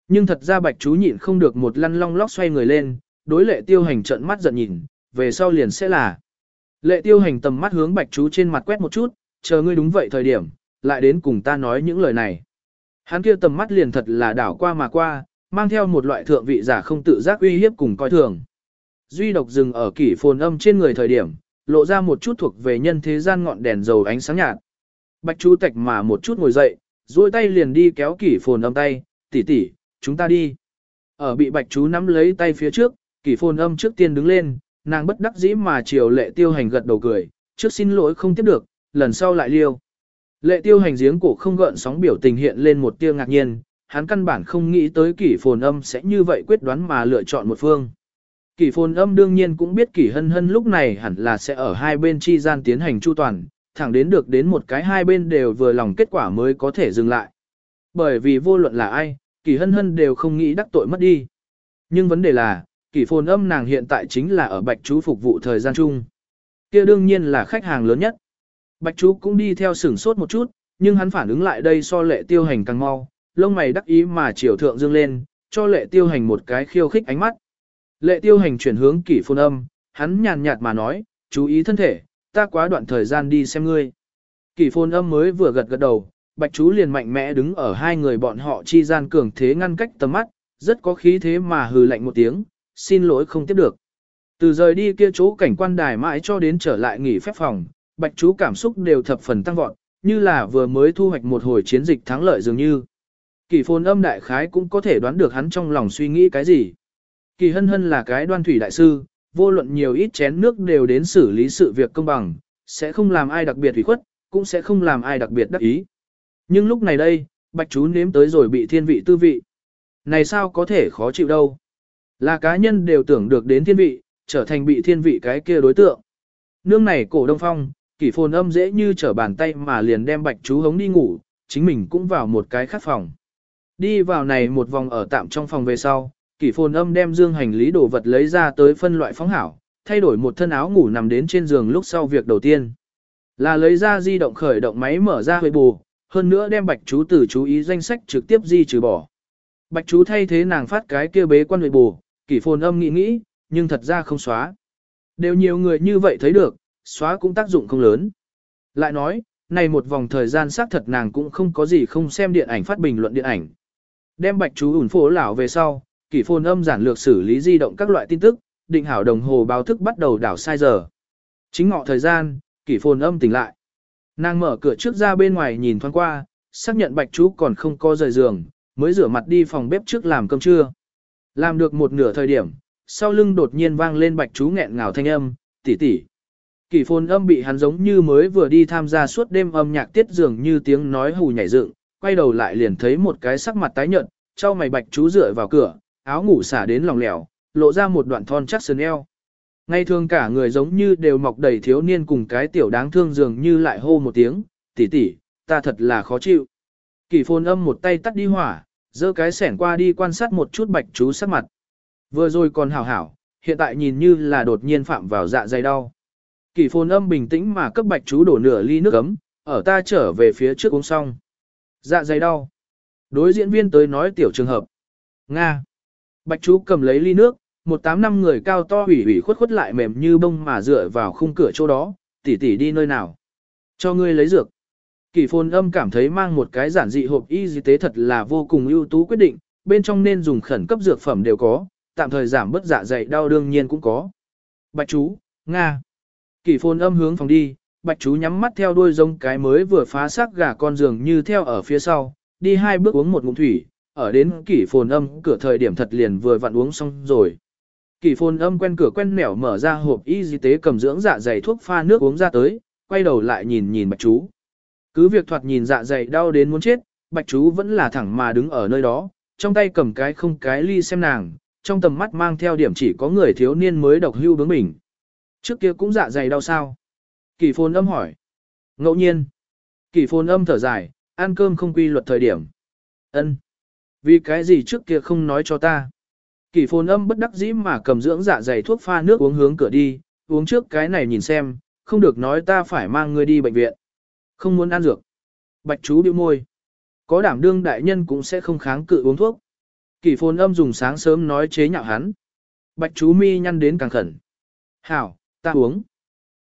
Nhưng thật ra bạch chú nhịn không được một lăn long lóc xoay người lên, đối lệ tiêu hành trận mắt giận nhìn, về sau liền sẽ là. Lệ tiêu hành tầm mắt hướng bạch chú trên mặt quét một chút, chờ ngươi đúng vậy thời điểm, lại đến cùng ta nói những lời này. Hắn kia tầm mắt liền thật là đảo qua mà qua, mang theo một loại thượng vị giả không tự giác uy hiếp cùng coi thường. Duy độc dừng ở kỷ phồn âm trên người thời điểm, lộ ra một chút thuộc về nhân thế gian ngọn đèn dầu ánh sáng nhạt. Bạch chú tạch mà một chút ngồi dậy, duỗi tay liền đi kéo kỷ phồn âm tay, tỷ tỷ, chúng ta đi. Ở bị bạch chú nắm lấy tay phía trước, kỷ phồn âm trước tiên đứng lên, nàng bất đắc dĩ mà chiều lệ tiêu hành gật đầu cười, trước xin lỗi không tiếp được, lần sau lại liêu. Lệ tiêu hành giếng cổ không gợn sóng biểu tình hiện lên một tia ngạc nhiên, hắn căn bản không nghĩ tới kỷ phồn âm sẽ như vậy quyết đoán mà lựa chọn một phương. Kỷ phồn âm đương nhiên cũng biết kỷ hân hân lúc này hẳn là sẽ ở hai bên chi gian tiến hành chu toàn, thẳng đến được đến một cái hai bên đều vừa lòng kết quả mới có thể dừng lại. Bởi vì vô luận là ai, kỷ hân hân đều không nghĩ đắc tội mất đi. Nhưng vấn đề là, kỷ phồn âm nàng hiện tại chính là ở bạch chú phục vụ thời gian chung. kia đương nhiên là khách hàng lớn nhất. Bạch chú cũng đi theo sửng sốt một chút, nhưng hắn phản ứng lại đây so lệ tiêu hành càng mau, lông mày đắc ý mà chiều thượng dương lên, cho lệ tiêu hành một cái khiêu khích ánh mắt. Lệ tiêu hành chuyển hướng kỷ phôn âm, hắn nhàn nhạt mà nói, chú ý thân thể, ta quá đoạn thời gian đi xem ngươi. Kỷ phôn âm mới vừa gật gật đầu, bạch chú liền mạnh mẽ đứng ở hai người bọn họ chi gian cường thế ngăn cách tầm mắt, rất có khí thế mà hừ lạnh một tiếng, xin lỗi không tiếp được. Từ rời đi kia chỗ cảnh quan đài mãi cho đến trở lại nghỉ phép phòng, bạch chú cảm xúc đều thập phần tăng vọt, như là vừa mới thu hoạch một hồi chiến dịch thắng lợi dường như. Kỳ phồn âm đại khái cũng có thể đoán được hắn trong lòng suy nghĩ cái gì. Kỳ hân hân là cái đoan thủy đại sư, vô luận nhiều ít chén nước đều đến xử lý sự việc công bằng, sẽ không làm ai đặc biệt hủy khuất, cũng sẽ không làm ai đặc biệt đắc ý. Nhưng lúc này đây, bạch chú nếm tới rồi bị thiên vị tư vị. Này sao có thể khó chịu đâu. Là cá nhân đều tưởng được đến thiên vị, trở thành bị thiên vị cái kia đối tượng. Nương này cổ đông phong, kỷ phồn âm dễ như trở bàn tay mà liền đem bạch chú hống đi ngủ, chính mình cũng vào một cái khác phòng. Đi vào này một vòng ở tạm trong phòng về sau, kỷ phồn âm đem dương hành lý đồ vật lấy ra tới phân loại phóng hảo, thay đổi một thân áo ngủ nằm đến trên giường lúc sau việc đầu tiên. Là lấy ra di động khởi động máy mở ra hơi bù, hơn nữa đem bạch chú từ chú ý danh sách trực tiếp di trừ bỏ. Bạch chú thay thế nàng phát cái kia bế quan huệ bù, kỷ phồn âm nghĩ nghĩ, nhưng thật ra không xóa. Đều nhiều người như vậy thấy được, xóa cũng tác dụng không lớn. Lại nói, này một vòng thời gian xác thật nàng cũng không có gì không xem điện ảnh phát bình luận điện ảnh. Đem bạch chú ủn phố lão về sau, kỷ phồn âm giản lược xử lý di động các loại tin tức, định hảo đồng hồ báo thức bắt đầu đảo sai giờ. Chính ngọ thời gian, kỷ phồn âm tỉnh lại. Nàng mở cửa trước ra bên ngoài nhìn thoáng qua, xác nhận bạch chú còn không có rời giường, mới rửa mặt đi phòng bếp trước làm cơm trưa. Làm được một nửa thời điểm, sau lưng đột nhiên vang lên bạch chú nghẹn ngào thanh âm, tỷ tỷ. Kỷ phồn âm bị hắn giống như mới vừa đi tham gia suốt đêm âm nhạc tiết dường như tiếng nói hù nhảy dựng, quay đầu lại liền thấy một cái sắc mặt tái nhợt, trao mày bạch chú dựa vào cửa, áo ngủ xả đến lòng lẻo, lộ ra một đoạn thon chắc sườn eo. Ngay thường cả người giống như đều mọc đầy thiếu niên cùng cái tiểu đáng thương dường như lại hô một tiếng, tỷ tỷ, ta thật là khó chịu. Kỷ phồn âm một tay tắt đi hỏa, giơ cái sẻn qua đi quan sát một chút bạch chú sắc mặt. Vừa rồi còn hảo hảo, hiện tại nhìn như là đột nhiên phạm vào dạ dày đau. Kỳ phồn âm bình tĩnh mà cấp bạch chú đổ nửa ly nước ấm, ở ta trở về phía trước uống xong. Dạ dày đau. Đối diễn viên tới nói tiểu trường hợp. Nga. Bạch chú cầm lấy ly nước, một tám năm người cao to hủy hủy khuất khuất lại mềm như bông mà dựa vào khung cửa chỗ đó, tỉ tỉ đi nơi nào. Cho ngươi lấy dược. Kỳ phồn âm cảm thấy mang một cái giản dị hộp y tế thật là vô cùng ưu tú quyết định, bên trong nên dùng khẩn cấp dược phẩm đều có, tạm thời giảm bớt dạ dày đau đương nhiên cũng có. Bạch chú, Nga. Kỳ phồn âm hướng phòng đi, bạch chú nhắm mắt theo đuôi giống cái mới vừa phá xác gà con giường như theo ở phía sau, đi hai bước uống một ngụm thủy, ở đến kỷ phồn âm cửa thời điểm thật liền vừa vặn uống xong rồi. Kỷ phồn âm quen cửa quen nẻo mở ra hộp y tế cầm dưỡng dạ dày thuốc pha nước uống ra tới, quay đầu lại nhìn nhìn bạch chú. Cứ việc thoạt nhìn dạ dày đau đến muốn chết, bạch chú vẫn là thẳng mà đứng ở nơi đó, trong tay cầm cái không cái ly xem nàng, trong tầm mắt mang theo điểm chỉ có người thiếu niên mới độc hưu bướng mình. Trước kia cũng dạ dày đau sao? Kỳ phồn âm hỏi. Ngẫu nhiên. Kỳ phồn âm thở dài, ăn cơm không quy luật thời điểm. ân Vì cái gì trước kia không nói cho ta? Kỳ phồn âm bất đắc dĩ mà cầm dưỡng dạ dày thuốc pha nước uống hướng cửa đi, uống trước cái này nhìn xem, không được nói ta phải mang ngươi đi bệnh viện. Không muốn ăn dược. Bạch chú bĩu môi. Có đảm đương đại nhân cũng sẽ không kháng cự uống thuốc. Kỳ phồn âm dùng sáng sớm nói chế nhạo hắn. Bạch chú mi nhăn đến càng khẩn. Hảo, ta uống.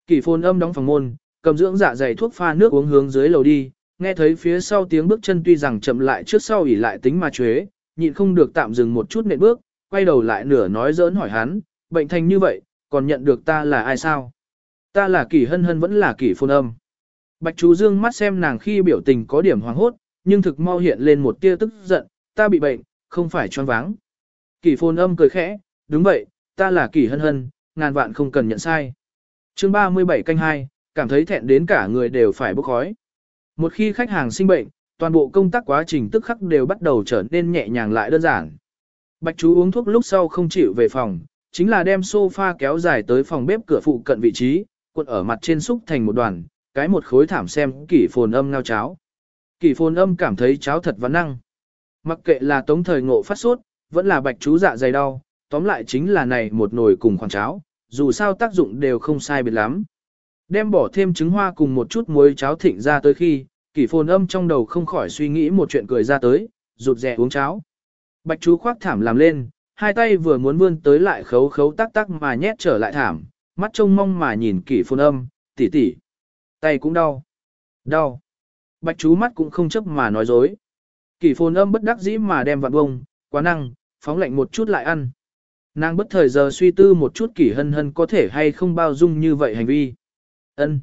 Kỷ phồn âm đóng phòng môn, cầm dưỡng dạ dày thuốc pha nước uống hướng dưới lầu đi, nghe thấy phía sau tiếng bước chân tuy rằng chậm lại trước sau ỉ lại tính mà chuế, nhịn không được tạm dừng một chút nệm bước, quay đầu lại nửa nói giỡn hỏi hắn, bệnh thành như vậy, còn nhận được ta là ai sao? Ta là Kỷ hân hân vẫn là Kỷ phồn âm. Bạch chú dương mắt xem nàng khi biểu tình có điểm hoàng hốt, nhưng thực mau hiện lên một tia tức giận, ta bị bệnh, không phải choáng váng. Kỷ phồn âm cười khẽ, đúng vậy, ta là Kỷ hân hân, ngàn vạn không cần nhận sai. chương 37 canh 2, cảm thấy thẹn đến cả người đều phải bốc khói. Một khi khách hàng sinh bệnh, toàn bộ công tác quá trình tức khắc đều bắt đầu trở nên nhẹ nhàng lại đơn giản. Bạch chú uống thuốc lúc sau không chịu về phòng, chính là đem sofa kéo dài tới phòng bếp cửa phụ cận vị trí, cuộn ở mặt trên xúc thành một đoàn, cái một khối thảm xem kỷ phồn âm ngao cháo. Kỷ phồn âm cảm thấy cháo thật vấn năng. Mặc kệ là tống thời ngộ phát sốt, vẫn là bạch chú dạ dày đau, tóm lại chính là này một nồi cùng khoản cháo, dù sao tác dụng đều không sai biệt lắm. Đem bỏ thêm trứng hoa cùng một chút muối cháo thịnh ra tới khi, kỷ phồn âm trong đầu không khỏi suy nghĩ một chuyện cười ra tới, rụt rè uống cháo. Bạch chú khoác thảm làm lên, hai tay vừa muốn vươn tới lại khấu khấu tác tác mà nhét trở lại thảm, mắt trông mong mà nhìn kỷ phồn âm, tỉ tỉ. Tay cũng đau. Đau. Bạch chú mắt cũng không chấp mà nói dối. Kỷ phồn âm bất đắc dĩ mà đem vạn bông, quá năng, phóng lạnh một chút lại ăn. Nàng bất thời giờ suy tư một chút kỷ hân hân có thể hay không bao dung như vậy hành vi. ân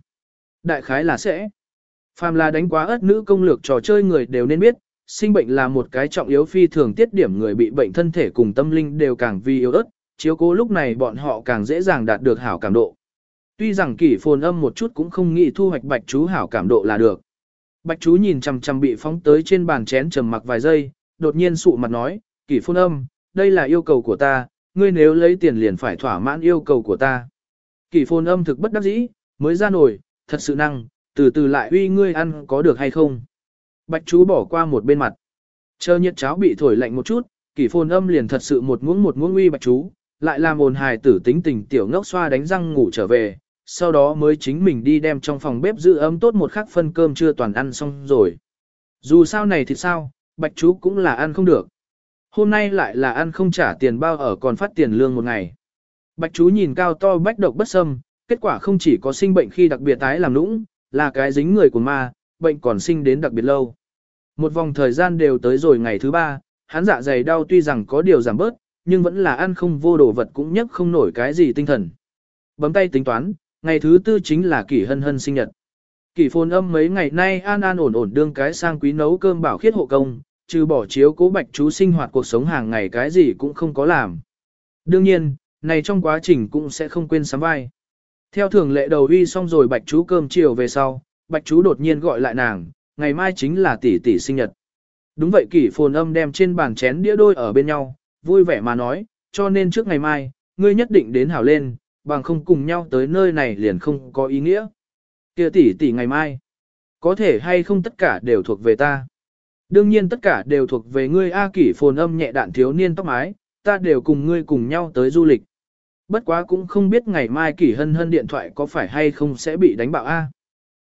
Đại khái là sẽ. Phàm là đánh quá ớt nữ công lược trò chơi người đều nên biết, sinh bệnh là một cái trọng yếu phi thường tiết điểm người bị bệnh thân thể cùng tâm linh đều càng vi yếu ớt, chiếu cố lúc này bọn họ càng dễ dàng đạt được hảo cảm độ. Tuy rằng kỷ phồn âm một chút cũng không nghĩ thu hoạch bạch chú hảo cảm độ là được. Bạch chú nhìn chằm chằm bị phóng tới trên bàn chén trầm mặc vài giây, đột nhiên sụ mặt nói, kỷ phồn âm, đây là yêu cầu của ta, ngươi nếu lấy tiền liền phải thỏa mãn yêu cầu của ta. Kỷ phồn âm thực bất đắc dĩ, mới ra nổi, thật sự năng, từ từ lại uy ngươi ăn có được hay không. Bạch chú bỏ qua một bên mặt. Chờ nhiệt cháo bị thổi lạnh một chút, kỷ phồn âm liền thật sự một muỗng một muỗng uy bạch chú, lại làm ồn hài tử tính tình tiểu ngốc xoa đánh răng ngủ trở về, sau đó mới chính mình đi đem trong phòng bếp giữ ấm tốt một khắc phân cơm chưa toàn ăn xong rồi. Dù sao này thì sao, bạch chú cũng là ăn không được. Hôm nay lại là ăn không trả tiền bao ở còn phát tiền lương một ngày. Bạch chú nhìn cao to bách độc bất xâm, kết quả không chỉ có sinh bệnh khi đặc biệt tái làm nũng, là cái dính người của ma, bệnh còn sinh đến đặc biệt lâu. Một vòng thời gian đều tới rồi ngày thứ ba, hắn dạ dày đau tuy rằng có điều giảm bớt, nhưng vẫn là ăn không vô đồ vật cũng nhất không nổi cái gì tinh thần. Bấm tay tính toán, ngày thứ tư chính là kỷ hân hân sinh nhật. Kỷ phồn âm mấy ngày nay an an ổn ổn đương cái sang quý nấu cơm bảo khiết hộ công, trừ bỏ chiếu cố bạch chú sinh hoạt cuộc sống hàng ngày cái gì cũng không có làm. Đương nhiên, này trong quá trình cũng sẽ không quên sắm vai. Theo thường lệ đầu uy xong rồi bạch chú cơm chiều về sau, bạch chú đột nhiên gọi lại nàng, ngày mai chính là tỷ tỷ sinh nhật. Đúng vậy kỷ phồn âm đem trên bàn chén đĩa đôi ở bên nhau, vui vẻ mà nói, cho nên trước ngày mai, ngươi nhất định đến hảo lên, bằng không cùng nhau tới nơi này liền không có ý nghĩa. kia tỷ tỷ ngày mai, có thể hay không tất cả đều thuộc về ta. Đương nhiên tất cả đều thuộc về ngươi A kỷ phồn âm nhẹ đạn thiếu niên tóc mái, ta đều cùng ngươi cùng nhau tới du lịch. Bất quá cũng không biết ngày mai kỷ hân hân điện thoại có phải hay không sẽ bị đánh bạo A.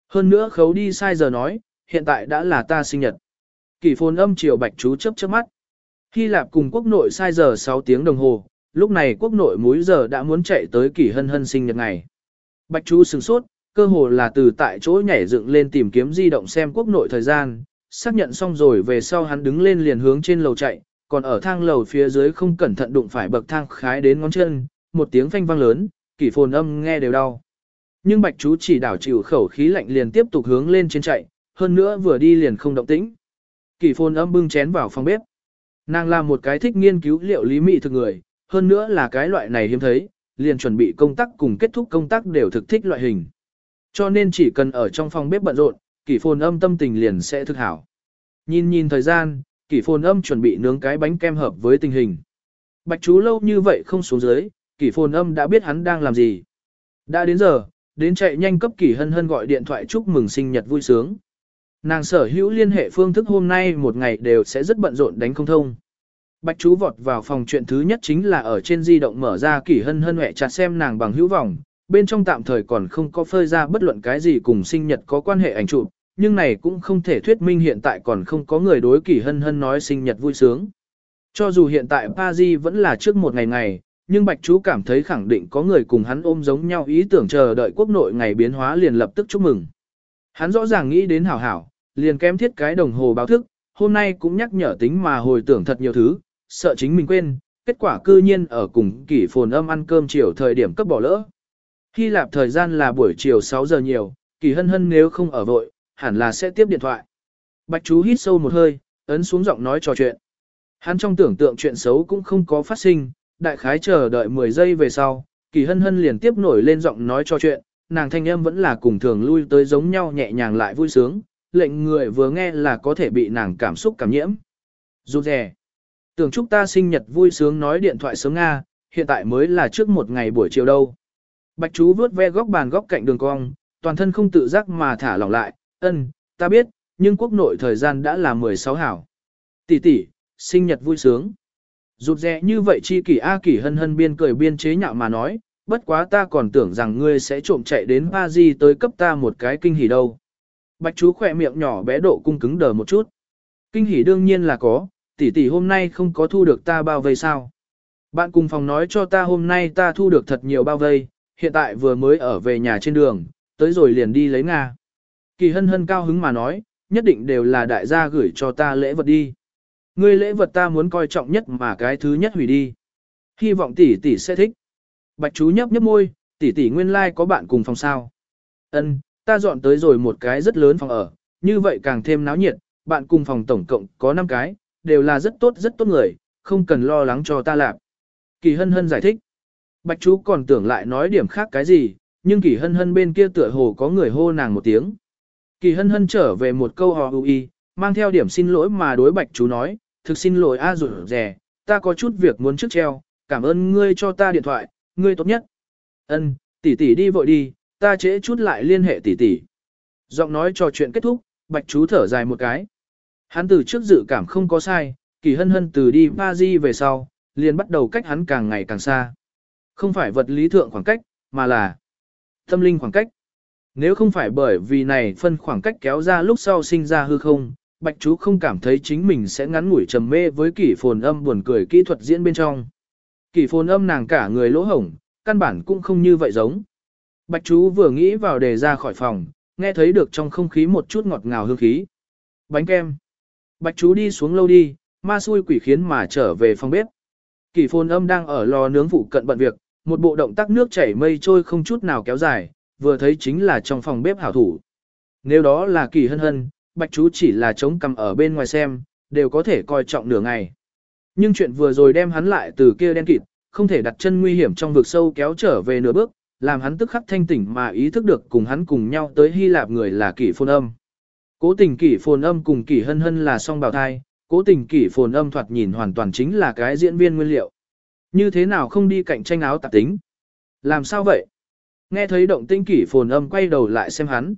Hơn nữa khấu đi sai giờ nói, hiện tại đã là ta sinh nhật. Kỷ phồn âm chiều bạch chú chớp chớp mắt. Hy Lạp cùng quốc nội sai giờ 6 tiếng đồng hồ, lúc này quốc nội múi giờ đã muốn chạy tới kỷ hân hân sinh nhật ngày. Bạch chú sừng sốt, cơ hồ là từ tại chỗ nhảy dựng lên tìm kiếm di động xem quốc nội thời gian, xác nhận xong rồi về sau hắn đứng lên liền hướng trên lầu chạy, còn ở thang lầu phía dưới không cẩn thận đụng phải bậc thang khái đến ngón chân, một tiếng phanh vang lớn, kỷ phồn âm nghe đều đau. Nhưng bạch chú chỉ đảo chịu khẩu khí lạnh liền tiếp tục hướng lên trên chạy, hơn nữa vừa đi liền không động tĩnh. Kỷ phồn âm bưng chén vào phòng bếp. Nàng là một cái thích nghiên cứu liệu lý mị thực người, hơn nữa là cái loại này hiếm thấy, liền chuẩn bị công tác cùng kết thúc công tác đều thực thích loại hình. Cho nên chỉ cần ở trong phòng bếp bận rộn, kỷ phồn âm tâm tình liền sẽ thực hảo. Nhìn nhìn thời gian, kỷ phồn âm chuẩn bị nướng cái bánh kem hợp với tình hình. Bạch chú lâu như vậy không xuống dưới, kỷ phồn âm đã biết hắn đang làm gì. Đã đến giờ, đến chạy nhanh cấp kỷ hân hân gọi điện thoại chúc mừng sinh nhật vui sướng. Nàng sở hữu liên hệ phương thức hôm nay một ngày đều sẽ rất bận rộn đánh không thông. Bạch chú vọt vào phòng chuyện thứ nhất chính là ở trên di động mở ra kỷ hân hân hẹ chặt xem nàng bằng hữu vọng, bên trong tạm thời còn không có phơi ra bất luận cái gì cùng sinh nhật có quan hệ ảnh chụp, nhưng này cũng không thể thuyết minh hiện tại còn không có người đối kỷ hân hân nói sinh nhật vui sướng. Cho dù hiện tại Paris vẫn là trước một ngày ngày, nhưng Bạch Chú cảm thấy khẳng định có người cùng hắn ôm giống nhau ý tưởng chờ đợi quốc nội ngày biến hóa liền lập tức chúc mừng. Hắn rõ ràng nghĩ đến hảo hảo, liền kém thiết cái đồng hồ báo thức, hôm nay cũng nhắc nhở tính mà hồi tưởng thật nhiều thứ, sợ chính mình quên, kết quả cư nhiên ở cùng kỷ phồn âm ăn cơm chiều thời điểm cấp bỏ lỡ. Hy Lạp thời gian là buổi chiều 6 giờ nhiều, kỳ hân hân nếu không ở vội, hẳn là sẽ tiếp điện thoại. Bạch chú hít sâu một hơi, ấn xuống giọng nói trò chuyện. Hắn trong tưởng tượng chuyện xấu cũng không có phát sinh, đại khái chờ đợi 10 giây về sau, kỳ hân hân liền tiếp nổi lên giọng nói trò chuyện, nàng thanh âm vẫn là cùng thường lui tới giống nhau nhẹ nhàng lại vui sướng, lệnh người vừa nghe là có thể bị nàng cảm xúc cảm nhiễm. Dù rè. Tưởng chúc ta sinh nhật vui sướng nói điện thoại sớm Nga, hiện tại mới là trước một ngày buổi chiều đâu. Bạch chú vướt ve góc bàn góc cạnh đường cong, toàn thân không tự giác mà thả lỏng lại, ân, ta biết, nhưng quốc nội thời gian đã là 16 hảo. Tỷ tỷ, sinh nhật vui sướng. rụt rè như vậy chi kỷ A kỷ hân hân biên cười biên chế nhạo mà nói, bất quá ta còn tưởng rằng ngươi sẽ trộm chạy đến Paris tới cấp ta một cái kinh hỉ đâu. Bạch chú khỏe miệng nhỏ bé độ cung cứng đờ một chút. Kinh hỉ đương nhiên là có, tỷ tỷ hôm nay không có thu được ta bao vây sao. Bạn cùng phòng nói cho ta hôm nay ta thu được thật nhiều bao vây, hiện tại vừa mới ở về nhà trên đường, tới rồi liền đi lấy Nga. Kỳ hân hân cao hứng mà nói, nhất định đều là đại gia gửi cho ta lễ vật đi. Ngươi lễ vật ta muốn coi trọng nhất mà cái thứ nhất hủy đi. Hy vọng tỷ tỷ sẽ thích. Bạch chú nhấp nhấp môi, tỷ tỷ nguyên lai like có bạn cùng phòng sao. Ân, ta dọn tới rồi một cái rất lớn phòng ở, như vậy càng thêm náo nhiệt, bạn cùng phòng tổng cộng có 5 cái, đều là rất tốt rất tốt người, không cần lo lắng cho ta làm. Kỳ hân hân giải thích. Bạch chú còn tưởng lại nói điểm khác cái gì, nhưng kỳ hân hân bên kia tựa hồ có người hô nàng một tiếng. Kỳ hân hân trở về một câu hò y, mang theo điểm xin lỗi mà đối bạch chú nói, thực xin lỗi a rủ rẻ, ta có chút việc muốn trước treo, cảm ơn ngươi cho ta điện thoại, ngươi tốt nhất. Ân, tỷ tỷ đi vội đi, ta trễ chút lại liên hệ tỷ tỷ. Giọng nói trò chuyện kết thúc, bạch chú thở dài một cái. Hắn từ trước dự cảm không có sai, kỳ hân hân từ đi Paris về sau, liền bắt đầu cách hắn càng ngày càng xa. Không phải vật lý thượng khoảng cách, mà là tâm linh khoảng cách. Nếu không phải bởi vì này phân khoảng cách kéo ra lúc sau sinh ra hư không, bạch chú không cảm thấy chính mình sẽ ngắn ngủi trầm mê với kỷ phồn âm buồn cười kỹ thuật diễn bên trong. Kỷ phồn âm nàng cả người lỗ hổng, căn bản cũng không như vậy giống. Bạch chú vừa nghĩ vào đề ra khỏi phòng, nghe thấy được trong không khí một chút ngọt ngào hương khí. Bánh kem. Bạch chú đi xuống lâu đi, ma xui quỷ khiến mà trở về phòng bếp. Kỷ phồn âm đang ở lò nướng phụ cận bận việc, một bộ động tác nước chảy mây trôi không chút nào kéo dài, vừa thấy chính là trong phòng bếp hảo thủ. Nếu đó là kỳ hân hân, bạch chú chỉ là chống cầm ở bên ngoài xem, đều có thể coi trọng nửa ngày. Nhưng chuyện vừa rồi đem hắn lại từ kia đen kịt, không thể đặt chân nguy hiểm trong vực sâu kéo trở về nửa bước, làm hắn tức khắc thanh tỉnh mà ý thức được cùng hắn cùng nhau tới Hy Lạp người là kỷ phồn âm. Cố tình kỷ phồn âm cùng kỷ hân hân là song bào thai, cố tình kỷ phồn âm thoạt nhìn hoàn toàn chính là cái diễn viên nguyên liệu. Như thế nào không đi cạnh tranh áo tạp tính? Làm sao vậy? Nghe thấy động tinh kỷ phồn âm quay đầu lại xem hắn.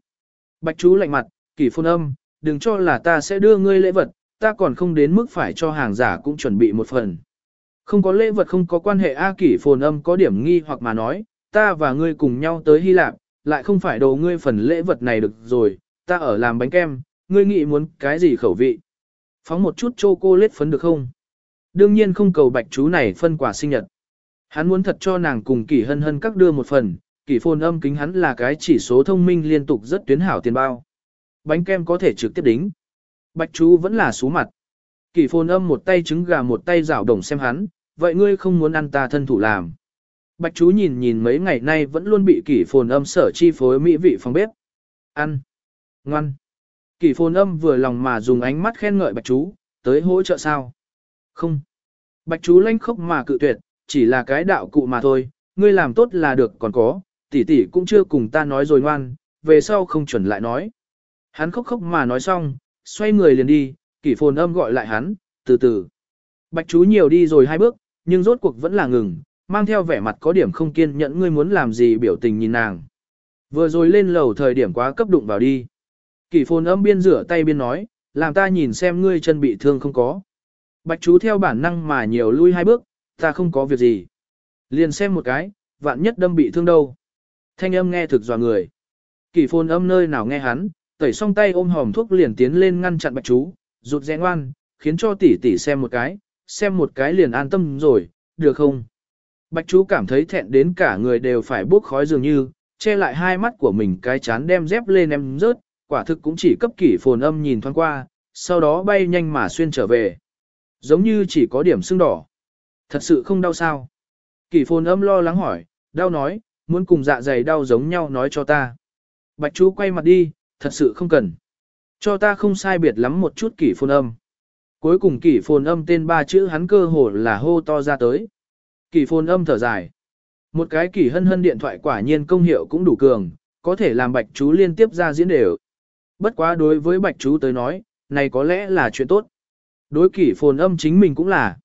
Bạch chú lạnh mặt, kỷ phồn âm, đừng cho là ta sẽ đưa ngươi lễ vật, ta còn không đến mức phải cho hàng giả cũng chuẩn bị một phần. Không có lễ vật không có quan hệ A kỷ phồn âm có điểm nghi hoặc mà nói, ta và ngươi cùng nhau tới Hy Lạp, lại không phải đồ ngươi phần lễ vật này được rồi, ta ở làm bánh kem, ngươi nghĩ muốn cái gì khẩu vị. Phóng một chút chocolate phấn được không? Đương nhiên không cầu bạch chú này phân quả sinh nhật. Hắn muốn thật cho nàng cùng kỷ hân hân các đưa một phần, kỷ phồn âm kính hắn là cái chỉ số thông minh liên tục rất tuyến hảo tiền bao. Bánh kem có thể trực tiếp đính. Bạch chú vẫn là số mặt. Kỷ phồn âm một tay trứng gà một tay rảo đồng xem hắn, vậy ngươi không muốn ăn ta thân thủ làm. Bạch chú nhìn nhìn mấy ngày nay vẫn luôn bị kỷ phồn âm sở chi phối mỹ vị phòng bếp. Ăn. Ngoan. Kỷ phồn âm vừa lòng mà dùng ánh mắt khen ngợi bạch chú, tới hỗ trợ sao. Không. Bạch chú lanh khốc mà cự tuyệt, chỉ là cái đạo cụ mà thôi, ngươi làm tốt là được còn có, tỷ tỷ cũng chưa cùng ta nói rồi ngoan, về sau không chuẩn lại nói. Hắn khóc khóc mà nói xong, xoay người liền đi, kỷ phồn âm gọi lại hắn, từ từ. Bạch chú nhiều đi rồi hai bước, nhưng rốt cuộc vẫn là ngừng, mang theo vẻ mặt có điểm không kiên nhẫn ngươi muốn làm gì biểu tình nhìn nàng. Vừa rồi lên lầu thời điểm quá cấp đụng vào đi. Kỷ phồn âm biên rửa tay biên nói, làm ta nhìn xem ngươi chân bị thương không có. Bạch chú theo bản năng mà nhiều lui hai bước, ta không có việc gì. Liền xem một cái, vạn nhất đâm bị thương đâu. Thanh âm nghe thực dò người. kỳ phồn âm nơi nào nghe hắn, tẩy xong tay ôm hòm thuốc liền tiến lên ngăn chặn bạch chú, rụt rẽ ngoan, khiến cho tỷ tỷ xem một cái, xem một cái liền an tâm rồi, được không? Bạch chú cảm thấy thẹn đến cả người đều phải bốc khói dường như, che lại hai mắt của mình cái chán đem dép lên em rớt, quả thực cũng chỉ cấp kỷ phồn âm nhìn thoáng qua, sau đó bay nhanh mà xuyên trở về. Giống như chỉ có điểm sưng đỏ. Thật sự không đau sao? Kỷ phồn âm lo lắng hỏi, đau nói, muốn cùng dạ dày đau giống nhau nói cho ta. Bạch chú quay mặt đi, thật sự không cần. Cho ta không sai biệt lắm một chút kỷ phồn âm. Cuối cùng kỷ phồn âm tên ba chữ hắn cơ hồ là hô to ra tới. Kỷ phồn âm thở dài. Một cái kỷ hân hân điện thoại quả nhiên công hiệu cũng đủ cường, có thể làm bạch chú liên tiếp ra diễn đều. Bất quá đối với bạch chú tới nói, này có lẽ là chuyện tốt. Đối kỷ phồn âm chính mình cũng là.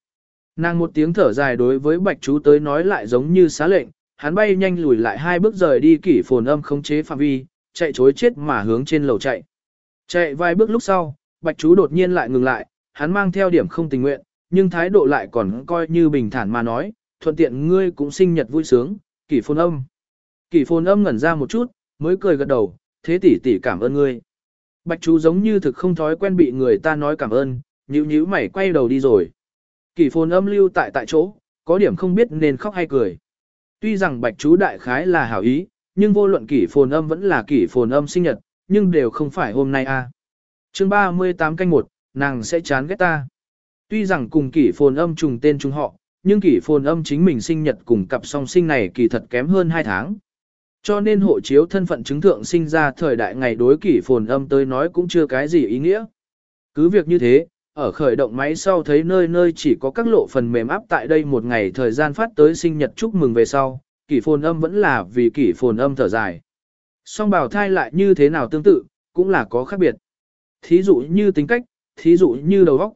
Nàng một tiếng thở dài đối với bạch chú tới nói lại giống như xá lệnh, hắn bay nhanh lùi lại hai bước rời đi kỷ phồn âm khống chế phạm vi, chạy chối chết mà hướng trên lầu chạy. Chạy vài bước lúc sau, bạch chú đột nhiên lại ngừng lại, hắn mang theo điểm không tình nguyện, nhưng thái độ lại còn coi như bình thản mà nói, thuận tiện ngươi cũng sinh nhật vui sướng, kỷ phồn âm. Kỷ phồn âm ngẩn ra một chút, mới cười gật đầu, thế tỷ tỷ cảm ơn ngươi. Bạch chú giống như thực không thói quen bị người ta nói cảm ơn, nhíu nhíu mày quay đầu đi rồi. Kỷ phồn âm lưu tại tại chỗ, có điểm không biết nên khóc hay cười. Tuy rằng bạch chú đại khái là hảo ý, nhưng vô luận kỷ phồn âm vẫn là kỷ phồn âm sinh nhật, nhưng đều không phải hôm nay a. À. Chương 38 canh 1, nàng sẽ chán ghét ta. Tuy rằng cùng kỷ phồn âm trùng tên trùng họ, nhưng kỷ phồn âm chính mình sinh nhật cùng cặp song sinh này kỳ thật kém hơn 2 tháng. Cho nên hộ chiếu thân phận chứng thượng sinh ra thời đại ngày đối kỷ phồn âm tới nói cũng chưa cái gì ý nghĩa. Cứ việc như thế, ở khởi động máy sau thấy nơi nơi chỉ có các lộ phần mềm áp tại đây một ngày thời gian phát tới sinh nhật chúc mừng về sau, kỷ phồn âm vẫn là vì kỷ phồn âm thở dài. Song bảo thai lại như thế nào tương tự, cũng là có khác biệt. Thí dụ như tính cách, thí dụ như đầu óc.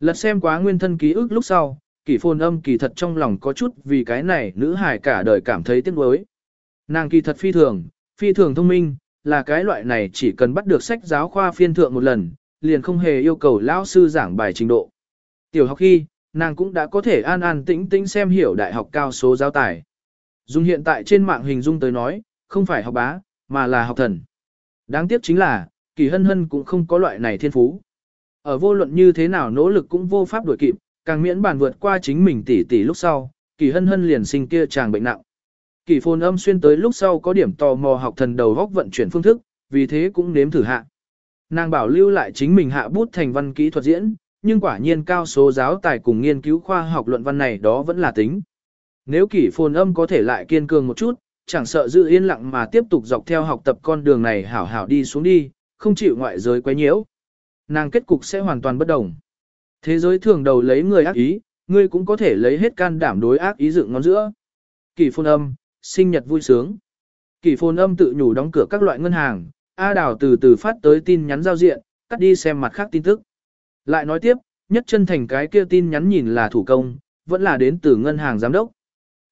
Lật xem quá nguyên thân ký ức lúc sau, kỷ phồn âm kỳ thật trong lòng có chút vì cái này nữ hài cả đời cảm thấy tiếc nuối. Nàng kỳ thật phi thường, phi thường thông minh, là cái loại này chỉ cần bắt được sách giáo khoa phiên thượng một lần, liền không hề yêu cầu lão sư giảng bài trình độ. Tiểu học khi, nàng cũng đã có thể an an tĩnh tĩnh xem hiểu đại học cao số giáo tài. Dùng hiện tại trên mạng hình dung tới nói, không phải học bá, mà là học thần. Đáng tiếc chính là, kỳ hân hân cũng không có loại này thiên phú. Ở vô luận như thế nào nỗ lực cũng vô pháp đuổi kịp, càng miễn bàn vượt qua chính mình tỷ tỷ lúc sau, kỳ hân hân liền sinh kia chàng bệnh nặng. Kỳ phồn âm xuyên tới lúc sau có điểm tò mò học thần đầu góc vận chuyển phương thức, vì thế cũng nếm thử hạ. Nàng bảo lưu lại chính mình hạ bút thành văn kỹ thuật diễn, nhưng quả nhiên cao số giáo tài cùng nghiên cứu khoa học luận văn này đó vẫn là tính. Nếu kỷ phồn âm có thể lại kiên cường một chút, chẳng sợ giữ yên lặng mà tiếp tục dọc theo học tập con đường này hảo hảo đi xuống đi, không chịu ngoại giới quấy nhiễu. Nàng kết cục sẽ hoàn toàn bất đồng. Thế giới thường đầu lấy người ác ý, ngươi cũng có thể lấy hết can đảm đối ác ý dựng ngón giữa. Kỷ phồn âm, sinh nhật vui sướng. Kỷ phồn âm tự nhủ đóng cửa các loại ngân hàng, A Đào từ từ phát tới tin nhắn giao diện, cắt đi xem mặt khác tin tức. Lại nói tiếp, nhất chân thành cái kia tin nhắn nhìn là thủ công, vẫn là đến từ ngân hàng giám đốc.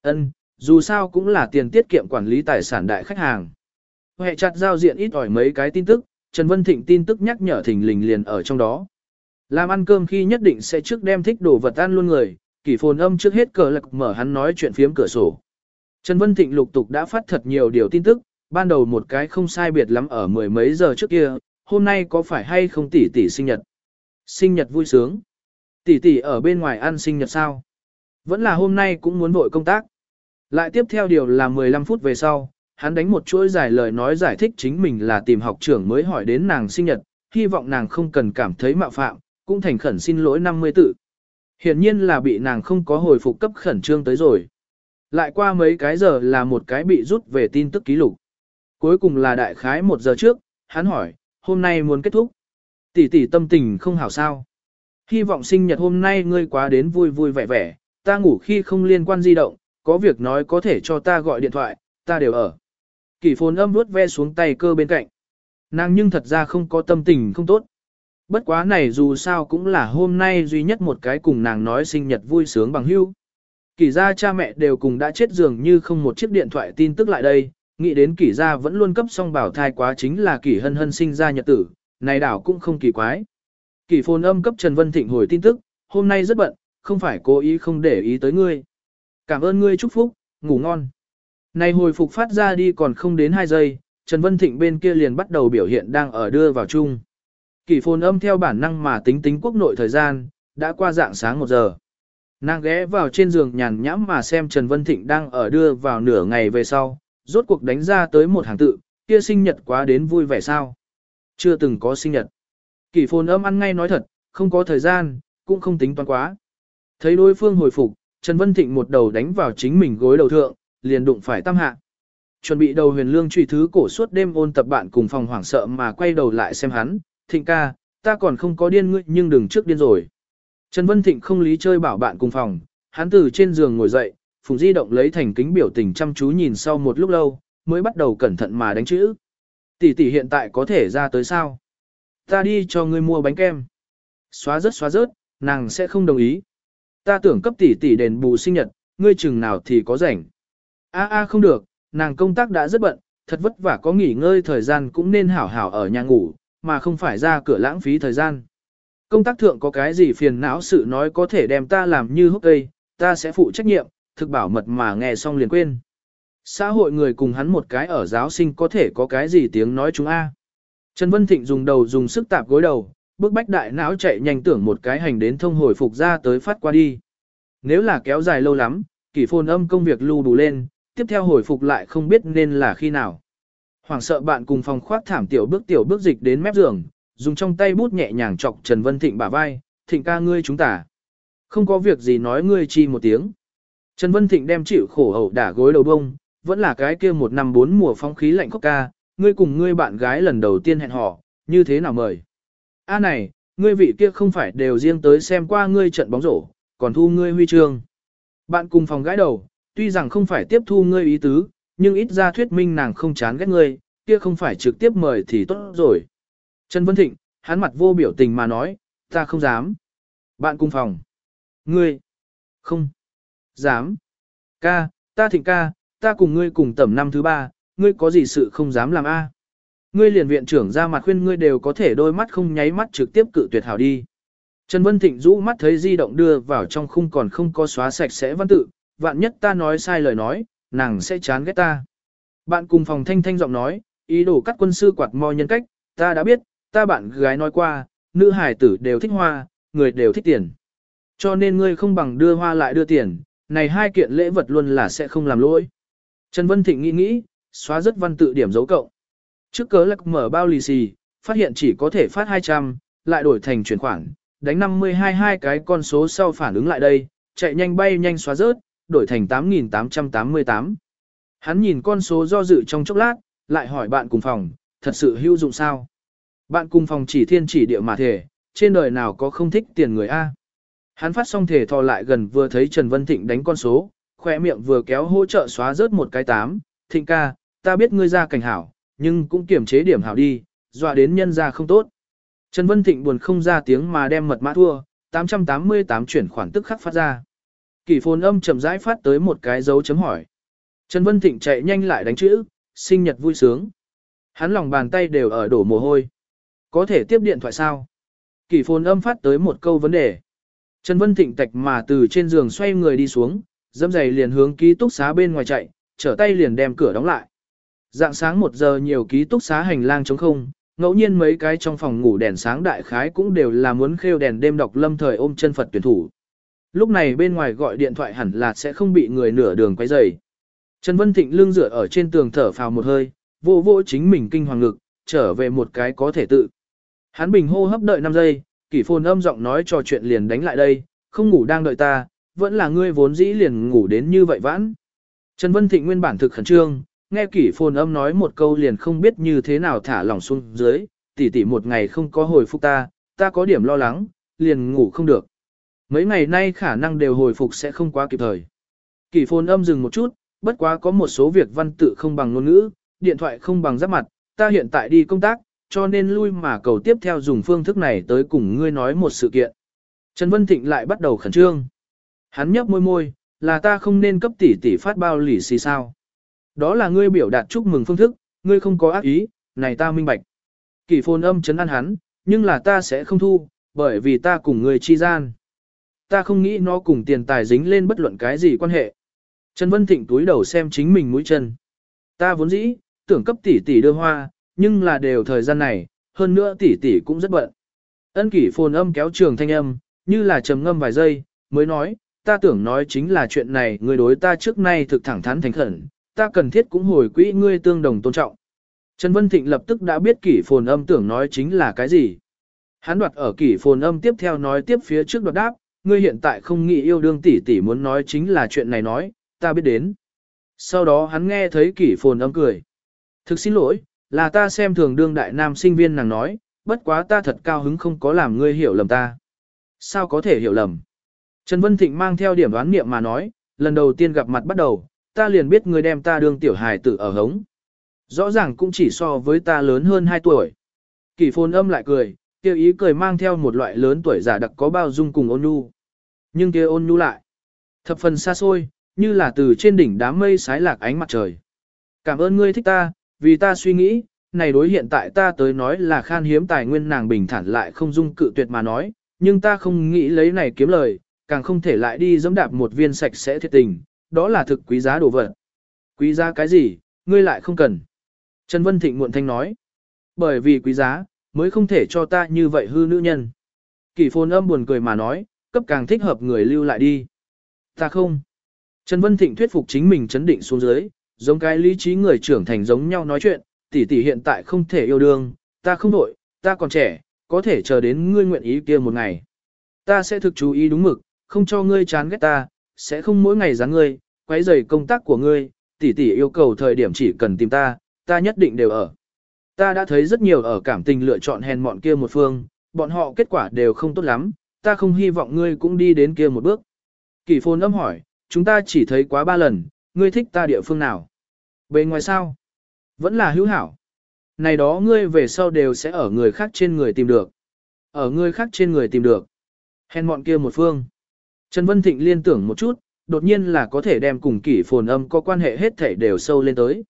Ân, dù sao cũng là tiền tiết kiệm quản lý tài sản đại khách hàng. Hệ chặt giao diện ít ỏi mấy cái tin tức, Trần Vân Thịnh tin tức nhắc nhở thỉnh lình liền ở trong đó. Làm ăn cơm khi nhất định sẽ trước đem thích đồ vật ăn luôn người, kỷ phồn âm trước hết cờ lạc mở hắn nói chuyện phiếm cửa sổ. Trần Vân Thịnh lục tục đã phát thật nhiều điều tin tức, ban đầu một cái không sai biệt lắm ở mười mấy giờ trước kia, hôm nay có phải hay không tỷ tỷ sinh nhật? Sinh nhật vui sướng. Tỷ tỷ ở bên ngoài ăn sinh nhật sao? Vẫn là hôm nay cũng muốn vội công tác. Lại tiếp theo điều là 15 phút về sau, hắn đánh một chuỗi giải lời nói giải thích chính mình là tìm học trưởng mới hỏi đến nàng sinh nhật, hy vọng nàng không cần cảm thấy mạo phạm, cũng thành khẩn xin lỗi 50 tự. Hiển nhiên là bị nàng không có hồi phục cấp khẩn trương tới rồi. Lại qua mấy cái giờ là một cái bị rút về tin tức ký lục. Cuối cùng là đại khái một giờ trước, hắn hỏi, hôm nay muốn kết thúc. Tỷ tỷ tâm tình không hảo sao. Hy vọng sinh nhật hôm nay ngươi quá đến vui vui vẻ vẻ, ta ngủ khi không liên quan di động, có việc nói có thể cho ta gọi điện thoại, ta đều ở. Kỷ phồn âm vuốt ve xuống tay cơ bên cạnh. Nàng nhưng thật ra không có tâm tình không tốt. Bất quá này dù sao cũng là hôm nay duy nhất một cái cùng nàng nói sinh nhật vui sướng bằng hữu. Kỷ gia cha mẹ đều cùng đã chết dường như không một chiếc điện thoại tin tức lại đây, nghĩ đến kỷ gia vẫn luôn cấp song bảo thai quá chính là kỷ hân hân sinh ra nhật tử, này đảo cũng không kỳ quái. Kỷ phồn âm cấp Trần Vân Thịnh hồi tin tức, hôm nay rất bận, không phải cố ý không để ý tới ngươi. Cảm ơn ngươi chúc phúc, ngủ ngon. Này hồi phục phát ra đi còn không đến 2 giây, Trần Vân Thịnh bên kia liền bắt đầu biểu hiện đang ở đưa vào chung. Kỷ phồn âm theo bản năng mà tính tính quốc nội thời gian, đã qua dạng sáng 1 giờ. Nàng ghé vào trên giường nhàn nhãm mà xem Trần Vân Thịnh đang ở đưa vào nửa ngày về sau, rốt cuộc đánh ra tới một hàng tự, kia sinh nhật quá đến vui vẻ sao. Chưa từng có sinh nhật. Kỷ phồn âm ăn ngay nói thật, không có thời gian, cũng không tính toán quá. Thấy đối phương hồi phục, Trần Vân Thịnh một đầu đánh vào chính mình gối đầu thượng, liền đụng phải tam hạ. Chuẩn bị đầu huyền lương truy thứ cổ suốt đêm ôn tập bạn cùng phòng hoảng sợ mà quay đầu lại xem hắn, Thịnh ca, ta còn không có điên ngươi nhưng đừng trước điên rồi. Trần Vân Thịnh không lý chơi bảo bạn cùng phòng, hắn từ trên giường ngồi dậy, Phùng Di động lấy thành kính biểu tình chăm chú nhìn sau một lúc lâu, mới bắt đầu cẩn thận mà đánh chữ. Tỷ tỷ hiện tại có thể ra tới sao? Ta đi cho ngươi mua bánh kem. Xóa rớt xóa rớt, nàng sẽ không đồng ý. Ta tưởng cấp tỷ tỷ đền bù sinh nhật, ngươi chừng nào thì có rảnh. A a không được, nàng công tác đã rất bận, thật vất vả có nghỉ ngơi thời gian cũng nên hảo hảo ở nhà ngủ, mà không phải ra cửa lãng phí thời gian. Công tác thượng có cái gì phiền não sự nói có thể đem ta làm như hốc cây, ta sẽ phụ trách nhiệm, thực bảo mật mà nghe xong liền quên. Xã hội người cùng hắn một cái ở giáo sinh có thể có cái gì tiếng nói chúng A. Trần Vân Thịnh dùng đầu dùng sức tạp gối đầu, bước bách đại não chạy nhanh tưởng một cái hành đến thông hồi phục ra tới phát qua đi. Nếu là kéo dài lâu lắm, kỷ phồn âm công việc lưu đủ lên, tiếp theo hồi phục lại không biết nên là khi nào. Hoàng sợ bạn cùng phòng khoát thảm tiểu bước tiểu bước dịch đến mép giường, dùng trong tay bút nhẹ nhàng chọc Trần Vân Thịnh bả vai, thịnh ca ngươi chúng ta. Không có việc gì nói ngươi chi một tiếng. Trần Vân Thịnh đem chịu khổ hậu đả gối đầu bông, vẫn là cái kia một năm bốn mùa phong khí lạnh khốc ca, ngươi cùng ngươi bạn gái lần đầu tiên hẹn hò, như thế nào mời. A này, ngươi vị kia không phải đều riêng tới xem qua ngươi trận bóng rổ, còn thu ngươi huy chương. Bạn cùng phòng gái đầu, tuy rằng không phải tiếp thu ngươi ý tứ, nhưng ít ra thuyết minh nàng không chán ghét ngươi, kia không phải trực tiếp mời thì tốt rồi. Trần Vân Thịnh, hắn mặt vô biểu tình mà nói, ta không dám. Bạn cùng phòng. Ngươi. Không. Dám. Ca, ta thịnh ca, ta cùng ngươi cùng tầm năm thứ ba, ngươi có gì sự không dám làm a? Ngươi liền viện trưởng ra mặt khuyên ngươi đều có thể đôi mắt không nháy mắt trực tiếp cự tuyệt hảo đi. Trần Vân Thịnh rũ mắt thấy di động đưa vào trong khung còn không có xóa sạch sẽ văn tự, vạn nhất ta nói sai lời nói, nàng sẽ chán ghét ta. Bạn cùng phòng thanh thanh giọng nói, ý đồ cắt quân sư quạt mò nhân cách, ta đã biết, ta bạn gái nói qua, nữ hải tử đều thích hoa, người đều thích tiền. Cho nên ngươi không bằng đưa hoa lại đưa tiền, này hai kiện lễ vật luôn là sẽ không làm lỗi. Trần Vân Thịnh nghĩ nghĩ, xóa rất văn tự điểm dấu cộng. Trước cớ lạc mở bao lì xì, phát hiện chỉ có thể phát 200, lại đổi thành chuyển khoản, đánh 52 hai cái con số sau phản ứng lại đây, chạy nhanh bay nhanh xóa rớt, đổi thành 8.888. Hắn nhìn con số do dự trong chốc lát, lại hỏi bạn cùng phòng, thật sự hữu dụng sao? Bạn cùng phòng chỉ thiên chỉ địa mà thể, trên đời nào có không thích tiền người A. Hắn phát xong thể thò lại gần vừa thấy Trần Vân Thịnh đánh con số, khỏe miệng vừa kéo hỗ trợ xóa rớt một cái tám. Thịnh ca, ta biết ngươi ra cảnh hảo, nhưng cũng kiểm chế điểm hảo đi, dọa đến nhân ra không tốt. Trần Vân Thịnh buồn không ra tiếng mà đem mật mã thua, 888 chuyển khoản tức khắc phát ra. Kỷ phồn âm chậm rãi phát tới một cái dấu chấm hỏi. Trần Vân Thịnh chạy nhanh lại đánh chữ, sinh nhật vui sướng. Hắn lòng bàn tay đều ở đổ mồ hôi. Có thể tiếp điện thoại sao? Kỷ phồn âm phát tới một câu vấn đề. Trần Vân Thịnh tạch mà từ trên giường xoay người đi xuống, dẫm giày liền hướng ký túc xá bên ngoài chạy, trở tay liền đem cửa đóng lại. Dạng sáng một giờ nhiều ký túc xá hành lang trống không, ngẫu nhiên mấy cái trong phòng ngủ đèn sáng đại khái cũng đều là muốn khêu đèn đêm đọc lâm thời ôm chân Phật tuyển thủ. Lúc này bên ngoài gọi điện thoại hẳn là sẽ không bị người nửa đường quấy rầy. Trần Vân Thịnh lưng dựa ở trên tường thở phào một hơi, vô vô chính mình kinh hoàng ngực, trở về một cái có thể tự. Hắn bình hô hấp đợi 5 giây, kỷ phồn âm giọng nói trò chuyện liền đánh lại đây, không ngủ đang đợi ta, vẫn là ngươi vốn dĩ liền ngủ đến như vậy vãn. Trần Vân Thịnh nguyên bản thực khẩn trương, nghe kỷ phồn âm nói một câu liền không biết như thế nào thả lỏng xuống dưới, tỷ tỷ một ngày không có hồi phục ta, ta có điểm lo lắng, liền ngủ không được. Mấy ngày nay khả năng đều hồi phục sẽ không quá kịp thời. Kỷ phồn âm dừng một chút, bất quá có một số việc văn tự không bằng ngôn ngữ, điện thoại không bằng giáp mặt, ta hiện tại đi công tác, cho nên lui mà cầu tiếp theo dùng phương thức này tới cùng ngươi nói một sự kiện. Trần Vân Thịnh lại bắt đầu khẩn trương. Hắn nhấp môi môi, là ta không nên cấp tỷ tỷ phát bao lì xì sao. Đó là ngươi biểu đạt chúc mừng phương thức, ngươi không có ác ý, này ta minh bạch. Kỳ phồn âm chấn an hắn, nhưng là ta sẽ không thu, bởi vì ta cùng ngươi chi gian. Ta không nghĩ nó cùng tiền tài dính lên bất luận cái gì quan hệ. Trần Vân Thịnh túi đầu xem chính mình mũi chân. Ta vốn dĩ, tưởng cấp tỷ tỷ đưa hoa, nhưng là đều thời gian này, hơn nữa tỷ tỷ cũng rất bận. Ân kỷ phồn âm kéo trường thanh âm, như là trầm ngâm vài giây, mới nói, ta tưởng nói chính là chuyện này người đối ta trước nay thực thẳng thắn thành khẩn, ta cần thiết cũng hồi quỹ ngươi tương đồng tôn trọng. Trần Vân Thịnh lập tức đã biết kỷ phồn âm tưởng nói chính là cái gì. Hắn đoạt ở kỷ phồn âm tiếp theo nói tiếp phía trước đoạt đáp, ngươi hiện tại không nghĩ yêu đương tỷ tỷ muốn nói chính là chuyện này nói, ta biết đến. Sau đó hắn nghe thấy kỷ phồn âm cười. Thực xin lỗi, là ta xem thường đương đại nam sinh viên nàng nói, bất quá ta thật cao hứng không có làm ngươi hiểu lầm ta. Sao có thể hiểu lầm? Trần Vân Thịnh mang theo điểm đoán niệm mà nói, lần đầu tiên gặp mặt bắt đầu, ta liền biết ngươi đem ta đương tiểu hài tử ở hống. Rõ ràng cũng chỉ so với ta lớn hơn 2 tuổi. Kỳ phồn âm lại cười, kêu ý cười mang theo một loại lớn tuổi giả đặc có bao dung cùng ôn nhu. Nhưng kia ôn nhu lại, thập phần xa xôi, như là từ trên đỉnh đám mây sái lạc ánh mặt trời. Cảm ơn ngươi thích ta, vì ta suy nghĩ, này đối hiện tại ta tới nói là khan hiếm tài nguyên nàng bình thản lại không dung cự tuyệt mà nói, nhưng ta không nghĩ lấy này kiếm lời, càng không thể lại đi dẫm đạp một viên sạch sẽ thiệt tình, đó là thực quý giá đồ vật. Quý giá cái gì, ngươi lại không cần. Trần Vân Thịnh muộn thanh nói. Bởi vì quý giá, mới không thể cho ta như vậy hư nữ nhân. Kỷ phồn âm buồn cười mà nói, cấp càng thích hợp người lưu lại đi. Ta không. Trần Vân Thịnh thuyết phục chính mình chấn định xuống dưới, giống cái lý trí người trưởng thành giống nhau nói chuyện, tỷ tỷ hiện tại không thể yêu đương, ta không đổi, ta còn trẻ, có thể chờ đến ngươi nguyện ý kia một ngày. Ta sẽ thực chú ý đúng mực, không cho ngươi chán ghét ta, sẽ không mỗi ngày dáng ngươi, quấy rầy công tác của ngươi, tỷ tỷ yêu cầu thời điểm chỉ cần tìm ta, ta nhất định đều ở. Ta đã thấy rất nhiều ở cảm tình lựa chọn hèn mọn kia một phương, bọn họ kết quả đều không tốt lắm, ta không hy vọng ngươi cũng đi đến kia một bước. Kỷ phồn âm hỏi, chúng ta chỉ thấy quá ba lần, ngươi thích ta địa phương nào? Bề ngoài sao? Vẫn là hữu hảo. Này đó ngươi về sau đều sẽ ở người khác trên người tìm được. Ở người khác trên người tìm được. Hèn mọn kia một phương. Trần Vân Thịnh liên tưởng một chút, đột nhiên là có thể đem cùng kỷ phồn âm có quan hệ hết thể đều sâu lên tới.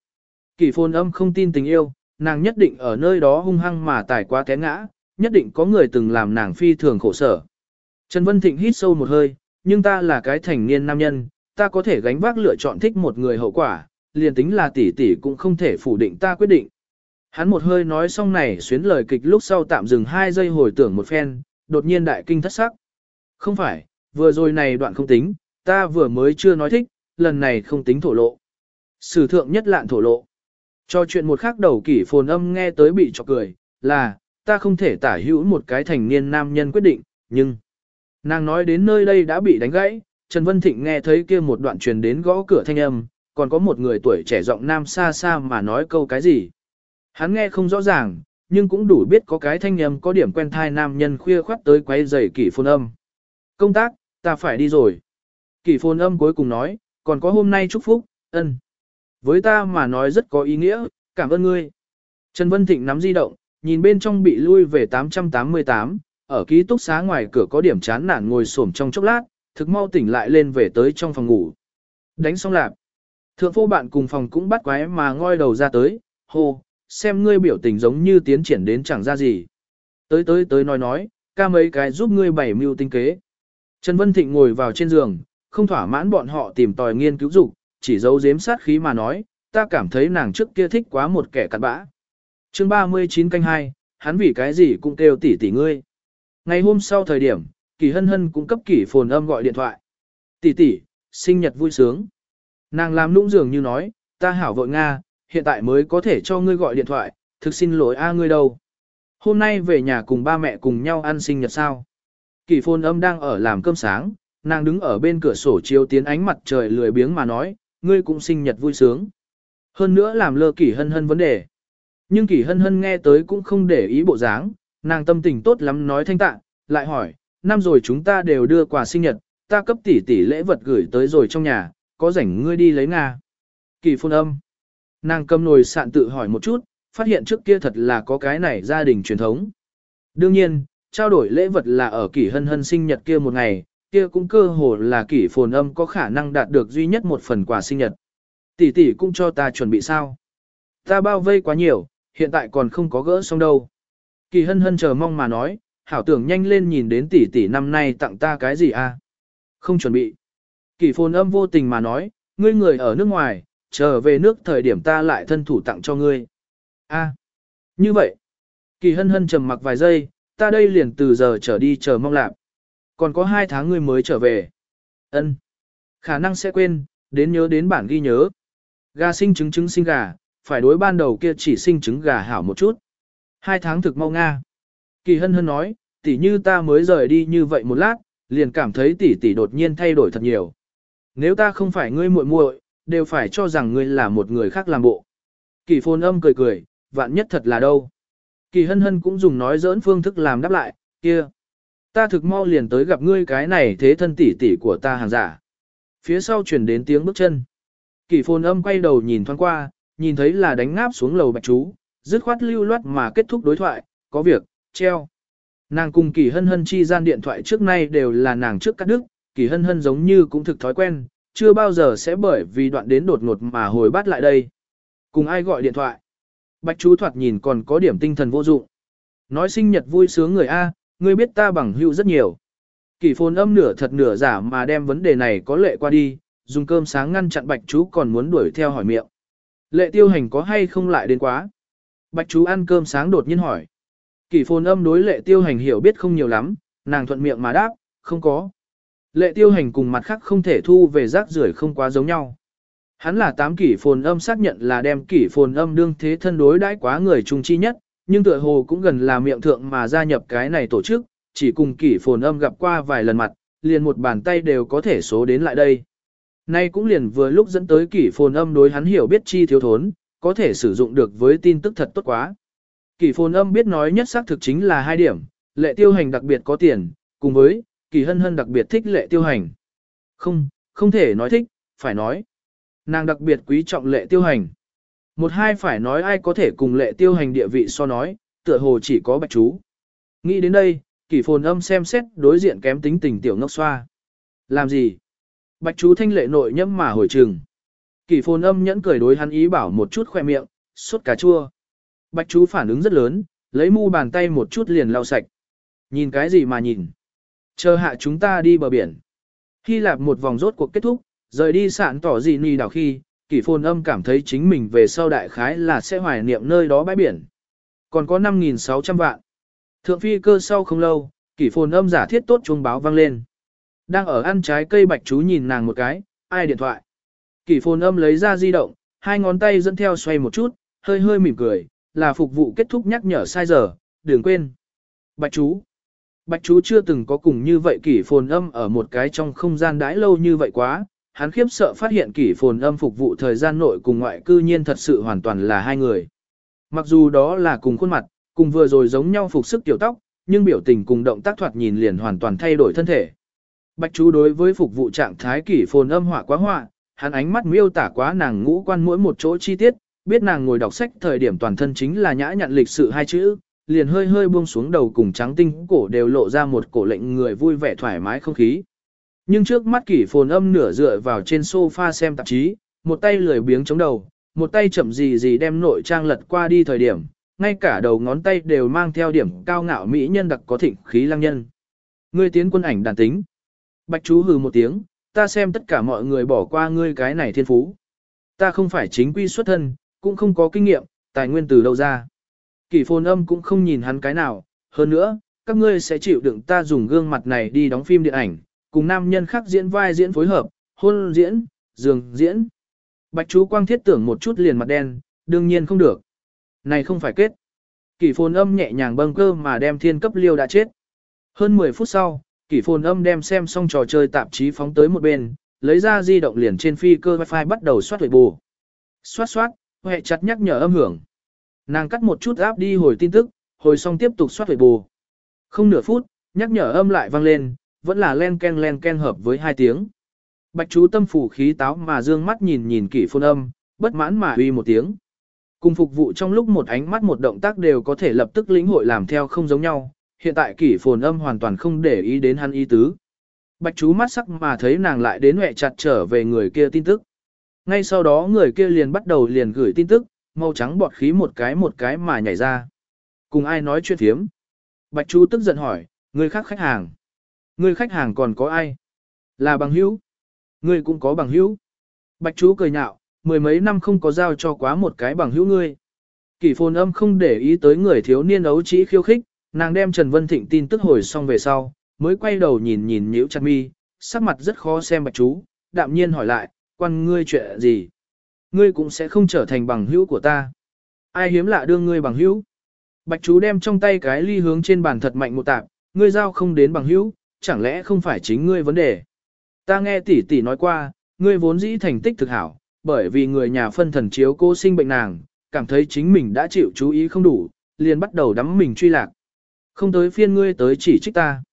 Kỷ phồn âm không tin tình yêu, nàng nhất định ở nơi đó hung hăng mà tải quá té ngã, nhất định có người từng làm nàng phi thường khổ sở. Trần Vân Thịnh hít sâu một hơi, nhưng ta là cái thành niên nam nhân, ta có thể gánh vác lựa chọn thích một người hậu quả, liền tính là tỷ tỷ cũng không thể phủ định ta quyết định. Hắn một hơi nói xong này xuyến lời kịch lúc sau tạm dừng hai giây hồi tưởng một phen, đột nhiên đại kinh thất sắc. Không phải, vừa rồi này đoạn không tính, ta vừa mới chưa nói thích, lần này không tính thổ lộ. Sử thượng nhất lạn thổ lộ. Cho chuyện một khắc đầu kỷ phồn âm nghe tới bị chọc cười, là, ta không thể tả hữu một cái thành niên nam nhân quyết định, nhưng... Nàng nói đến nơi đây đã bị đánh gãy, Trần Vân Thịnh nghe thấy kia một đoạn truyền đến gõ cửa thanh âm, còn có một người tuổi trẻ giọng nam xa xa mà nói câu cái gì. Hắn nghe không rõ ràng, nhưng cũng đủ biết có cái thanh âm có điểm quen thai nam nhân khuya khoắt tới quấy giày kỷ phôn âm. Công tác, ta phải đi rồi. Kỷ phôn âm cuối cùng nói, còn có hôm nay chúc phúc, ân. Với ta mà nói rất có ý nghĩa, cảm ơn ngươi. Trần Vân Thịnh nắm di động, nhìn bên trong bị lui về 888, ở ký túc xá ngoài cửa có điểm chán nản ngồi xổm trong chốc lát, thực mau tỉnh lại lên về tới trong phòng ngủ. Đánh xong lạp. Thượng phu bạn cùng phòng cũng bắt quái mà ngoi đầu ra tới, hô, xem ngươi biểu tình giống như tiến triển đến chẳng ra gì. Tới tới tới nói nói, ca mấy cái giúp ngươi bảy mưu tinh kế. Trần Vân Thịnh ngồi vào trên giường, không thỏa mãn bọn họ tìm tòi nghiên cứu dục, chỉ giấu giếm sát khí mà nói, ta cảm thấy nàng trước kia thích quá một kẻ cặn bã. chương 39 canh 2, hắn vì cái gì cũng kêu tỉ tỉ ngươi. Ngày hôm sau thời điểm, Kỳ Hân Hân cũng cấp Kỳ Phồn Âm gọi điện thoại. Tỷ tỷ, sinh nhật vui sướng. Nàng làm nũng dường như nói, ta hảo vội Nga, hiện tại mới có thể cho ngươi gọi điện thoại, thực xin lỗi a ngươi đâu. Hôm nay về nhà cùng ba mẹ cùng nhau ăn sinh nhật sao. Kỳ Phồn Âm đang ở làm cơm sáng, nàng đứng ở bên cửa sổ chiếu tiến ánh mặt trời lười biếng mà nói, ngươi cũng sinh nhật vui sướng. Hơn nữa làm lơ Kỳ Hân Hân vấn đề. Nhưng Kỳ Hân Hân nghe tới cũng không để ý bộ dáng, nàng tâm tình tốt lắm nói thanh tạ, lại hỏi, năm rồi chúng ta đều đưa quà sinh nhật, ta cấp tỷ tỷ lễ vật gửi tới rồi trong nhà, có rảnh ngươi đi lấy Nga. Kỳ phun âm. Nàng cầm nồi sạn tự hỏi một chút, phát hiện trước kia thật là có cái này gia đình truyền thống. Đương nhiên, trao đổi lễ vật là ở kỷ hân hân sinh nhật kia một ngày, kia cũng cơ hồ là kỷ phồn âm có khả năng đạt được duy nhất một phần quà sinh nhật. Tỷ tỷ cũng cho ta chuẩn bị sao. Ta bao vây quá nhiều, hiện tại còn không có gỡ xong đâu. Kỳ hân hân chờ mong mà nói, hảo tưởng nhanh lên nhìn đến tỷ tỷ năm nay tặng ta cái gì à? Không chuẩn bị. Kỳ phồn âm vô tình mà nói, ngươi người ở nước ngoài, trở về nước thời điểm ta lại thân thủ tặng cho ngươi. a à, như vậy. Kỳ hân hân trầm mặc vài giây, ta đây liền từ giờ trở đi chờ mong lạp. Còn có hai tháng ngươi mới trở về. ân Khả năng sẽ quên, đến nhớ đến bản ghi nhớ. Gà sinh trứng trứng sinh gà, phải đối ban đầu kia chỉ sinh trứng gà hảo một chút. Hai tháng thực mau Nga. Kỳ hân hân nói, tỷ như ta mới rời đi như vậy một lát, liền cảm thấy tỷ tỷ đột nhiên thay đổi thật nhiều. Nếu ta không phải ngươi muội muội, đều phải cho rằng ngươi là một người khác làm bộ. Kỳ phồn âm cười cười, vạn nhất thật là đâu. Kỳ hân hân cũng dùng nói giỡn phương thức làm đáp lại, kia. Ta thực mau liền tới gặp ngươi cái này thế thân tỷ tỷ của ta hàng giả. Phía sau chuyển đến tiếng bước chân. Kỳ phồn âm quay đầu nhìn thoáng qua, nhìn thấy là đánh ngáp xuống lầu bạch chú, dứt khoát lưu loát mà kết thúc đối thoại, có việc, treo. Nàng cùng kỳ hân hân chi gian điện thoại trước nay đều là nàng trước cắt đứt, kỳ hân hân giống như cũng thực thói quen, chưa bao giờ sẽ bởi vì đoạn đến đột ngột mà hồi bắt lại đây. Cùng ai gọi điện thoại? Bạch chú thoạt nhìn còn có điểm tinh thần vô dụng. Nói sinh nhật vui sướng người A, ngươi biết ta bằng hữu rất nhiều. kỳ phồn âm nửa thật nửa giả mà đem vấn đề này có lệ qua đi, dùng cơm sáng ngăn chặn bạch chú còn muốn đuổi theo hỏi miệng. Lệ tiêu hành có hay không lại đến quá? Bạch chú ăn cơm sáng đột nhiên hỏi. Kỷ phồn âm đối lệ tiêu hành hiểu biết không nhiều lắm, nàng thuận miệng mà đáp, không có. Lệ tiêu hành cùng mặt khác không thể thu về rác rưởi không quá giống nhau. Hắn là tám kỷ phồn âm xác nhận là đem kỷ phồn âm đương thế thân đối đãi quá người trung chi nhất, nhưng tựa hồ cũng gần là miệng thượng mà gia nhập cái này tổ chức, chỉ cùng kỷ phồn âm gặp qua vài lần mặt, liền một bàn tay đều có thể số đến lại đây. Nay cũng liền vừa lúc dẫn tới kỷ phồn âm đối hắn hiểu biết chi thiếu thốn, có thể sử dụng được với tin tức thật tốt quá. Kỳ phồn âm biết nói nhất xác thực chính là hai điểm, lệ tiêu hành đặc biệt có tiền, cùng với, kỳ hân hân đặc biệt thích lệ tiêu hành. Không, không thể nói thích, phải nói. Nàng đặc biệt quý trọng lệ tiêu hành. Một hai phải nói ai có thể cùng lệ tiêu hành địa vị so nói, tựa hồ chỉ có bạch chú. Nghĩ đến đây, Kỳ phồn âm xem xét đối diện kém tính tình tiểu ngốc xoa. Làm gì? Bạch chú thanh lệ nội nhâm mà hồi trừng. Kỳ phồn âm nhẫn cười đối hắn ý bảo một chút khoe miệng, suốt cà chua. Bạch chú phản ứng rất lớn, lấy mu bàn tay một chút liền lau sạch. Nhìn cái gì mà nhìn? Chờ hạ chúng ta đi bờ biển. Hy Lạp một vòng rốt cuộc kết thúc, rời đi sạn tỏ gì nì đảo khi, kỷ phồn âm cảm thấy chính mình về sau đại khái là sẽ hoài niệm nơi đó bãi biển. Còn có 5.600 vạn. Thượng phi cơ sau không lâu, kỷ phồn âm giả thiết tốt chuông báo vang lên. Đang ở ăn trái cây bạch chú nhìn nàng một cái, ai điện thoại. Kỷ phồn âm lấy ra di động, hai ngón tay dẫn theo xoay một chút, hơi hơi mỉm cười, là phục vụ kết thúc nhắc nhở sai giờ, đừng quên. Bạch chú. Bạch chú chưa từng có cùng như vậy kỷ phồn âm ở một cái trong không gian đãi lâu như vậy quá, hắn khiếp sợ phát hiện kỷ phồn âm phục vụ thời gian nội cùng ngoại cư nhiên thật sự hoàn toàn là hai người. Mặc dù đó là cùng khuôn mặt, cùng vừa rồi giống nhau phục sức tiểu tóc, nhưng biểu tình cùng động tác thoạt nhìn liền hoàn toàn thay đổi thân thể. Bạch chú đối với phục vụ trạng thái kỷ phồn âm họa quá họa, hắn ánh mắt miêu tả quá nàng ngũ quan mỗi một chỗ chi tiết, biết nàng ngồi đọc sách thời điểm toàn thân chính là nhã nhặn lịch sự hai chữ, liền hơi hơi buông xuống đầu cùng trắng tinh cổ đều lộ ra một cổ lệnh người vui vẻ thoải mái không khí. Nhưng trước mắt kỷ phồn âm nửa dựa vào trên sofa xem tạp chí, một tay lười biếng chống đầu, một tay chậm gì gì đem nội trang lật qua đi thời điểm, ngay cả đầu ngón tay đều mang theo điểm cao ngạo mỹ nhân đặc có thịnh khí lăng nhân. Ngươi tiến quân ảnh đàn tính. Bạch chú hừ một tiếng, ta xem tất cả mọi người bỏ qua ngươi cái này thiên phú. Ta không phải chính quy xuất thân, cũng không có kinh nghiệm, tài nguyên từ đâu ra. Kỷ phồn âm cũng không nhìn hắn cái nào, hơn nữa, các ngươi sẽ chịu đựng ta dùng gương mặt này đi đóng phim điện ảnh, cùng nam nhân khác diễn vai diễn phối hợp, hôn diễn, giường diễn. Bạch chú quang thiết tưởng một chút liền mặt đen, đương nhiên không được. Này không phải kết. Kỷ phồn âm nhẹ nhàng bâng cơ mà đem thiên cấp liêu đã chết. Hơn 10 phút sau, kỷ phồn âm đem xem xong trò chơi tạp chí phóng tới một bên, lấy ra di động liền trên phi cơ wifi bắt đầu soát huệ bù. Soát soát, hệ chặt nhắc nhở âm hưởng. Nàng cắt một chút áp đi hồi tin tức, hồi xong tiếp tục soát huệ bù. Không nửa phút, nhắc nhở âm lại vang lên, vẫn là len ken len ken hợp với hai tiếng. Bạch chú tâm phủ khí táo mà dương mắt nhìn nhìn kỷ phôn âm, bất mãn mà uy một tiếng. Cùng phục vụ trong lúc một ánh mắt một động tác đều có thể lập tức lĩnh hội làm theo không giống nhau, hiện tại kỷ phồn âm hoàn toàn không để ý đến hắn ý tứ. Bạch chú mắt sắc mà thấy nàng lại đến huệ chặt trở về người kia tin tức. Ngay sau đó người kia liền bắt đầu liền gửi tin tức, màu trắng bọt khí một cái một cái mà nhảy ra. Cùng ai nói chuyện thiếm? Bạch chú tức giận hỏi, người khác khách hàng. Người khách hàng còn có ai? Là bằng hữu. Người cũng có bằng hữu. Bạch chú cười nhạo, mười mấy năm không có giao cho quá một cái bằng hữu ngươi. Kỷ phồn âm không để ý tới người thiếu niên ấu trĩ khiêu khích, nàng đem Trần Vân Thịnh tin tức hồi xong về sau, mới quay đầu nhìn nhìn nhíu chặt mi, sắc mặt rất khó xem bạch chú, đạm nhiên hỏi lại, quan ngươi chuyện gì? Ngươi cũng sẽ không trở thành bằng hữu của ta. Ai hiếm lạ đương ngươi bằng hữu? Bạch chú đem trong tay cái ly hướng trên bàn thật mạnh một tạp, ngươi giao không đến bằng hữu, chẳng lẽ không phải chính ngươi vấn đề. Ta nghe tỷ tỷ nói qua, ngươi vốn dĩ thành tích thực hảo, bởi vì người nhà phân thần chiếu cô sinh bệnh nàng, cảm thấy chính mình đã chịu chú ý không đủ, liền bắt đầu đắm mình truy lạc. Không tới phiên ngươi tới chỉ trích ta.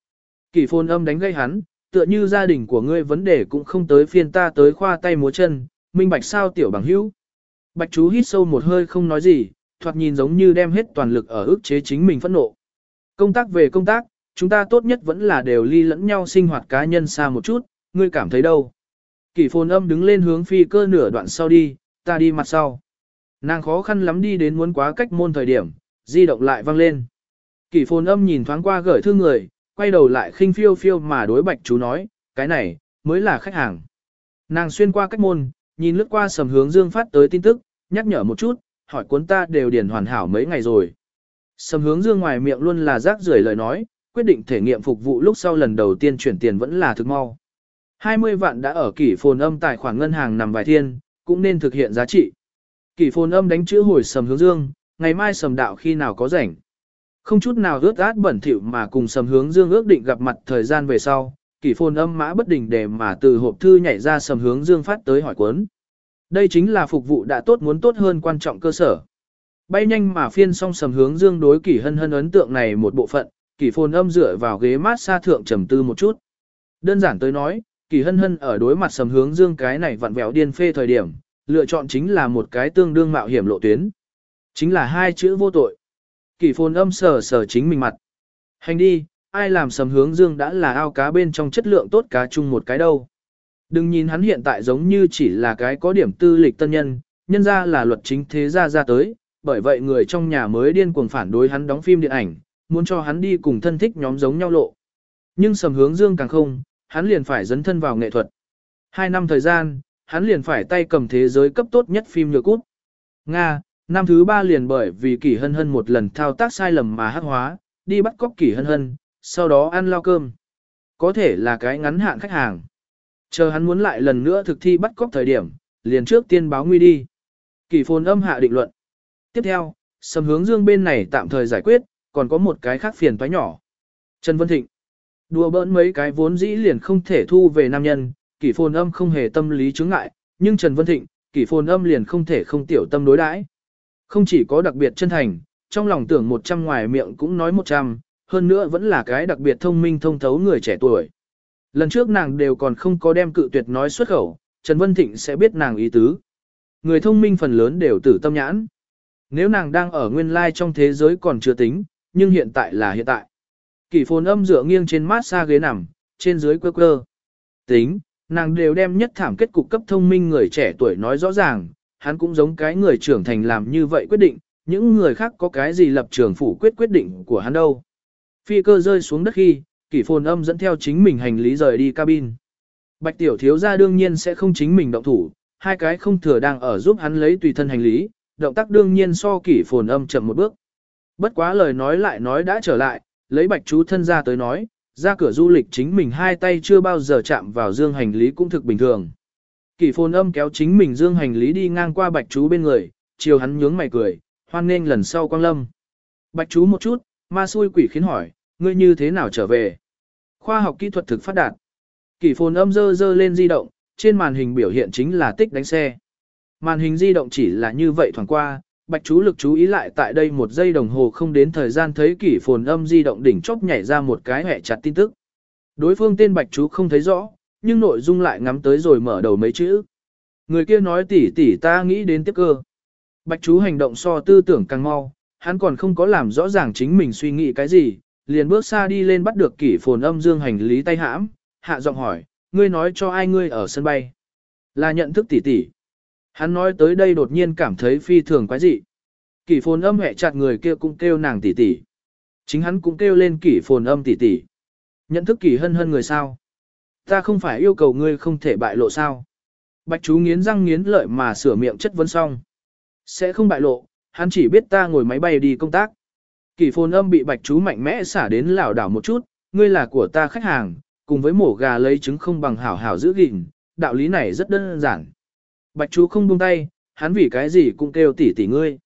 Kỷ phôn âm đánh gây hắn, tựa như gia đình của ngươi vấn đề cũng không tới phiên ta tới khoa tay múa chân, minh bạch sao tiểu bằng hữu. Bạch chú hít sâu một hơi không nói gì, thoạt nhìn giống như đem hết toàn lực ở ức chế chính mình phẫn nộ. Công tác về công tác, chúng ta tốt nhất vẫn là đều ly lẫn nhau sinh hoạt cá nhân xa một chút, ngươi cảm thấy đâu. Kỷ phồn âm đứng lên hướng phi cơ nửa đoạn sau đi, ta đi mặt sau. Nàng khó khăn lắm đi đến muốn quá cách môn thời điểm, di động lại vang lên. Kỷ phồn âm nhìn thoáng qua gửi thư người, quay đầu lại khinh phiêu phiêu mà đối bạch chú nói, cái này, mới là khách hàng. Nàng xuyên qua cách môn, nhìn lướt qua sầm hướng dương phát tới tin tức, nhắc nhở một chút, hỏi cuốn ta đều điền hoàn hảo mấy ngày rồi. Sầm hướng dương ngoài miệng luôn là rác rưởi lời nói, quyết định thể nghiệm phục vụ lúc sau lần đầu tiên chuyển tiền vẫn là thực mau. 20 vạn đã ở kỷ phồn âm tài khoản ngân hàng nằm vài thiên, cũng nên thực hiện giá trị. Kỷ phồn âm đánh chữ hồi sầm hướng dương, ngày mai sầm đạo khi nào có rảnh. Không chút nào ướt át bẩn thỉu mà cùng sầm hướng dương ước định gặp mặt thời gian về sau, kỷ phồn âm mã bất đình để mà từ hộp thư nhảy ra sầm hướng dương phát tới hỏi cuốn. Đây chính là phục vụ đã tốt muốn tốt hơn quan trọng cơ sở. Bay nhanh mà phiên xong sầm hướng dương đối kỷ hân hân ấn tượng này một bộ phận, kỷ phồn âm dựa vào ghế mát xa thượng trầm tư một chút. Đơn giản tới nói, kỷ hân hân ở đối mặt sầm hướng dương cái này vặn vẹo điên phê thời điểm, lựa chọn chính là một cái tương đương mạo hiểm lộ tuyến. Chính là hai chữ vô tội. Kỷ phồn âm sờ sờ chính mình mặt. Hành đi, ai làm sầm hướng dương đã là ao cá bên trong chất lượng tốt cá chung một cái đâu. Đừng nhìn hắn hiện tại giống như chỉ là cái có điểm tư lịch tân nhân, nhân ra là luật chính thế gia ra tới, bởi vậy người trong nhà mới điên cuồng phản đối hắn đóng phim điện ảnh, muốn cho hắn đi cùng thân thích nhóm giống nhau lộ. Nhưng sầm hướng dương càng không, hắn liền phải dấn thân vào nghệ thuật. Hai năm thời gian, hắn liền phải tay cầm thế giới cấp tốt nhất phim nhựa cút. Nga, năm thứ ba liền bởi vì kỷ hân hân một lần thao tác sai lầm mà hắc hóa, đi bắt cóc kỷ hân hân, sau đó ăn lao cơm. Có thể là cái ngắn hạn khách hàng. Chờ hắn muốn lại lần nữa thực thi bắt cóc thời điểm, liền trước tiên báo nguy đi. Kỷ phồn âm hạ định luận. Tiếp theo, sầm hướng dương bên này tạm thời giải quyết, còn có một cái khác phiền toái nhỏ. Trần Vân Thịnh. Đùa bỡn mấy cái vốn dĩ liền không thể thu về nam nhân, kỷ phồn âm không hề tâm lý chứng ngại, nhưng Trần Vân Thịnh, kỷ phồn âm liền không thể không tiểu tâm đối đãi. Không chỉ có đặc biệt chân thành, trong lòng tưởng một trăm ngoài miệng cũng nói một trăm, hơn nữa vẫn là cái đặc biệt thông minh thông thấu người trẻ tuổi. Lần trước nàng đều còn không có đem cự tuyệt nói xuất khẩu, Trần Vân Thịnh sẽ biết nàng ý tứ. Người thông minh phần lớn đều tử tâm nhãn. Nếu nàng đang ở nguyên lai trong thế giới còn chưa tính, nhưng hiện tại là hiện tại. Kỷ phồn âm dựa nghiêng trên mát xa ghế nằm, trên dưới quơ quơ. Tính, nàng đều đem nhất thảm kết cục cấp thông minh người trẻ tuổi nói rõ ràng, hắn cũng giống cái người trưởng thành làm như vậy quyết định, những người khác có cái gì lập trường phủ quyết quyết định của hắn đâu. Phi cơ rơi xuống đất khi, kỷ phồn âm dẫn theo chính mình hành lý rời đi cabin. Bạch tiểu thiếu gia đương nhiên sẽ không chính mình động thủ, hai cái không thừa đang ở giúp hắn lấy tùy thân hành lý, động tác đương nhiên so kỷ phồn âm chậm một bước. Bất quá lời nói lại nói đã trở lại, lấy bạch chú thân ra tới nói, ra cửa du lịch chính mình hai tay chưa bao giờ chạm vào dương hành lý cũng thực bình thường. Kỷ phồn âm kéo chính mình dương hành lý đi ngang qua bạch chú bên người, chiều hắn nhướng mày cười, hoan nghênh lần sau quang lâm. Bạch chú một chút, ma xui quỷ khiến hỏi, ngươi như thế nào trở về? Khoa học kỹ thuật thực phát đạt. Kỷ phồn âm dơ dơ lên di động, trên màn hình biểu hiện chính là tích đánh xe. Màn hình di động chỉ là như vậy thoảng qua, bạch chú lực chú ý lại tại đây một giây đồng hồ không đến thời gian thấy kỷ phồn âm di động đỉnh chốc nhảy ra một cái hẹ chặt tin tức. Đối phương tên bạch chú không thấy rõ, nhưng nội dung lại ngắm tới rồi mở đầu mấy chữ. Người kia nói tỉ tỉ ta nghĩ đến tiếp cơ. Bạch chú hành động so tư tưởng càng mau, hắn còn không có làm rõ ràng chính mình suy nghĩ cái gì, liền bước xa đi lên bắt được kỷ phồn âm dương hành lý tay hãm, hạ giọng hỏi, ngươi nói cho ai ngươi ở sân bay. Là nhận thức tỉ tỉ. Hắn nói tới đây đột nhiên cảm thấy phi thường quái dị. Kỷ phồn âm hẹ chặt người kia cũng kêu nàng tỉ tỉ. Chính hắn cũng kêu lên kỷ phồn âm tỉ tỉ. Nhận thức kỷ hân hân người sao? Ta không phải yêu cầu ngươi không thể bại lộ sao? Bạch chú nghiến răng nghiến lợi mà sửa miệng chất vấn xong. Sẽ không bại lộ, hắn chỉ biết ta ngồi máy bay đi công tác. Kỳ phồn âm bị bạch chú mạnh mẽ xả đến lảo đảo một chút, ngươi là của ta khách hàng, cùng với mổ gà lấy trứng không bằng hảo hảo giữ gìn, đạo lý này rất đơn giản. Bạch chú không buông tay, hắn vì cái gì cũng kêu tỉ tỉ ngươi.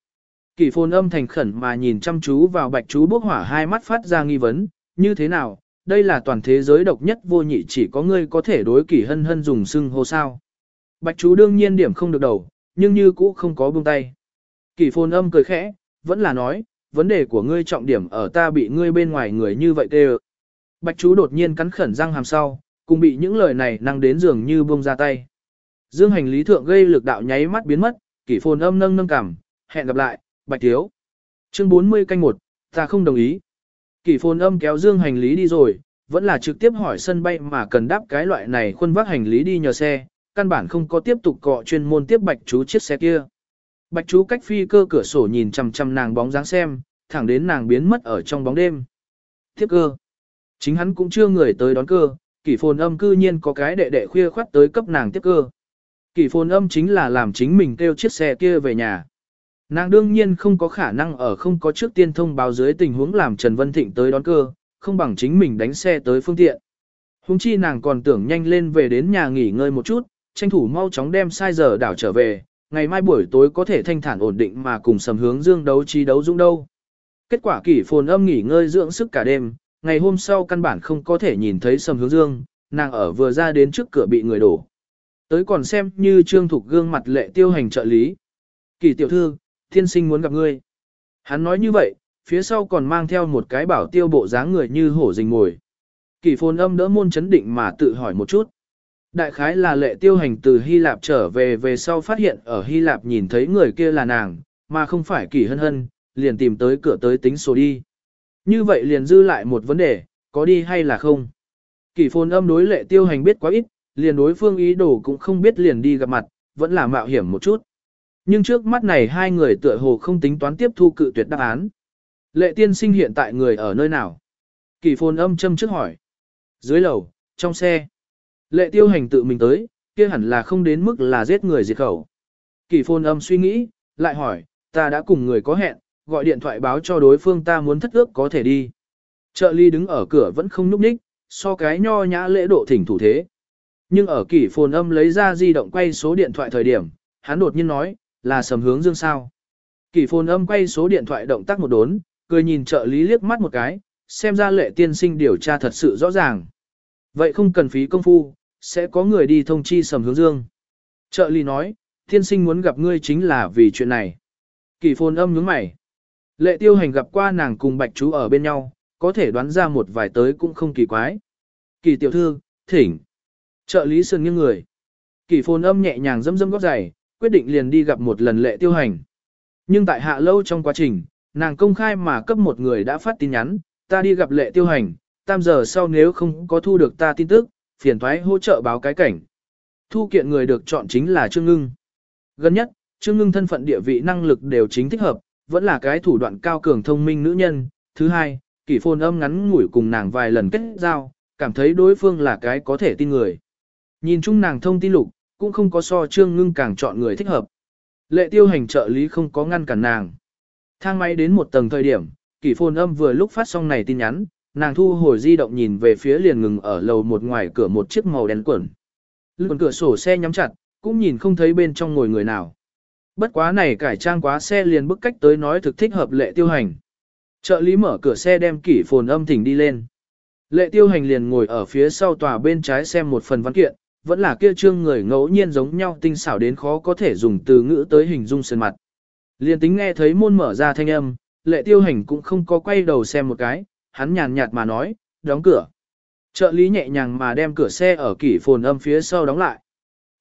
Kỳ phồn âm thành khẩn mà nhìn chăm chú vào bạch chú bốc hỏa hai mắt phát ra nghi vấn, như thế nào, đây là toàn thế giới độc nhất vô nhị chỉ có ngươi có thể đối kỷ hân hân dùng xưng hô sao. Bạch chú đương nhiên điểm không được đầu, nhưng như cũ không có buông tay. Kỷ phồn âm cười khẽ, vẫn là nói, vấn đề của ngươi trọng điểm ở ta bị ngươi bên ngoài người như vậy tê Bạch chú đột nhiên cắn khẩn răng hàm sau, cùng bị những lời này năng đến giường như buông ra tay. Dương hành lý thượng gây lực đạo nháy mắt biến mất, kỷ phồn âm nâng nâng cảm, hẹn gặp lại, bạch thiếu. Chương 40 canh 1, ta không đồng ý. Kỳ phồn âm kéo dương hành lý đi rồi, vẫn là trực tiếp hỏi sân bay mà cần đáp cái loại này khuôn vác hành lý đi nhờ xe, căn bản không có tiếp tục cọ chuyên môn tiếp bạch chú chiếc xe kia. Bạch chú cách phi cơ cửa sổ nhìn chằm chằm nàng bóng dáng xem, thẳng đến nàng biến mất ở trong bóng đêm. Tiếp cơ. Chính hắn cũng chưa người tới đón cơ, kỷ phồn âm cư nhiên có cái đệ đệ khuya khoát tới cấp nàng tiếp cơ. Kỷ phồn âm chính là làm chính mình kêu chiếc xe kia về nhà. Nàng đương nhiên không có khả năng ở không có trước tiên thông báo dưới tình huống làm Trần Vân Thịnh tới đón cơ, không bằng chính mình đánh xe tới phương tiện. Hùng chi nàng còn tưởng nhanh lên về đến nhà nghỉ ngơi một chút, tranh thủ mau chóng đem sai giờ đảo trở về, ngày mai buổi tối có thể thanh thản ổn định mà cùng sầm hướng dương đấu trí đấu dũng đâu. Kết quả kỷ phồn âm nghỉ ngơi dưỡng sức cả đêm, ngày hôm sau căn bản không có thể nhìn thấy sầm hướng dương, nàng ở vừa ra đến trước cửa bị người đổ. Tới còn xem như trương thục gương mặt lệ tiêu hành trợ lý. Kỷ tiểu thư, thiên sinh muốn gặp ngươi. Hắn nói như vậy, phía sau còn mang theo một cái bảo tiêu bộ dáng người như hổ rình ngồi. Kỷ phồn âm đỡ môn chấn định mà tự hỏi một chút. Đại khái là lệ tiêu hành từ Hy Lạp trở về về sau phát hiện ở Hy Lạp nhìn thấy người kia là nàng, mà không phải kỷ hân hân, liền tìm tới cửa tới tính số đi. Như vậy liền dư lại một vấn đề, có đi hay là không? Kỷ phồn âm đối lệ tiêu hành biết quá ít, liền đối phương ý đồ cũng không biết liền đi gặp mặt, vẫn là mạo hiểm một chút. Nhưng trước mắt này hai người tựa hồ không tính toán tiếp thu cự tuyệt đáp án. Lệ tiên sinh hiện tại người ở nơi nào? Kỷ phồn âm châm trước hỏi. Dưới lầu, trong xe. Lệ tiêu hành tự mình tới, kia hẳn là không đến mức là giết người diệt khẩu. Kỷ phồn âm suy nghĩ, lại hỏi, ta đã cùng người có hẹn, gọi điện thoại báo cho đối phương ta muốn thất ước có thể đi. Trợ ly đứng ở cửa vẫn không núp ních, so cái nho nhã lễ độ thỉnh thủ thế. Nhưng ở kỷ phồn âm lấy ra di động quay số điện thoại thời điểm, hắn đột nhiên nói, là sầm hướng dương sao. Kỷ phồn âm quay số điện thoại động tác một đốn, cười nhìn trợ lý liếc mắt một cái, xem ra lệ tiên sinh điều tra thật sự rõ ràng. Vậy không cần phí công phu, sẽ có người đi thông chi sầm hướng dương. Trợ lý nói, tiên sinh muốn gặp ngươi chính là vì chuyện này. Kỷ phồn âm nhướng mày. Lệ tiêu hành gặp qua nàng cùng bạch chú ở bên nhau, có thể đoán ra một vài tới cũng không kỳ quái. Kỳ tiểu thư, thỉnh. Trợ lý sơn nghiêng người. Kỳ phồn âm nhẹ nhàng dâm dâm gót giày, quyết định liền đi gặp một lần lệ tiêu hành. Nhưng tại hạ lâu trong quá trình, nàng công khai mà cấp một người đã phát tin nhắn, ta đi gặp lệ tiêu hành, tam giờ sau nếu không có thu được ta tin tức, phiền thoái hỗ trợ báo cái cảnh. Thu kiện người được chọn chính là Trương Ngưng. Gần nhất, Trương Ngưng thân phận địa vị năng lực đều chính thích hợp, vẫn là cái thủ đoạn cao cường thông minh nữ nhân. Thứ hai, kỷ phôn âm ngắn ngủi cùng nàng vài lần kết giao, cảm thấy đối phương là cái có thể tin người. Nhìn chung nàng thông tin lục, cũng không có so trương ngưng càng chọn người thích hợp. Lệ tiêu hành trợ lý không có ngăn cản nàng. Thang máy đến một tầng thời điểm, kỷ phồn âm vừa lúc phát xong này tin nhắn, nàng thu hồi di động nhìn về phía liền ngừng ở lầu một ngoài cửa một chiếc màu đen quẩn. Lưng cửa sổ xe nhắm chặt, cũng nhìn không thấy bên trong ngồi người nào. Bất quá này cải trang quá xe liền bức cách tới nói thực thích hợp lệ tiêu hành. Trợ lý mở cửa xe đem kỷ phồn âm thỉnh đi lên. Lệ tiêu hành liền ngồi ở phía sau tòa bên trái xem một phần văn kiện, vẫn là kia trương người ngẫu nhiên giống nhau tinh xảo đến khó có thể dùng từ ngữ tới hình dung sơn mặt. liên tính nghe thấy môn mở ra thanh âm, lệ tiêu hành cũng không có quay đầu xem một cái, hắn nhàn nhạt mà nói, đóng cửa. Trợ lý nhẹ nhàng mà đem cửa xe ở kỷ phồn âm phía sau đóng lại.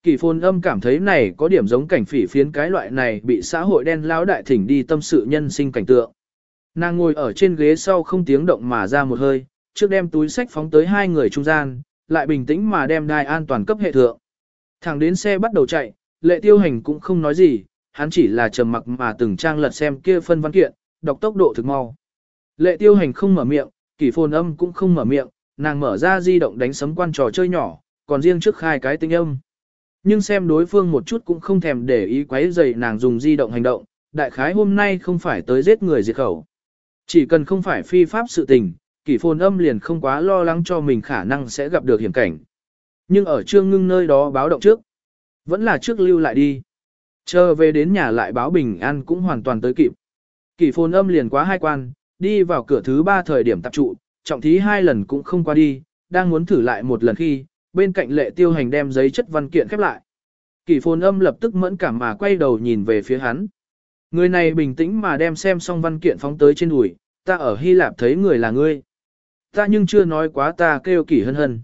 Kỷ phồn âm cảm thấy này có điểm giống cảnh phỉ phiến cái loại này bị xã hội đen lão đại thỉnh đi tâm sự nhân sinh cảnh tượng. Nàng ngồi ở trên ghế sau không tiếng động mà ra một hơi, trước đem túi sách phóng tới hai người trung gian, lại bình tĩnh mà đem đai an toàn cấp hệ thượng. Thẳng đến xe bắt đầu chạy, lệ tiêu hành cũng không nói gì, hắn chỉ là trầm mặc mà từng trang lật xem kia phân văn kiện, đọc tốc độ thực mau. Lệ tiêu hành không mở miệng, kỷ phồn âm cũng không mở miệng, nàng mở ra di động đánh sấm quan trò chơi nhỏ, còn riêng trước khai cái tinh âm. Nhưng xem đối phương một chút cũng không thèm để ý quấy rầy nàng dùng di động hành động, đại khái hôm nay không phải tới giết người diệt khẩu. Chỉ cần không phải phi pháp sự tình, kỷ phồn âm liền không quá lo lắng cho mình khả năng sẽ gặp được hiểm cảnh. Nhưng ở trương ngưng nơi đó báo động trước, vẫn là trước lưu lại đi. Chờ về đến nhà lại báo bình an cũng hoàn toàn tới kịp. Kỷ phồn âm liền quá hai quan, đi vào cửa thứ ba thời điểm tập trụ, trọng thí hai lần cũng không qua đi, đang muốn thử lại một lần khi, bên cạnh lệ tiêu hành đem giấy chất văn kiện khép lại. Kỷ phồn âm lập tức mẫn cảm mà quay đầu nhìn về phía hắn. Người này bình tĩnh mà đem xem xong văn kiện phóng tới trên đùi, ta ở Hy Lạp thấy người là ngươi. Ta nhưng chưa nói quá ta kêu kỷ hân hân.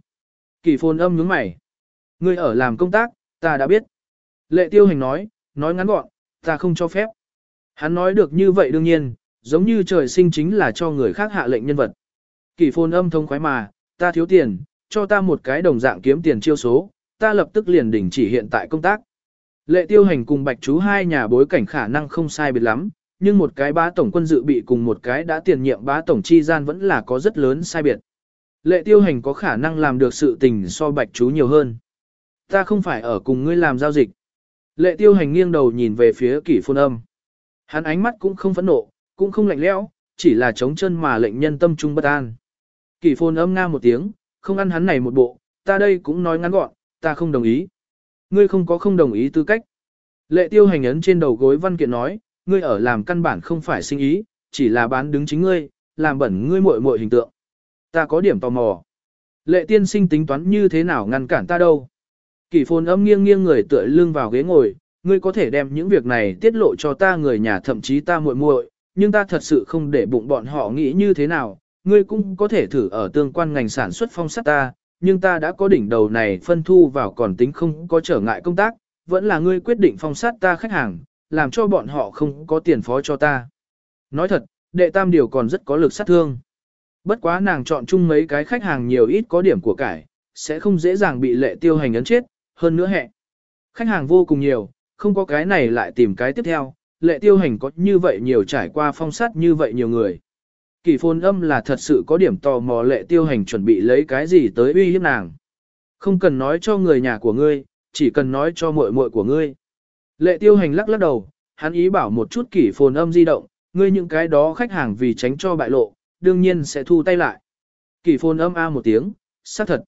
Kỷ phồn âm nhướng mày. Ngươi ở làm công tác, ta đã biết. Lệ tiêu hành nói, nói ngắn gọn, ta không cho phép. Hắn nói được như vậy đương nhiên, giống như trời sinh chính là cho người khác hạ lệnh nhân vật. Kỷ phồn âm thông khoái mà, ta thiếu tiền, cho ta một cái đồng dạng kiếm tiền chiêu số, ta lập tức liền đình chỉ hiện tại công tác. Lệ tiêu hành cùng bạch chú hai nhà bối cảnh khả năng không sai biệt lắm, nhưng một cái bá tổng quân dự bị cùng một cái đã tiền nhiệm bá tổng chi gian vẫn là có rất lớn sai biệt. Lệ tiêu hành có khả năng làm được sự tình so bạch chú nhiều hơn. Ta không phải ở cùng ngươi làm giao dịch. Lệ tiêu hành nghiêng đầu nhìn về phía kỷ phôn âm. Hắn ánh mắt cũng không phẫn nộ, cũng không lạnh lẽo, chỉ là chống chân mà lệnh nhân tâm trung bất an. Kỷ phôn âm nga một tiếng, không ăn hắn này một bộ, ta đây cũng nói ngắn gọn, ta không đồng ý. Ngươi không có không đồng ý tư cách. Lệ tiêu hành ấn trên đầu gối văn kiện nói, ngươi ở làm căn bản không phải sinh ý, chỉ là bán đứng chính ngươi, làm bẩn ngươi muội muội hình tượng. Ta có điểm tò mò. Lệ tiên sinh tính toán như thế nào ngăn cản ta đâu. Kỷ phồn âm nghiêng nghiêng người tựa lưng vào ghế ngồi, ngươi có thể đem những việc này tiết lộ cho ta người nhà thậm chí ta muội muội, nhưng ta thật sự không để bụng bọn họ nghĩ như thế nào, ngươi cũng có thể thử ở tương quan ngành sản xuất phong sát ta, nhưng ta đã có đỉnh đầu này phân thu vào còn tính không có trở ngại công tác, vẫn là ngươi quyết định phong sát ta khách hàng, làm cho bọn họ không có tiền phó cho ta. Nói thật, đệ tam điều còn rất có lực sát thương. Bất quá nàng chọn chung mấy cái khách hàng nhiều ít có điểm của cải, sẽ không dễ dàng bị lệ tiêu hành ấn chết, hơn nữa hẹ. Khách hàng vô cùng nhiều, không có cái này lại tìm cái tiếp theo, lệ tiêu hành có như vậy nhiều trải qua phong sát như vậy nhiều người. Kỳ phôn âm là thật sự có điểm tò mò lệ tiêu hành chuẩn bị lấy cái gì tới uy hiếp nàng. Không cần nói cho người nhà của ngươi, chỉ cần nói cho muội muội của ngươi. Lệ tiêu hành lắc lắc đầu, hắn ý bảo một chút kỷ phồn âm di động, ngươi những cái đó khách hàng vì tránh cho bại lộ, đương nhiên sẽ thu tay lại. Kỷ phồn âm a một tiếng, xác thật.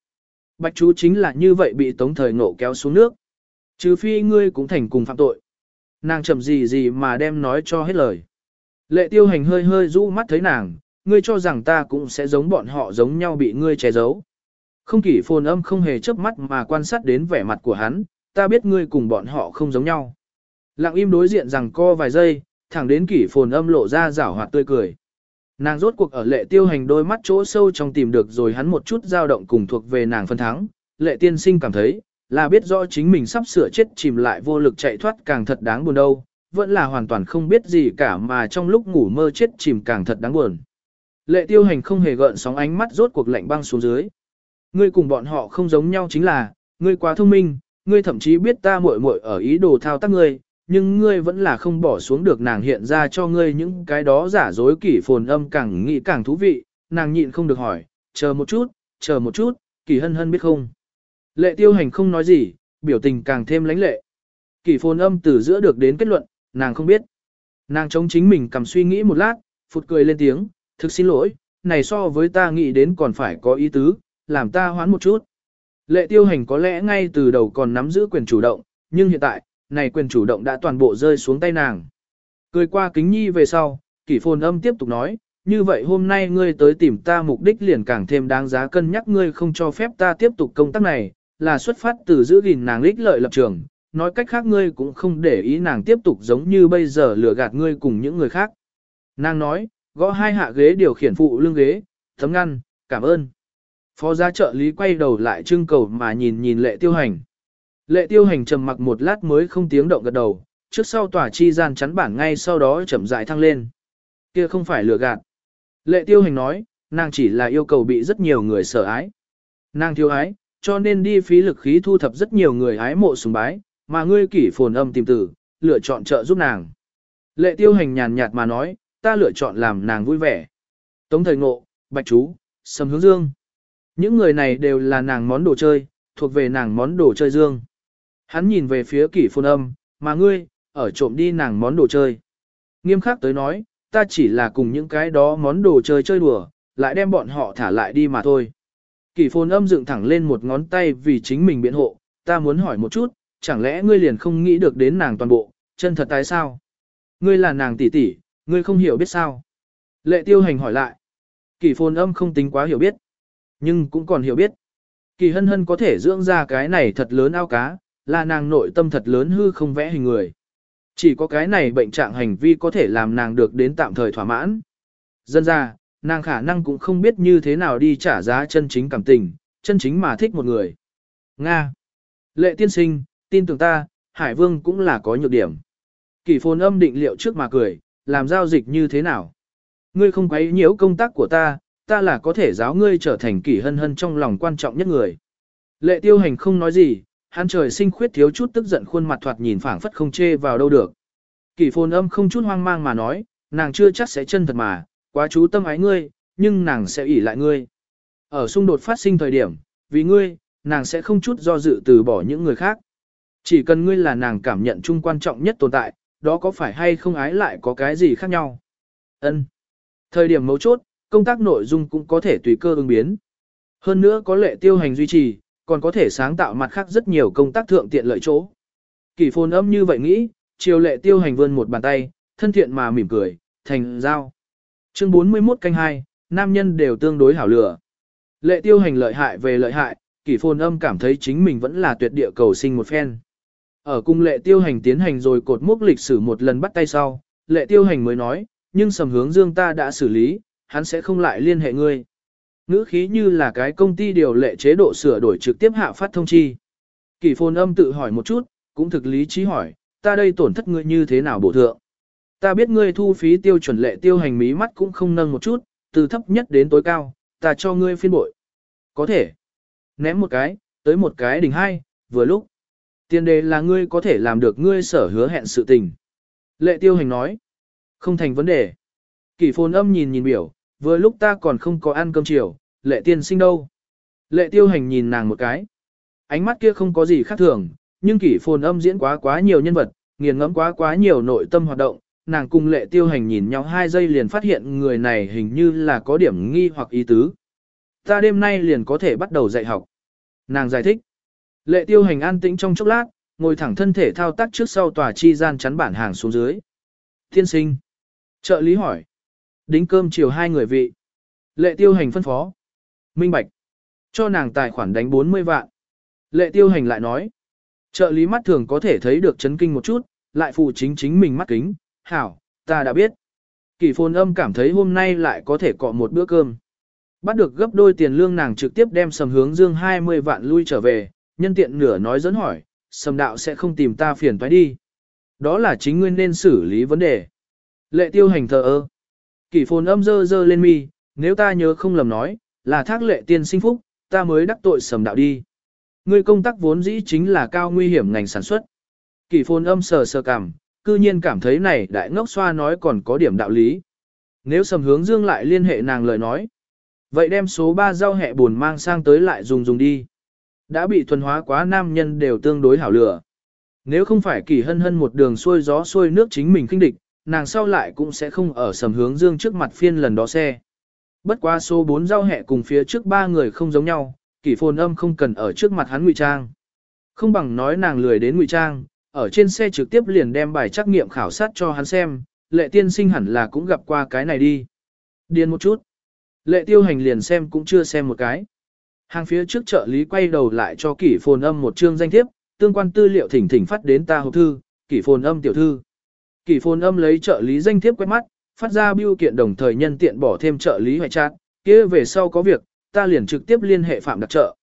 Bạch chú chính là như vậy bị tống thời nộ kéo xuống nước. Trừ phi ngươi cũng thành cùng phạm tội. Nàng chậm gì gì mà đem nói cho hết lời. Lệ tiêu hành hơi hơi rũ mắt thấy nàng, ngươi cho rằng ta cũng sẽ giống bọn họ giống nhau bị ngươi che giấu. Không kỷ phồn âm không hề chớp mắt mà quan sát đến vẻ mặt của hắn, ta biết ngươi cùng bọn họ không giống nhau. Lặng im đối diện rằng co vài giây, thẳng đến kỷ phồn âm lộ ra rảo hoạt tươi cười. Nàng rốt cuộc ở lệ tiêu hành đôi mắt chỗ sâu trong tìm được rồi hắn một chút dao động cùng thuộc về nàng phân thắng. Lệ tiên sinh cảm thấy, là biết rõ chính mình sắp sửa chết chìm lại vô lực chạy thoát càng thật đáng buồn đâu, vẫn là hoàn toàn không biết gì cả mà trong lúc ngủ mơ chết chìm càng thật đáng buồn. Lệ tiêu hành không hề gợn sóng ánh mắt rốt cuộc lạnh băng xuống dưới. Ngươi cùng bọn họ không giống nhau chính là, ngươi quá thông minh, ngươi thậm chí biết ta muội muội ở ý đồ thao tác ngươi, nhưng ngươi vẫn là không bỏ xuống được nàng hiện ra cho ngươi những cái đó giả dối kỷ phồn âm càng nghĩ càng thú vị, nàng nhịn không được hỏi, chờ một chút, chờ một chút, kỷ hân hân biết không. Lệ tiêu hành không nói gì, biểu tình càng thêm lãnh lệ. Kỷ phồn âm từ giữa được đến kết luận, nàng không biết. Nàng chống chính mình cầm suy nghĩ một lát, phụt cười lên tiếng, thực xin lỗi, này so với ta nghĩ đến còn phải có ý tứ, làm ta hoán một chút. Lệ tiêu hành có lẽ ngay từ đầu còn nắm giữ quyền chủ động, nhưng hiện tại, này quyền chủ động đã toàn bộ rơi xuống tay nàng. Cười qua kính nhi về sau, kỷ phồn âm tiếp tục nói, như vậy hôm nay ngươi tới tìm ta mục đích liền càng thêm đáng giá cân nhắc ngươi không cho phép ta tiếp tục công tác này, là xuất phát từ giữ gìn nàng lích lợi lập trường, nói cách khác ngươi cũng không để ý nàng tiếp tục giống như bây giờ lừa gạt ngươi cùng những người khác. Nàng nói, gõ hai hạ ghế điều khiển phụ lưng ghế, thấm ngăn, cảm ơn. Phó gia trợ lý quay đầu lại trưng cầu mà nhìn nhìn lệ tiêu hành. Lệ tiêu hành trầm mặc một lát mới không tiếng động gật đầu, trước sau tòa chi gian chắn bản ngay sau đó chậm rãi thăng lên. Kia không phải lừa gạt. Lệ tiêu hành nói, nàng chỉ là yêu cầu bị rất nhiều người sợ ái. Nàng thiếu ái, cho nên đi phí lực khí thu thập rất nhiều người ái mộ sùng bái, mà ngươi kỷ phồn âm tìm tử, lựa chọn trợ giúp nàng. Lệ tiêu hành nhàn nhạt mà nói, ta lựa chọn làm nàng vui vẻ. Tống thời ngộ, bạch chú, sầm hướng dương. Những người này đều là nàng món đồ chơi, thuộc về nàng món đồ chơi dương. Hắn nhìn về phía kỷ phôn âm, mà ngươi, ở trộm đi nàng món đồ chơi. Nghiêm khắc tới nói, ta chỉ là cùng những cái đó món đồ chơi chơi đùa, lại đem bọn họ thả lại đi mà thôi. Kỷ phôn âm dựng thẳng lên một ngón tay vì chính mình biện hộ, ta muốn hỏi một chút, chẳng lẽ ngươi liền không nghĩ được đến nàng toàn bộ, chân thật tại sao? Ngươi là nàng tỷ tỷ, ngươi không hiểu biết sao? Lệ tiêu hành hỏi lại. Kỷ phồn âm không tính quá hiểu biết, nhưng cũng còn hiểu biết. Kỳ hân hân có thể dưỡng ra cái này thật lớn ao cá, là nàng nội tâm thật lớn hư không vẽ hình người. Chỉ có cái này bệnh trạng hành vi có thể làm nàng được đến tạm thời thỏa mãn. Dân ra, nàng khả năng cũng không biết như thế nào đi trả giá chân chính cảm tình, chân chính mà thích một người. Nga. Lệ tiên sinh, tin tưởng ta, Hải Vương cũng là có nhược điểm. Kỳ phồn âm định liệu trước mà cười, làm giao dịch như thế nào? Ngươi không quấy nhiễu công tác của ta, ta là có thể giáo ngươi trở thành kỷ hân hân trong lòng quan trọng nhất người. Lệ tiêu hành không nói gì, hắn trời sinh khuyết thiếu chút tức giận khuôn mặt thoạt nhìn phảng phất không chê vào đâu được. Kỷ phồn âm không chút hoang mang mà nói, nàng chưa chắc sẽ chân thật mà, quá chú tâm ái ngươi, nhưng nàng sẽ ỷ lại ngươi. Ở xung đột phát sinh thời điểm, vì ngươi, nàng sẽ không chút do dự từ bỏ những người khác. Chỉ cần ngươi là nàng cảm nhận chung quan trọng nhất tồn tại, đó có phải hay không ái lại có cái gì khác nhau. Ân. Thời điểm mấu chốt, công tác nội dung cũng có thể tùy cơ ứng biến. Hơn nữa có lệ tiêu hành duy trì, còn có thể sáng tạo mặt khác rất nhiều công tác thượng tiện lợi chỗ. Kỳ phồn âm như vậy nghĩ, triều lệ tiêu hành vươn một bàn tay, thân thiện mà mỉm cười, thành giao. Chương 41 canh 2, nam nhân đều tương đối hảo lửa. Lệ tiêu hành lợi hại về lợi hại, kỷ phồn âm cảm thấy chính mình vẫn là tuyệt địa cầu sinh một phen. Ở cung lệ tiêu hành tiến hành rồi cột mốc lịch sử một lần bắt tay sau, lệ tiêu hành mới nói, nhưng sầm hướng dương ta đã xử lý, hắn sẽ không lại liên hệ ngươi. Ngữ khí như là cái công ty điều lệ chế độ sửa đổi trực tiếp hạ phát thông chi. Kỷ phồn âm tự hỏi một chút, cũng thực lý trí hỏi, ta đây tổn thất ngươi như thế nào bổ thượng. Ta biết ngươi thu phí tiêu chuẩn lệ tiêu hành mí mắt cũng không nâng một chút, từ thấp nhất đến tối cao, ta cho ngươi phiên bội. Có thể. Ném một cái, tới một cái đỉnh hai, vừa lúc. Tiền đề là ngươi có thể làm được ngươi sở hứa hẹn sự tình. Lệ tiêu hành nói. Không thành vấn đề. Kỷ phồn âm nhìn nhìn biểu, vừa lúc ta còn không có ăn cơm chiều, lệ tiên sinh đâu. Lệ tiêu hành nhìn nàng một cái. Ánh mắt kia không có gì khác thường, nhưng kỷ phồn âm diễn quá quá nhiều nhân vật, nghiền ngẫm quá quá nhiều nội tâm hoạt động, nàng cùng lệ tiêu hành nhìn nhau hai giây liền phát hiện người này hình như là có điểm nghi hoặc ý tứ. Ta đêm nay liền có thể bắt đầu dạy học. Nàng giải thích. Lệ tiêu hành an tĩnh trong chốc lát, ngồi thẳng thân thể thao tác trước sau tòa chi gian chắn bản hàng xuống dưới. Thiên sinh. Trợ lý hỏi. Đính cơm chiều hai người vị. Lệ tiêu hành phân phó. Minh Bạch. Cho nàng tài khoản đánh 40 vạn. Lệ tiêu hành lại nói. Trợ lý mắt thường có thể thấy được chấn kinh một chút, lại phụ chính chính mình mắt kính. Hảo, ta đã biết. Kỳ phồn âm cảm thấy hôm nay lại có thể cọ một bữa cơm. Bắt được gấp đôi tiền lương nàng trực tiếp đem sầm hướng dương 20 vạn lui trở về, nhân tiện nửa nói dẫn hỏi, sầm đạo sẽ không tìm ta phiền toái đi. Đó là chính nguyên nên xử lý vấn đề. Lệ tiêu hành thờ ơ. Kỷ phồn âm dơ dơ lên mi, nếu ta nhớ không lầm nói, là thác lệ tiên sinh phúc, ta mới đắc tội sầm đạo đi. Ngươi công tác vốn dĩ chính là cao nguy hiểm ngành sản xuất. Kỷ phồn âm sờ sờ cảm, cư nhiên cảm thấy này đại ngốc xoa nói còn có điểm đạo lý. Nếu sầm hướng dương lại liên hệ nàng lời nói. Vậy đem số 3 giao hẹ buồn mang sang tới lại dùng dùng đi. Đã bị thuần hóa quá nam nhân đều tương đối hảo lửa. Nếu không phải kỳ hân hân một đường xuôi gió xuôi nước chính mình kinh địch, nàng sau lại cũng sẽ không ở sầm hướng dương trước mặt phiên lần đó xe. Bất quá số 4 giao hẹ cùng phía trước ba người không giống nhau, kỷ phồn âm không cần ở trước mặt hắn ngụy trang. Không bằng nói nàng lười đến ngụy trang, ở trên xe trực tiếp liền đem bài trắc nghiệm khảo sát cho hắn xem, lệ tiên sinh hẳn là cũng gặp qua cái này đi. Điên một chút. Lệ tiêu hành liền xem cũng chưa xem một cái. Hàng phía trước trợ lý quay đầu lại cho kỷ phồn âm một chương danh thiếp, tương quan tư liệu thỉnh thỉnh phát đến ta hộp thư, kỷ phồn âm tiểu thư. Kỷ phồn âm lấy trợ lý danh thiếp quét mắt, phát ra biêu kiện đồng thời nhân tiện bỏ thêm trợ lý hoại trạng, kia về sau có việc, ta liền trực tiếp liên hệ phạm đặc trợ.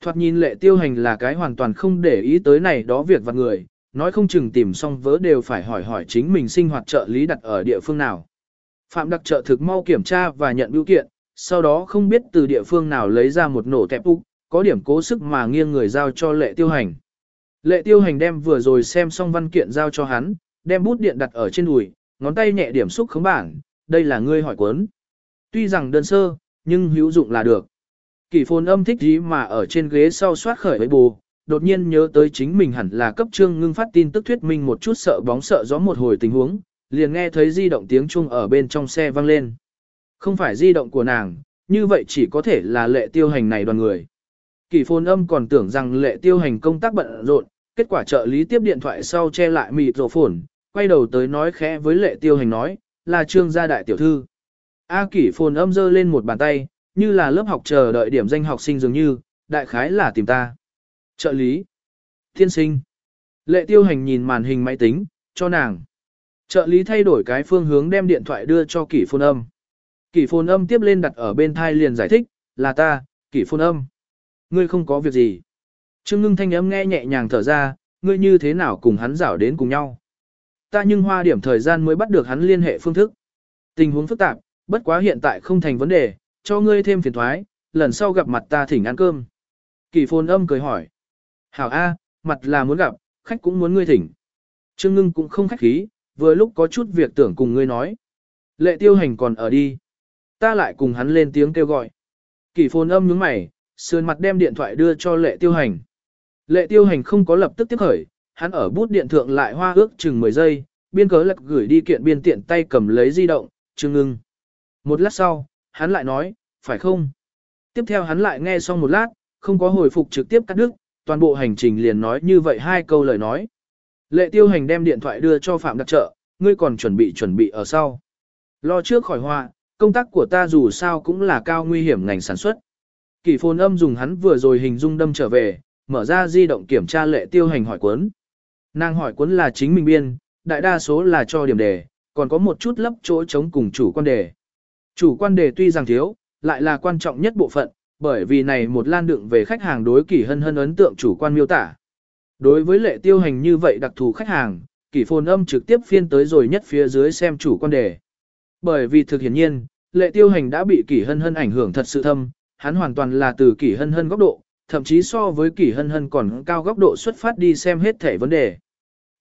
Thoạt nhìn lệ tiêu hành là cái hoàn toàn không để ý tới này đó việc vặt người, nói không chừng tìm xong vớ đều phải hỏi hỏi chính mình sinh hoạt trợ lý đặt ở địa phương nào. Phạm đặc trợ thực mau kiểm tra và nhận biêu kiện, sau đó không biết từ địa phương nào lấy ra một nổ tẹp úc, có điểm cố sức mà nghiêng người giao cho lệ tiêu hành. Lệ tiêu hành đem vừa rồi xem xong văn kiện giao cho hắn, đem bút điện đặt ở trên đùi, ngón tay nhẹ điểm xúc khống bảng. đây là ngươi hỏi cuốn. Tuy rằng đơn sơ, nhưng hữu dụng là được. Kỳ phồn âm thích gì mà ở trên ghế sau soát khởi với bù, đột nhiên nhớ tới chính mình hẳn là cấp trương ngưng phát tin tức thuyết minh một chút sợ bóng sợ gió một hồi tình huống, liền nghe thấy di động tiếng chuông ở bên trong xe vang lên. Không phải di động của nàng, như vậy chỉ có thể là lệ tiêu hành này đoàn người. Kỳ phồn âm còn tưởng rằng lệ tiêu hành công tác bận rộn, kết quả trợ lý tiếp điện thoại sau che lại mịt rổ phồn, quay đầu tới nói khẽ với lệ tiêu hành nói, là trương gia đại tiểu thư. A kỷ phồn âm dơ lên một bàn tay, như là lớp học chờ đợi điểm danh học sinh dường như, đại khái là tìm ta. Trợ lý. Thiên sinh. Lệ tiêu hành nhìn màn hình máy tính, cho nàng. Trợ lý thay đổi cái phương hướng đem điện thoại đưa cho kỷ phồn âm. Kỷ phồn âm tiếp lên đặt ở bên thai liền giải thích, là ta, kỷ phồn âm. Ngươi không có việc gì. Trương ngưng thanh âm nghe nhẹ nhàng thở ra, ngươi như thế nào cùng hắn rảo đến cùng nhau. Ta nhưng hoa điểm thời gian mới bắt được hắn liên hệ phương thức. Tình huống phức tạp, bất quá hiện tại không thành vấn đề, cho ngươi thêm phiền thoái, lần sau gặp mặt ta thỉnh ăn cơm. Kỷ phồn âm cười hỏi. Hảo A, mặt là muốn gặp, khách cũng muốn ngươi thỉnh. Trương ngưng cũng không khách khí, vừa lúc có chút việc tưởng cùng ngươi nói. Lệ tiêu hành còn ở đi. Ta lại cùng hắn lên tiếng kêu gọi. Kỷ phồn âm nhướng mày, sườn mặt đem điện thoại đưa cho lệ tiêu hành. Lệ tiêu hành không có lập tức tiếp khởi, hắn ở bút điện thượng lại hoa ước chừng 10 giây, biên cớ lật gửi đi kiện biên tiện tay cầm lấy di động, chưng ngưng. Một lát sau, hắn lại nói, phải không? Tiếp theo hắn lại nghe xong một lát, không có hồi phục trực tiếp cắt đứt, toàn bộ hành trình liền nói như vậy hai câu lời nói. Lệ tiêu hành đem điện thoại đưa cho Phạm đặc trợ, ngươi còn chuẩn bị chuẩn bị ở sau. Lo trước khỏi hoa, công tác của ta dù sao cũng là cao nguy hiểm ngành sản xuất. Kỳ phồn âm dùng hắn vừa rồi hình dung đâm trở về, mở ra di động kiểm tra lệ tiêu hành hỏi cuốn. Nàng hỏi cuốn là chính mình biên, đại đa số là cho điểm đề, còn có một chút lấp chỗ chống cùng chủ quan đề. Chủ quan đề tuy rằng thiếu, lại là quan trọng nhất bộ phận, bởi vì này một lan đựng về khách hàng đối kỳ hân hân ấn tượng chủ quan miêu tả. Đối với lệ tiêu hành như vậy đặc thù khách hàng, kỳ phồn âm trực tiếp phiên tới rồi nhất phía dưới xem chủ quan đề. Bởi vì thực hiển nhiên, lệ tiêu hành đã bị kỳ hân hân ảnh hưởng thật sự thâm, hắn hoàn toàn là từ kỳ hân hân góc độ, thậm chí so với kỳ hân hân còn cao góc độ xuất phát đi xem hết thể vấn đề.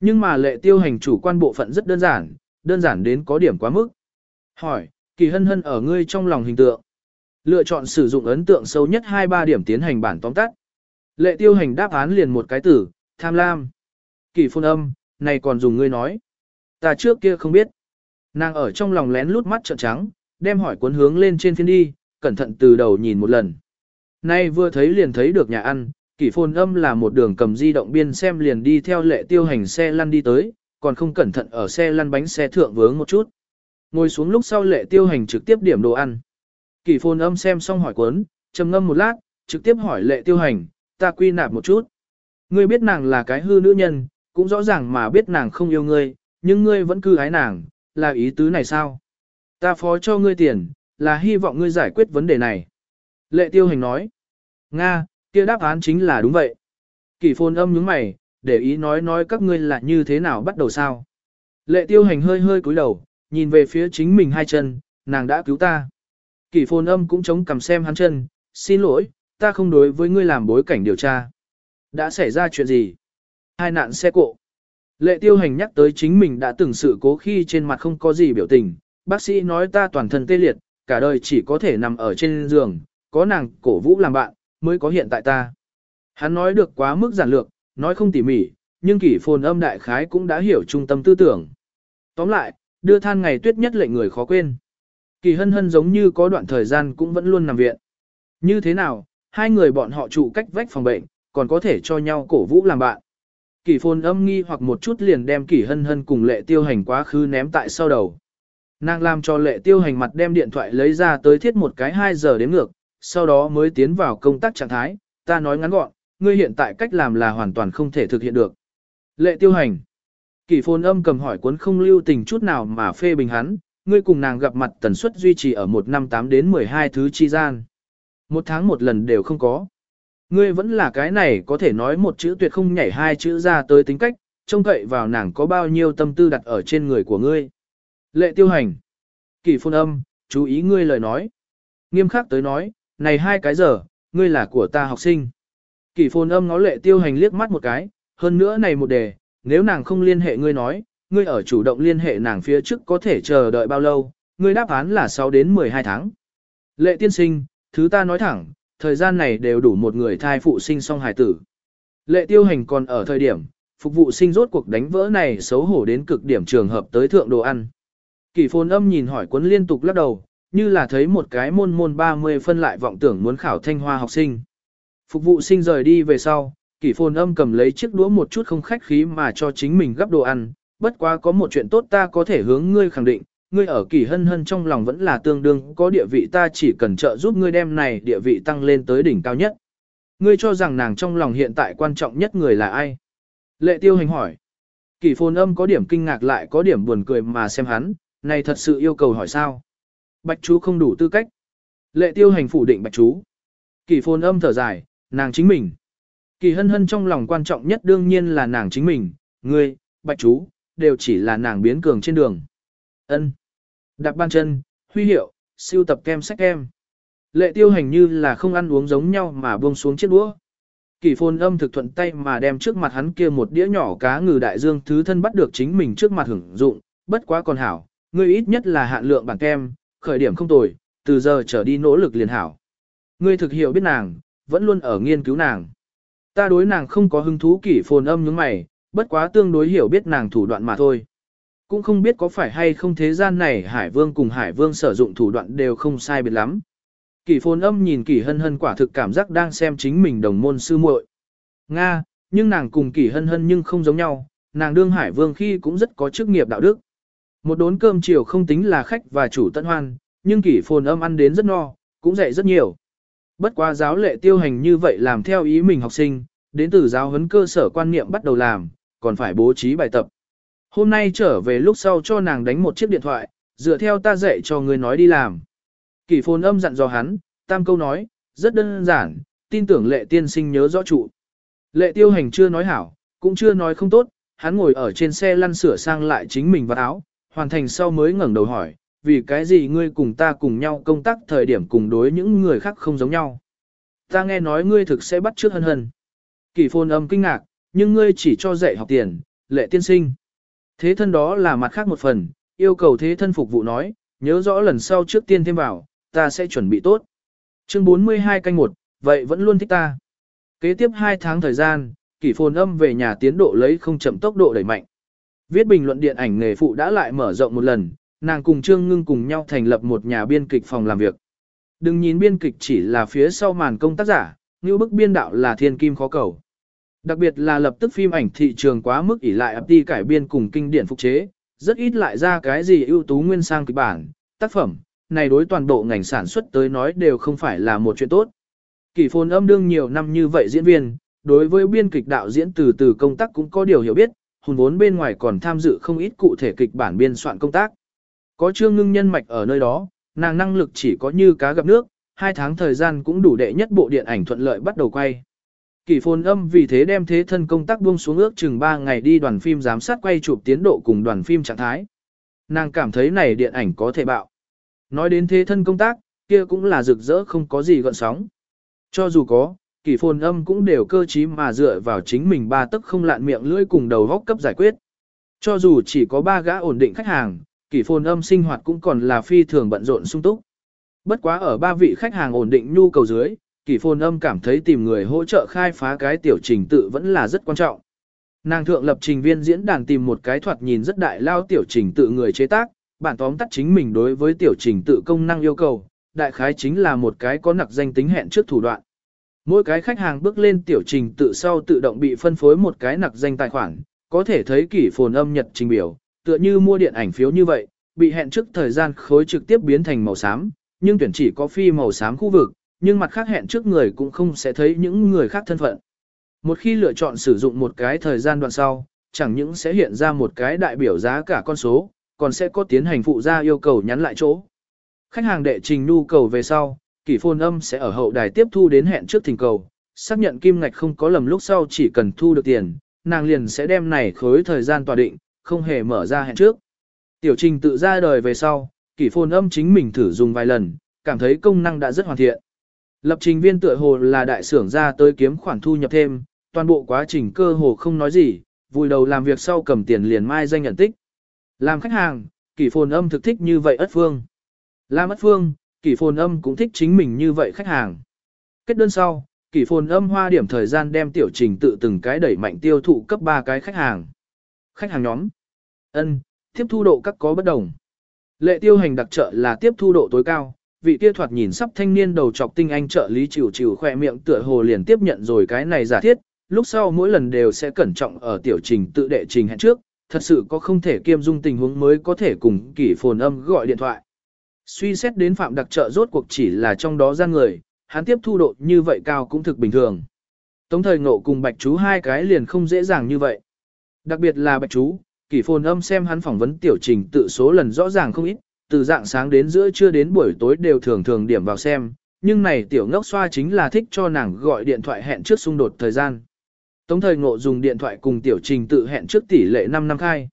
Nhưng mà lệ tiêu hành chủ quan bộ phận rất đơn giản, đơn giản đến có điểm quá mức. Hỏi, kỳ hân hân ở ngươi trong lòng hình tượng. Lựa chọn sử dụng ấn tượng sâu nhất 2-3 điểm tiến hành bản tóm tắt. Lệ tiêu hành đáp án liền một cái tử, tham lam. kỳ phun âm, này còn dùng ngươi nói. Ta trước kia không biết. Nàng ở trong lòng lén lút mắt trợn trắng, đem hỏi cuốn hướng lên trên phiên đi, cẩn thận từ đầu nhìn một lần. Nay vừa thấy liền thấy được nhà ăn, kỷ phồn âm là một đường cầm di động biên xem liền đi theo lệ tiêu hành xe lăn đi tới, còn không cẩn thận ở xe lăn bánh xe thượng vướng một chút. Ngồi xuống lúc sau lệ tiêu hành trực tiếp điểm đồ ăn. Kỷ phồn âm xem xong hỏi cuốn, trầm ngâm một lát, trực tiếp hỏi lệ tiêu hành, ta quy nạp một chút. Ngươi biết nàng là cái hư nữ nhân, cũng rõ ràng mà biết nàng không yêu ngươi, nhưng ngươi vẫn cư ái nàng, là ý tứ này sao? Ta phó cho ngươi tiền, là hy vọng ngươi giải quyết vấn đề này. Lệ tiêu hành nói. Nga, kia đáp án chính là đúng vậy. Kỷ phồn âm nhướng mày, để ý nói nói các ngươi là như thế nào bắt đầu sao. Lệ tiêu hành hơi hơi cúi đầu, nhìn về phía chính mình hai chân, nàng đã cứu ta. Kỷ phồn âm cũng chống cầm xem hắn chân, xin lỗi, ta không đối với ngươi làm bối cảnh điều tra. Đã xảy ra chuyện gì? Hai nạn xe cộ. Lệ tiêu hành nhắc tới chính mình đã từng sự cố khi trên mặt không có gì biểu tình, bác sĩ nói ta toàn thân tê liệt, cả đời chỉ có thể nằm ở trên giường, có nàng cổ vũ làm bạn, mới có hiện tại ta. Hắn nói được quá mức giản lược, nói không tỉ mỉ, nhưng kỷ phồn âm đại khái cũng đã hiểu trung tâm tư tưởng. Tóm lại, đưa than ngày tuyết nhất lệnh người khó quên. Kỳ hân hân giống như có đoạn thời gian cũng vẫn luôn nằm viện. Như thế nào, hai người bọn họ trụ cách vách phòng bệnh, còn có thể cho nhau cổ vũ làm bạn. Kỳ phồn âm nghi hoặc một chút liền đem kỳ hân hân cùng lệ tiêu hành quá khứ ném tại sau đầu. Nàng làm cho lệ tiêu hành mặt đem điện thoại lấy ra tới thiết một cái 2 giờ đến ngược, sau đó mới tiến vào công tác trạng thái, ta nói ngắn gọn, ngươi hiện tại cách làm là hoàn toàn không thể thực hiện được. Lệ tiêu hành. kỷ phồn âm cầm hỏi cuốn không lưu tình chút nào mà phê bình hắn, ngươi cùng nàng gặp mặt tần suất duy trì ở một năm 8 đến 12 thứ chi gian. Một tháng một lần đều không có. Ngươi vẫn là cái này có thể nói một chữ tuyệt không nhảy hai chữ ra tới tính cách, trông cậy vào nàng có bao nhiêu tâm tư đặt ở trên người của ngươi. Lệ tiêu hành. kỷ phôn âm, chú ý ngươi lời nói. Nghiêm khắc tới nói, này hai cái giờ, ngươi là của ta học sinh. Kỷ Phồn âm ngó lệ tiêu hành liếc mắt một cái, hơn nữa này một đề, nếu nàng không liên hệ ngươi nói, ngươi ở chủ động liên hệ nàng phía trước có thể chờ đợi bao lâu, ngươi đáp án là 6 đến 12 tháng. Lệ tiên sinh, thứ ta nói thẳng, thời gian này đều đủ một người thai phụ sinh song hài tử. Lệ tiêu hành còn ở thời điểm, phục vụ sinh rốt cuộc đánh vỡ này xấu hổ đến cực điểm trường hợp tới thượng đồ ăn. Kỷ phồn âm nhìn hỏi quấn liên tục lắc đầu, như là thấy một cái môn môn 30 phân lại vọng tưởng muốn khảo thanh hoa học sinh. Phục vụ sinh rời đi về sau, Kỷ phồn âm cầm lấy chiếc đũa một chút không khách khí mà cho chính mình gấp đồ ăn, bất quá có một chuyện tốt ta có thể hướng ngươi khẳng định, ngươi ở kỳ hân hân trong lòng vẫn là tương đương có địa vị ta chỉ cần trợ giúp ngươi đem này địa vị tăng lên tới đỉnh cao nhất. Ngươi cho rằng nàng trong lòng hiện tại quan trọng nhất người là ai? Lệ tiêu hành hỏi. Kỳ phồn âm có điểm kinh ngạc lại có điểm buồn cười mà xem hắn, này thật sự yêu cầu hỏi sao? Bạch chú không đủ tư cách. Lệ tiêu hành phủ định bạch chú. Kỳ phồn âm thở dài, nàng chính mình. Kỳ hân hân trong lòng quan trọng nhất đương nhiên là nàng chính mình, ngươi, bạch chú, đều chỉ là nàng biến cường trên đường. ân Đạp ban chân, huy hiệu, siêu tập kem sách kem. Lệ tiêu hành như là không ăn uống giống nhau mà buông xuống chiếc đũa. Kỳ phồn âm thực thuận tay mà đem trước mặt hắn kia một đĩa nhỏ cá ngừ đại dương thứ thân bắt được chính mình trước mặt hưởng dụng, bất quá còn hảo, ngươi ít nhất là hạn lượng bản kem, khởi điểm không tồi, từ giờ trở đi nỗ lực liền hảo. Ngươi thực hiểu biết nàng, vẫn luôn ở nghiên cứu nàng. Ta đối nàng không có hứng thú kỷ phồn âm những mày, bất quá tương đối hiểu biết nàng thủ đoạn mà thôi. Cũng không biết có phải hay không thế gian này Hải Vương cùng Hải Vương sử dụng thủ đoạn đều không sai biệt lắm. Kỷ phồn âm nhìn kỷ hân hân quả thực cảm giác đang xem chính mình đồng môn sư muội. Nga, nhưng nàng cùng kỷ hân hân nhưng không giống nhau, nàng đương Hải Vương khi cũng rất có chức nghiệp đạo đức. Một đốn cơm chiều không tính là khách và chủ tận hoan, nhưng kỷ phồn âm ăn đến rất no, cũng dạy rất nhiều. Bất quá giáo lệ tiêu hành như vậy làm theo ý mình học sinh, đến từ giáo huấn cơ sở quan niệm bắt đầu làm, còn phải bố trí bài tập. Hôm nay trở về lúc sau cho nàng đánh một chiếc điện thoại, dựa theo ta dạy cho người nói đi làm. Kỷ phồn âm dặn dò hắn, tam câu nói, rất đơn giản, tin tưởng lệ tiên sinh nhớ rõ trụ. Lệ tiêu hành chưa nói hảo, cũng chưa nói không tốt, hắn ngồi ở trên xe lăn sửa sang lại chính mình vào áo, hoàn thành sau mới ngẩng đầu hỏi, vì cái gì ngươi cùng ta cùng nhau công tác thời điểm cùng đối những người khác không giống nhau. Ta nghe nói ngươi thực sẽ bắt trước hân hân. Kỷ phồn âm kinh ngạc, nhưng ngươi chỉ cho dạy học tiền, lệ tiên sinh. Thế thân đó là mặt khác một phần, yêu cầu thế thân phục vụ nói, nhớ rõ lần sau trước tiên thêm vào, ta sẽ chuẩn bị tốt. Chương 42 canh 1, vậy vẫn luôn thích ta. Kế tiếp 2 tháng thời gian, kỷ phồn âm về nhà tiến độ lấy không chậm tốc độ đẩy mạnh. Viết bình luận điện ảnh nghề phụ đã lại mở rộng một lần, nàng cùng Trương Ngưng cùng nhau thành lập một nhà biên kịch phòng làm việc. Đừng nhìn biên kịch chỉ là phía sau màn công tác giả, như bức biên đạo là thiên kim khó cầu. Đặc biệt là lập tức phim ảnh thị trường quá mức ỷ lại ập đi cải biên cùng kinh điển phục chế, rất ít lại ra cái gì ưu tú nguyên sang kịch bản, tác phẩm, này đối toàn bộ ngành sản xuất tới nói đều không phải là một chuyện tốt. Kỳ phồn âm đương nhiều năm như vậy diễn viên, đối với biên kịch đạo diễn từ từ công tác cũng có điều hiểu biết, hùn vốn bên ngoài còn tham dự không ít cụ thể kịch bản biên soạn công tác. Có trương ngưng nhân mạch ở nơi đó, nàng năng lực chỉ có như cá gặp nước, hai tháng thời gian cũng đủ đệ nhất bộ điện ảnh thuận lợi bắt đầu quay. Kỷ phồn âm vì thế đem thế thân công tác buông xuống ước chừng 3 ngày đi đoàn phim giám sát quay chụp tiến độ cùng đoàn phim trạng thái. Nàng cảm thấy này điện ảnh có thể bạo. Nói đến thế thân công tác, kia cũng là rực rỡ không có gì gọn sóng. Cho dù có, Kỳ phồn âm cũng đều cơ trí mà dựa vào chính mình ba tức không lạn miệng lưỡi cùng đầu góc cấp giải quyết. Cho dù chỉ có ba gã ổn định khách hàng, Kỳ phồn âm sinh hoạt cũng còn là phi thường bận rộn sung túc. Bất quá ở ba vị khách hàng ổn định nhu cầu dưới, Kỳ phồn âm cảm thấy tìm người hỗ trợ khai phá cái tiểu trình tự vẫn là rất quan trọng. Nàng thượng lập trình viên diễn đàn tìm một cái thoạt nhìn rất đại lao tiểu trình tự người chế tác, bản tóm tắt chính mình đối với tiểu trình tự công năng yêu cầu, đại khái chính là một cái có nặc danh tính hẹn trước thủ đoạn. Mỗi cái khách hàng bước lên tiểu trình tự sau tự động bị phân phối một cái nặc danh tài khoản, có thể thấy kỷ phồn âm nhật trình biểu, tựa như mua điện ảnh phiếu như vậy, bị hẹn trước thời gian khối trực tiếp biến thành màu xám, nhưng tuyển chỉ có phi màu xám khu vực, nhưng mặt khác hẹn trước người cũng không sẽ thấy những người khác thân phận. Một khi lựa chọn sử dụng một cái thời gian đoạn sau, chẳng những sẽ hiện ra một cái đại biểu giá cả con số, còn sẽ có tiến hành phụ ra yêu cầu nhắn lại chỗ. Khách hàng đệ trình nhu cầu về sau, kỷ Phồn âm sẽ ở hậu đài tiếp thu đến hẹn trước thỉnh cầu, xác nhận kim ngạch không có lầm lúc sau chỉ cần thu được tiền, nàng liền sẽ đem này khối thời gian tòa định, không hề mở ra hẹn trước. Tiểu trình tự ra đời về sau, kỷ Phồn âm chính mình thử dùng vài lần, cảm thấy công năng đã rất hoàn thiện. Lập trình viên tựa hồ là đại xưởng ra tới kiếm khoản thu nhập thêm, toàn bộ quá trình cơ hồ không nói gì, vùi đầu làm việc sau cầm tiền liền mai danh nhận tích. Làm khách hàng, kỷ phồn âm thực thích như vậy ất phương. Làm ất phương, kỷ phồn âm cũng thích chính mình như vậy khách hàng. Kết đơn sau, kỷ phồn âm hoa điểm thời gian đem tiểu trình tự từng cái đẩy mạnh tiêu thụ cấp 3 cái khách hàng. Khách hàng nhóm. ân tiếp thu độ các có bất đồng. Lệ tiêu hành đặc trợ là tiếp thu độ tối cao, vị kia thoạt nhìn sắp thanh niên đầu chọc tinh anh trợ lý chịu chịu khỏe miệng tựa hồ liền tiếp nhận rồi cái này giả thiết, lúc sau mỗi lần đều sẽ cẩn trọng ở tiểu trình tự đệ trình hẹn trước, thật sự có không thể kiêm dung tình huống mới có thể cùng kỷ phồn âm gọi điện thoại. Suy xét đến phạm đặc trợ rốt cuộc chỉ là trong đó gian người, hắn tiếp thu độ như vậy cao cũng thực bình thường. Tống thời ngộ cùng bạch chú hai cái liền không dễ dàng như vậy. Đặc biệt là bạch chú, kỷ phồn âm xem hắn phỏng vấn tiểu trình tự số lần rõ ràng không ít, từ dạng sáng đến giữa trưa đến buổi tối đều thường thường điểm vào xem, nhưng này tiểu ngốc xoa chính là thích cho nàng gọi điện thoại hẹn trước xung đột thời gian. Tống thời ngộ dùng điện thoại cùng tiểu trình tự hẹn trước tỷ lệ 5 năm khai.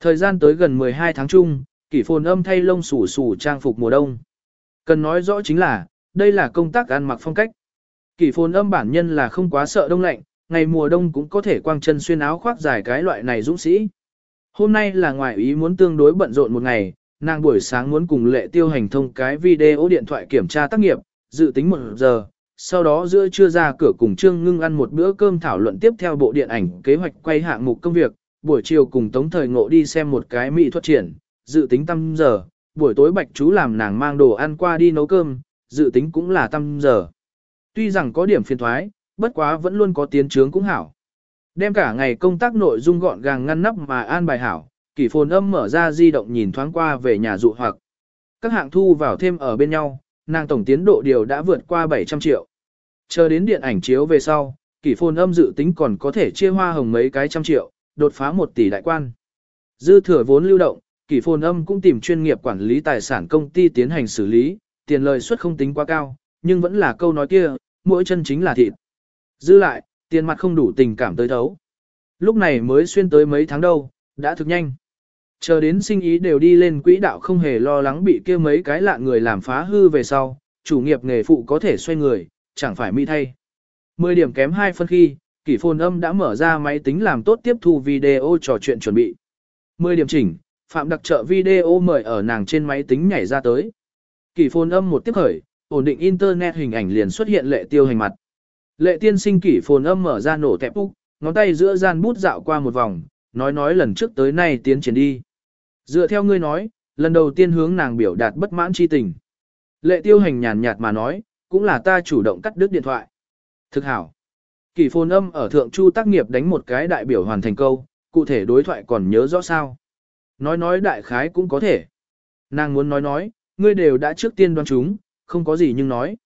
Thời gian tới gần 12 tháng chung, kỷ phồn âm thay lông xù xù trang phục mùa đông. Cần nói rõ chính là, đây là công tác ăn mặc phong cách. Kỷ phồn âm bản nhân là không quá sợ đông lạnh, ngày mùa đông cũng có thể quang chân xuyên áo khoác dài cái loại này dũng sĩ. Hôm nay là ngoại ý muốn tương đối bận rộn một ngày, nàng buổi sáng muốn cùng lệ tiêu hành thông cái video điện thoại kiểm tra tác nghiệp, dự tính một giờ, sau đó giữa trưa ra cửa cùng Trương Ngưng ăn một bữa cơm thảo luận tiếp theo bộ điện ảnh kế hoạch quay hạng mục công việc, buổi chiều cùng Tống Thời Ngộ đi xem một cái mỹ thuật triển, dự tính tâm giờ, buổi tối Bạch chú làm nàng mang đồ ăn qua đi nấu cơm, dự tính cũng là tâm giờ. Tuy rằng có điểm phiền thoái, bất quá vẫn luôn có tiến trướng cũng hảo. Đem cả ngày công tác nội dung gọn gàng ngăn nắp mà an bài hảo, kỷ phồn âm mở ra di động nhìn thoáng qua về nhà dụ hoặc. Các hạng thu vào thêm ở bên nhau, nàng tổng tiến độ điều đã vượt qua 700 triệu. Chờ đến điện ảnh chiếu về sau, kỷ phồn âm dự tính còn có thể chia hoa hồng mấy cái trăm triệu, đột phá một tỷ đại quan. Dư thừa vốn lưu động, kỷ phồn âm cũng tìm chuyên nghiệp quản lý tài sản công ty tiến hành xử lý, tiền lợi suất không tính quá cao, nhưng vẫn là câu nói kia, mỗi chân chính là thịt. Dư lại, tiền mặt không đủ tình cảm tới thấu. Lúc này mới xuyên tới mấy tháng đâu, đã thực nhanh. Chờ đến sinh ý đều đi lên quỹ đạo không hề lo lắng bị kia mấy cái lạ người làm phá hư về sau, chủ nghiệp nghề phụ có thể xoay người, chẳng phải mỹ thay. 10 điểm kém 2 phân khi, kỷ phồn âm đã mở ra máy tính làm tốt tiếp thu video trò chuyện chuẩn bị. 10 điểm chỉnh, phạm đặc trợ video mời ở nàng trên máy tính nhảy ra tới. Kỷ phồn âm một tiếp khởi, ổn định internet hình ảnh liền xuất hiện lệ tiêu hành mặt. Lệ tiên sinh kỷ phồn âm mở ra nổ tẹp úc, ngón tay giữa gian bút dạo qua một vòng, nói nói lần trước tới nay tiến triển đi. Dựa theo ngươi nói, lần đầu tiên hướng nàng biểu đạt bất mãn chi tình. Lệ tiêu hành nhàn nhạt mà nói, cũng là ta chủ động cắt đứt điện thoại. Thực hảo. Kỷ phồn âm ở thượng chu tác nghiệp đánh một cái đại biểu hoàn thành câu, cụ thể đối thoại còn nhớ rõ sao. Nói nói đại khái cũng có thể. Nàng muốn nói nói, ngươi đều đã trước tiên đoán chúng, không có gì nhưng nói.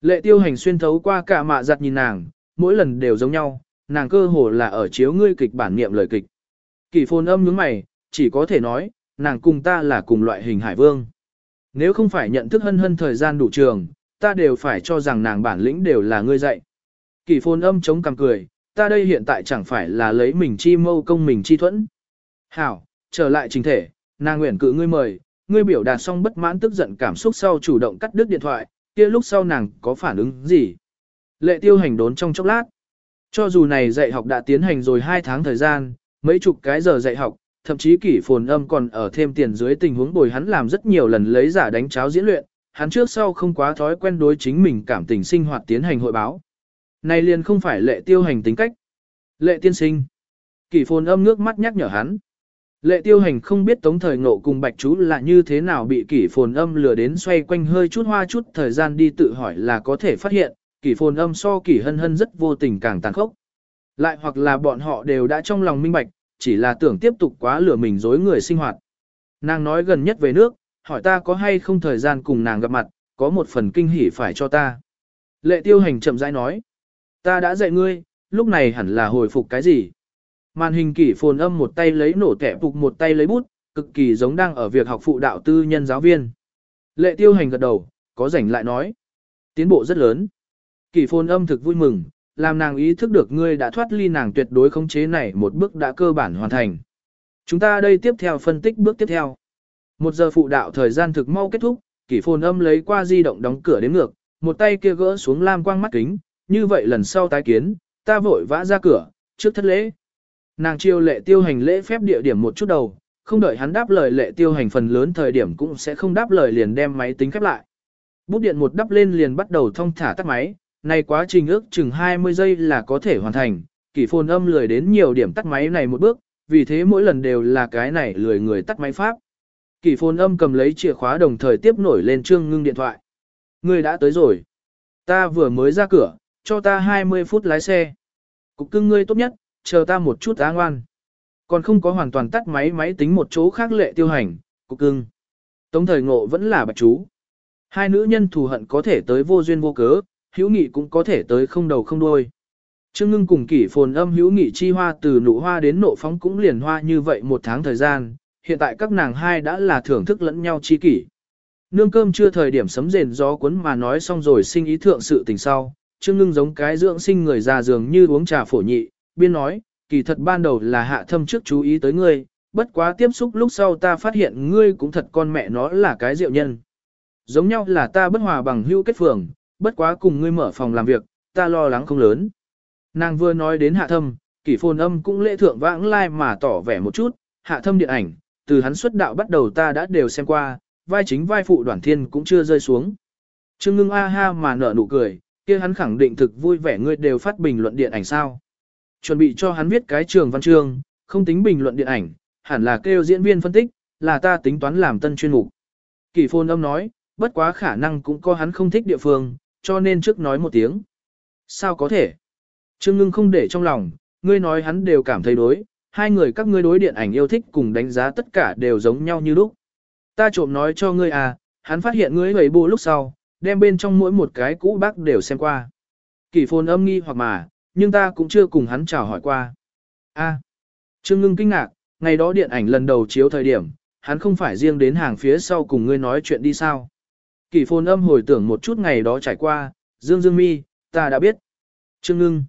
Lệ tiêu hành xuyên thấu qua cả mạ giặt nhìn nàng, mỗi lần đều giống nhau, nàng cơ hồ là ở chiếu ngươi kịch bản niệm lời kịch. Kỷ phồn âm nhướng mày, chỉ có thể nói, nàng cùng ta là cùng loại hình hải vương. Nếu không phải nhận thức hân hân thời gian đủ trường, ta đều phải cho rằng nàng bản lĩnh đều là ngươi dạy. Kỷ phồn âm chống cằm cười, ta đây hiện tại chẳng phải là lấy mình chi mâu công mình chi thuẫn. Hảo, trở lại trình thể, nàng nguyện cự ngươi mời, ngươi biểu đạt xong bất mãn tức giận cảm xúc sau chủ động cắt đứt điện thoại, kia lúc sau nàng có phản ứng gì. Lệ tiêu hành đốn trong chốc lát. Cho dù này dạy học đã tiến hành rồi 2 tháng thời gian, mấy chục cái giờ dạy học, thậm chí kỷ phồn âm còn ở thêm tiền dưới tình huống bồi hắn làm rất nhiều lần lấy giả đánh cháo diễn luyện, hắn trước sau không quá thói quen đối chính mình cảm tình sinh hoạt tiến hành hội báo. Này liền không phải lệ tiêu hành tính cách. Lệ tiên sinh. Kỷ phồn âm nước mắt nhắc nhở hắn. Lệ tiêu hành không biết tống thời ngộ cùng bạch chú là như thế nào bị kỷ phồn âm lừa đến xoay quanh hơi chút hoa chút thời gian đi tự hỏi là có thể phát hiện, kỷ phồn âm so kỷ hân hân rất vô tình càng tàn khốc. Lại hoặc là bọn họ đều đã trong lòng minh bạch, chỉ là tưởng tiếp tục quá lừa mình dối người sinh hoạt. Nàng nói gần nhất về nước, hỏi ta có hay không thời gian cùng nàng gặp mặt, có một phần kinh hỉ phải cho ta. Lệ tiêu hành chậm rãi nói, ta đã dạy ngươi, lúc này hẳn là hồi phục cái gì. Màn hình kỷ phồn âm một tay lấy nổ tẻ phục một tay lấy bút, cực kỳ giống đang ở việc học phụ đạo tư nhân giáo viên. Lệ tiêu hành gật đầu, có rảnh lại nói. Tiến bộ rất lớn. Kỷ phồn âm thực vui mừng, làm nàng ý thức được ngươi đã thoát ly nàng tuyệt đối khống chế này một bước đã cơ bản hoàn thành. Chúng ta đây tiếp theo phân tích bước tiếp theo. Một giờ phụ đạo thời gian thực mau kết thúc, kỷ phồn âm lấy qua di động đóng cửa đến ngược, một tay kia gỡ xuống lam quang mắt kính, như vậy lần sau tái kiến, ta vội vã ra cửa, trước thất lễ. Nàng chiêu lệ tiêu hành lễ phép địa điểm một chút đầu, không đợi hắn đáp lời lệ tiêu hành phần lớn thời điểm cũng sẽ không đáp lời liền đem máy tính khép lại. Bút điện một đắp lên liền bắt đầu thông thả tắt máy, này quá trình ước chừng 20 giây là có thể hoàn thành, kỷ phồn âm lười đến nhiều điểm tắt máy này một bước, vì thế mỗi lần đều là cái này lười người tắt máy pháp. Kỷ phồn âm cầm lấy chìa khóa đồng thời tiếp nổi lên trương ngưng điện thoại. Người đã tới rồi. Ta vừa mới ra cửa, cho ta 20 phút lái xe. Cục cưng ngươi tốt nhất, chờ ta một chút á ngoan. Còn không có hoàn toàn tắt máy máy tính một chỗ khác lệ tiêu hành, cục cưng. Tống thời ngộ vẫn là bạch chú. Hai nữ nhân thù hận có thể tới vô duyên vô cớ, hữu nghị cũng có thể tới không đầu không đuôi. Trương ngưng cùng kỷ phồn âm hữu nghị chi hoa từ nụ hoa đến nộ phóng cũng liền hoa như vậy một tháng thời gian, hiện tại các nàng hai đã là thưởng thức lẫn nhau chi kỷ. Nương cơm chưa thời điểm sấm rền gió cuốn mà nói xong rồi sinh ý thượng sự tình sau, Trương ngưng giống cái dưỡng sinh người già dường như uống trà phổ nhị, biên nói, kỳ thật ban đầu là hạ thâm trước chú ý tới ngươi, bất quá tiếp xúc lúc sau ta phát hiện ngươi cũng thật con mẹ nó là cái diệu nhân. Giống nhau là ta bất hòa bằng hữu kết phường, bất quá cùng ngươi mở phòng làm việc, ta lo lắng không lớn. Nàng vừa nói đến hạ thâm, kỷ phồn âm cũng lễ thượng vãng lai mà tỏ vẻ một chút, hạ thâm điện ảnh, từ hắn xuất đạo bắt đầu ta đã đều xem qua, vai chính vai phụ đoàn thiên cũng chưa rơi xuống. Trương ngưng a ha mà nở nụ cười, kia hắn khẳng định thực vui vẻ ngươi đều phát bình luận điện ảnh sao. Chuẩn bị cho hắn viết cái trường văn chương, không tính bình luận điện ảnh, hẳn là kêu diễn viên phân tích, là ta tính toán làm tân chuyên mục. Kỷ phồn âm nói, bất quá khả năng cũng có hắn không thích địa phương, cho nên trước nói một tiếng. Sao có thể? Trương ngưng không để trong lòng, ngươi nói hắn đều cảm thấy đối, hai người các ngươi đối điện ảnh yêu thích cùng đánh giá tất cả đều giống nhau như lúc. Ta trộm nói cho ngươi à, hắn phát hiện ngươi hầy bù lúc sau, đem bên trong mỗi một cái cũ bác đều xem qua. Kỷ phồn âm nghi hoặc mà, nhưng ta cũng chưa cùng hắn chào hỏi qua. A. Trương ngưng kinh ngạc, ngày đó điện ảnh lần đầu chiếu thời điểm, hắn không phải riêng đến hàng phía sau cùng ngươi nói chuyện đi sao. Kỷ phồn âm hồi tưởng một chút ngày đó trải qua, Dương Dương mi, ta đã biết. Trương ngưng.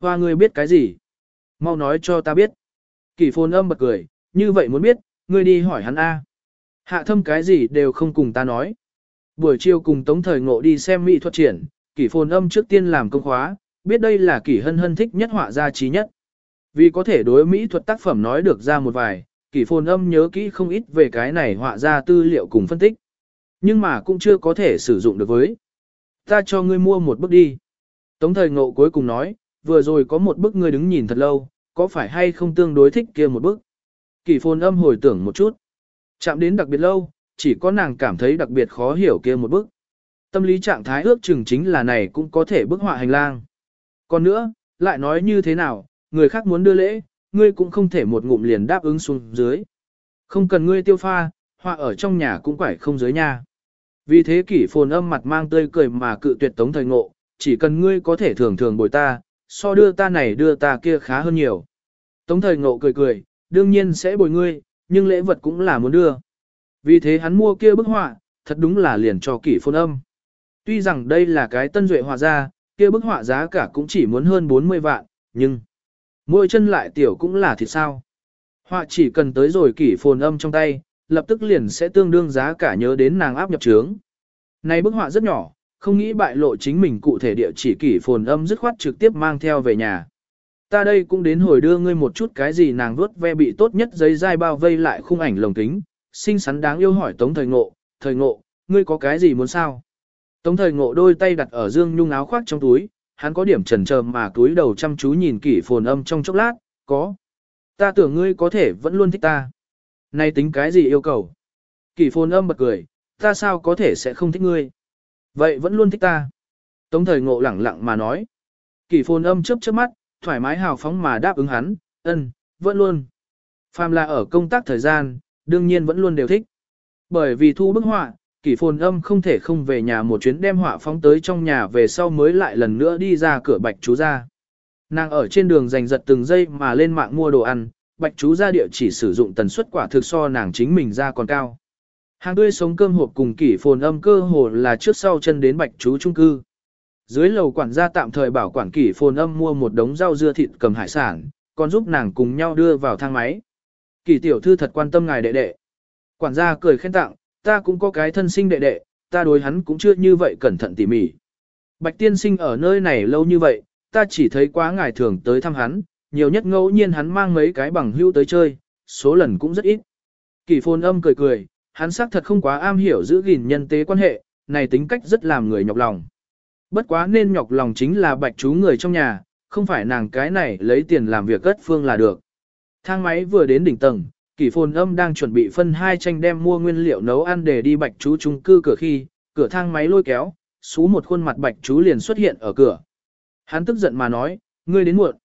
Hoa ngươi biết cái gì? Mau nói cho ta biết. Kỷ phồn âm bật cười, như vậy muốn biết, ngươi đi hỏi hắn A. Hạ thâm cái gì đều không cùng ta nói. Buổi chiều cùng Tống Thời Ngộ đi xem mỹ thuật triển, kỷ phồn âm trước tiên làm công khóa, biết đây là kỷ hân hân thích nhất họa gia trí nhất. Vì có thể đối mỹ thuật tác phẩm nói được ra một vài, kỷ phồn âm nhớ kỹ không ít về cái này họa ra tư liệu cùng phân tích. Nhưng mà cũng chưa có thể sử dụng được với. Ta cho ngươi mua một bức đi. Tống thời ngộ cuối cùng nói, vừa rồi có một bức ngươi đứng nhìn thật lâu, có phải hay không tương đối thích kia một bức. Kỷ phồn âm hồi tưởng một chút. Chạm đến đặc biệt lâu, chỉ có nàng cảm thấy đặc biệt khó hiểu kia một bức. Tâm lý trạng thái ước chừng chính là này cũng có thể bức họa hành lang. Còn nữa, lại nói như thế nào, người khác muốn đưa lễ, ngươi cũng không thể một ngụm liền đáp ứng xuống dưới. Không cần ngươi tiêu pha, họa ở trong nhà cũng phải không dưới nha Vì thế kỷ phồn âm mặt mang tươi cười mà cự tuyệt tống thời ngộ, chỉ cần ngươi có thể thường thường bồi ta, so đưa ta này đưa ta kia khá hơn nhiều. Tống thời ngộ cười cười, đương nhiên sẽ bồi ngươi, nhưng lễ vật cũng là muốn đưa. Vì thế hắn mua kia bức họa, thật đúng là liền cho kỷ phồn âm. Tuy rằng đây là cái tân duệ họa ra, kia bức họa giá cả cũng chỉ muốn hơn 40 vạn, nhưng mỗi chân lại tiểu cũng là thịt sao. Họa chỉ cần tới rồi kỷ phồn âm trong tay, lập tức liền sẽ tương đương giá cả nhớ đến nàng áp nhập trướng. Này bức họa rất nhỏ, không nghĩ bại lộ chính mình cụ thể địa chỉ kỷ phồn âm dứt khoát trực tiếp mang theo về nhà. Ta đây cũng đến hồi đưa ngươi một chút cái gì nàng vuốt ve bị tốt nhất giấy dai bao vây lại khung ảnh lồng kính, xinh xắn đáng yêu hỏi Tống Thời Ngộ, Thời Ngộ, ngươi có cái gì muốn sao? Tống Thời Ngộ đôi tay đặt ở Dương Nhung áo khoác trong túi, hắn có điểm trần chờ mà túi đầu chăm chú nhìn kỹ phồn âm trong chốc lát, có. Ta tưởng ngươi có thể vẫn luôn thích ta. nay tính cái gì yêu cầu? Kỷ phồn âm bật cười, ta sao có thể sẽ không thích ngươi? Vậy vẫn luôn thích ta. Tống thời ngộ lẳng lặng mà nói. Kỷ phồn âm chớp chớp mắt, thoải mái hào phóng mà đáp ứng hắn, ân, vẫn luôn. Phàm là ở công tác thời gian, đương nhiên vẫn luôn đều thích. Bởi vì thu bức họa, kỷ phồn âm không thể không về nhà một chuyến đem họa phóng tới trong nhà về sau mới lại lần nữa đi ra cửa bạch chú ra. Nàng ở trên đường giành giật từng giây mà lên mạng mua đồ ăn, bạch chú ra địa chỉ sử dụng tần suất quả thực so nàng chính mình ra còn cao. Hàng tươi sống cơm hộp cùng kỷ phồn âm cơ hồ là trước sau chân đến bạch chú trung cư. Dưới lầu quản gia tạm thời bảo quản kỷ phồn âm mua một đống rau dưa thịt cầm hải sản, còn giúp nàng cùng nhau đưa vào thang máy. Kỷ tiểu thư thật quan tâm ngài đệ đệ. Quản gia cười khen tặng, ta cũng có cái thân sinh đệ đệ, ta đối hắn cũng chưa như vậy cẩn thận tỉ mỉ. Bạch tiên sinh ở nơi này lâu như vậy, ta chỉ thấy quá ngài thường tới thăm hắn, nhiều nhất ngẫu nhiên hắn mang mấy cái bằng hữu tới chơi, số lần cũng rất ít. Kỷ phồn âm cười cười, hắn xác thật không quá am hiểu giữ gìn nhân tế quan hệ, này tính cách rất làm người nhọc lòng. Bất quá nên nhọc lòng chính là bạch chú người trong nhà, không phải nàng cái này lấy tiền làm việc cất phương là được. Thang máy vừa đến đỉnh tầng, kỷ phồn âm đang chuẩn bị phân hai tranh đem mua nguyên liệu nấu ăn để đi bạch chú trung cư cửa khi, cửa thang máy lôi kéo, xú một khuôn mặt bạch chú liền xuất hiện ở cửa. Hắn tức giận mà nói, ngươi đến muộn.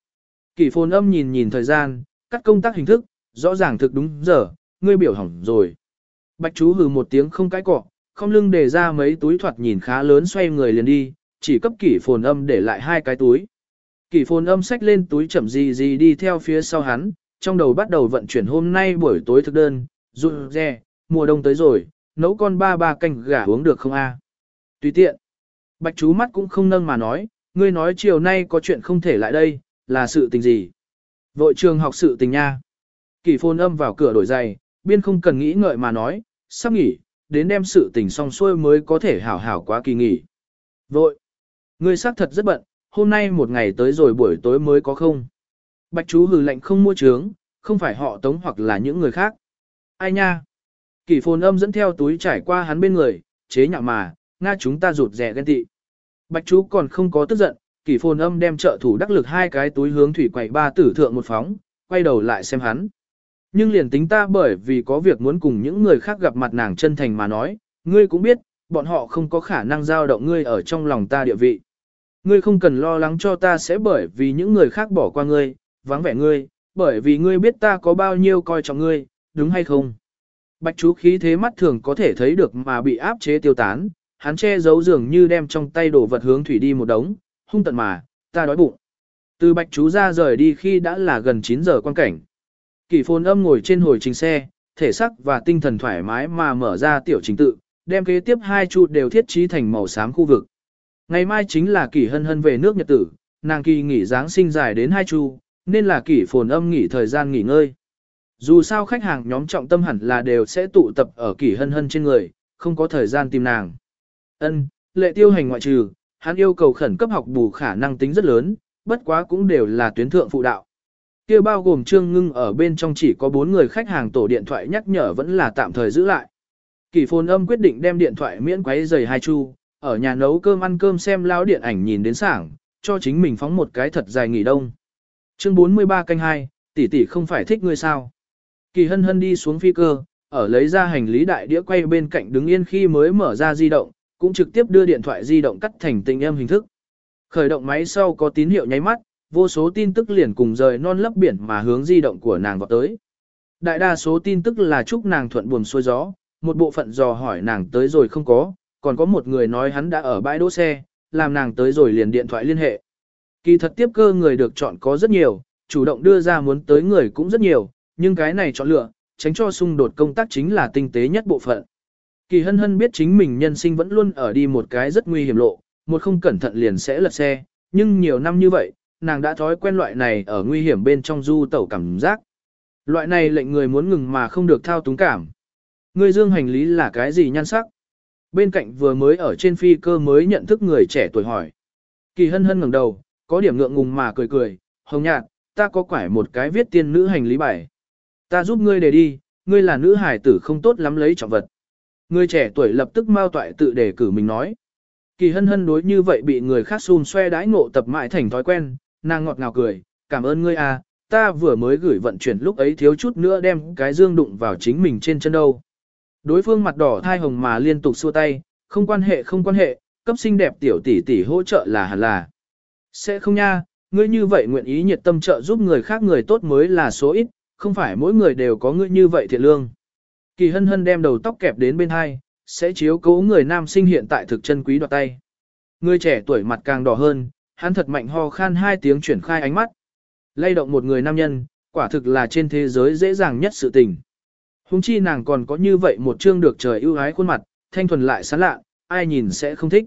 Kỷ phồn âm nhìn nhìn thời gian, cắt công tác hình thức, rõ ràng thực đúng giờ, ngươi biểu hỏng rồi. Bạch chú hừ một tiếng không cãi cọ, không lưng để ra mấy túi thoạt nhìn khá lớn xoay người liền đi, chỉ cấp kỷ phồn âm để lại hai cái túi. Kỷ phồn âm xách lên túi chậm gì gì đi theo phía sau hắn, trong đầu bắt đầu vận chuyển hôm nay buổi tối thực đơn, rụt rè, mùa đông tới rồi, nấu con ba ba canh gà uống được không a? Tùy tiện. Bạch chú mắt cũng không nâng mà nói, ngươi nói chiều nay có chuyện không thể lại đây, là sự tình gì? Vội trường học sự tình nha. Kỳ phôn âm vào cửa đổi giày, biên không cần nghĩ ngợi mà nói, sắp nghỉ, đến đem sự tình xong xuôi mới có thể hảo hảo quá kỳ nghỉ. Vội. Ngươi xác thật rất bận, hôm nay một ngày tới rồi buổi tối mới có không. Bạch chú hừ lệnh không mua trướng, không phải họ tống hoặc là những người khác. Ai nha? Kỷ phồn âm dẫn theo túi trải qua hắn bên người, chế nhạo mà, Nga chúng ta rụt rẻ ghen tị. Bạch chú còn không có tức giận, kỷ phồn âm đem trợ thủ đắc lực hai cái túi hướng thủy quậy ba tử thượng một phóng, quay đầu lại xem hắn. Nhưng liền tính ta bởi vì có việc muốn cùng những người khác gặp mặt nàng chân thành mà nói, ngươi cũng biết, bọn họ không có khả năng giao động ngươi ở trong lòng ta địa vị. Ngươi không cần lo lắng cho ta sẽ bởi vì những người khác bỏ qua ngươi, vắng vẻ ngươi, bởi vì ngươi biết ta có bao nhiêu coi trọng ngươi, đúng hay không? Bạch chú khí thế mắt thường có thể thấy được mà bị áp chế tiêu tán, hắn che giấu dường như đem trong tay đổ vật hướng thủy đi một đống, hung tận mà, ta đói bụng. Từ bạch chú ra rời đi khi đã là gần 9 giờ quan cảnh. Kỷ phồn âm ngồi trên hồi trình xe, thể sắc và tinh thần thoải mái mà mở ra tiểu trình tự, đem kế tiếp hai chu đều thiết trí thành màu xám khu vực. Ngày mai chính là kỷ hân hân về nước nhật tử, nàng kỳ nghỉ Giáng sinh dài đến hai chu, nên là kỷ phồn âm nghỉ thời gian nghỉ ngơi. Dù sao khách hàng nhóm trọng tâm hẳn là đều sẽ tụ tập ở kỷ hân hân trên người, không có thời gian tìm nàng. Ân, lệ tiêu hành ngoại trừ, hắn yêu cầu khẩn cấp học bù khả năng tính rất lớn, bất quá cũng đều là tuyến thượng phụ đạo. Kia bao gồm Trương Ngưng ở bên trong chỉ có 4 người khách hàng tổ điện thoại nhắc nhở vẫn là tạm thời giữ lại. Kỳ phồn âm quyết định đem điện thoại miễn quấy giày hai chu, ở nhà nấu cơm ăn cơm xem lao điện ảnh nhìn đến sảng, cho chính mình phóng một cái thật dài nghỉ đông. Chương 43 canh 2, tỷ tỷ không phải thích ngươi sao. Kỳ hân hân đi xuống phi cơ, ở lấy ra hành lý đại đĩa quay bên cạnh đứng yên khi mới mở ra di động, cũng trực tiếp đưa điện thoại di động cắt thành tình em hình thức. Khởi động máy sau có tín hiệu nháy mắt, vô số tin tức liền cùng rời non lấp biển mà hướng di động của nàng vọt tới. Đại đa số tin tức là chúc nàng thuận buồm xuôi gió, một bộ phận dò hỏi nàng tới rồi không có, còn có một người nói hắn đã ở bãi đỗ xe, làm nàng tới rồi liền điện thoại liên hệ. Kỳ thật tiếp cơ người được chọn có rất nhiều, chủ động đưa ra muốn tới người cũng rất nhiều, nhưng cái này chọn lựa, tránh cho xung đột công tác chính là tinh tế nhất bộ phận. Kỳ hân hân biết chính mình nhân sinh vẫn luôn ở đi một cái rất nguy hiểm lộ, một không cẩn thận liền sẽ lật xe, nhưng nhiều năm như vậy, nàng đã thói quen loại này ở nguy hiểm bên trong du tẩu cảm giác. Loại này lệnh người muốn ngừng mà không được thao túng cảm. Người dương hành lý là cái gì nhan sắc? Bên cạnh vừa mới ở trên phi cơ mới nhận thức người trẻ tuổi hỏi. Kỳ hân hân ngẩng đầu, có điểm ngượng ngùng mà cười cười, hồng nhạt, ta có quải một cái viết tiên nữ hành lý bài. Ta giúp ngươi để đi, ngươi là nữ hải tử không tốt lắm lấy trọng vật. Người trẻ tuổi lập tức mau toại tự đề cử mình nói. Kỳ hân hân đối như vậy bị người khác xùm xoe đãi ngộ tập mãi thành thói quen, nàng ngọt ngào cười, cảm ơn ngươi à, ta vừa mới gửi vận chuyển lúc ấy thiếu chút nữa đem cái dương đụng vào chính mình trên chân đâu. Đối phương mặt đỏ thai hồng mà liên tục xua tay, không quan hệ không quan hệ, cấp xinh đẹp tiểu tỷ tỷ hỗ trợ là hẳn là. Sẽ không nha, ngươi như vậy nguyện ý nhiệt tâm trợ giúp người khác người tốt mới là số ít, không phải mỗi người đều có ngươi như vậy thiện lương. Kỳ hân hân đem đầu tóc kẹp đến bên hai, sẽ chiếu cố người nam sinh hiện tại thực chân quý đoạt tay. Người trẻ tuổi mặt càng đỏ hơn, hắn thật mạnh ho khan hai tiếng chuyển khai ánh mắt. Lay động một người nam nhân, quả thực là trên thế giới dễ dàng nhất sự tình. Hùng chi nàng còn có như vậy một chương được trời ưu ái khuôn mặt, thanh thuần lại sán lạ, ai nhìn sẽ không thích.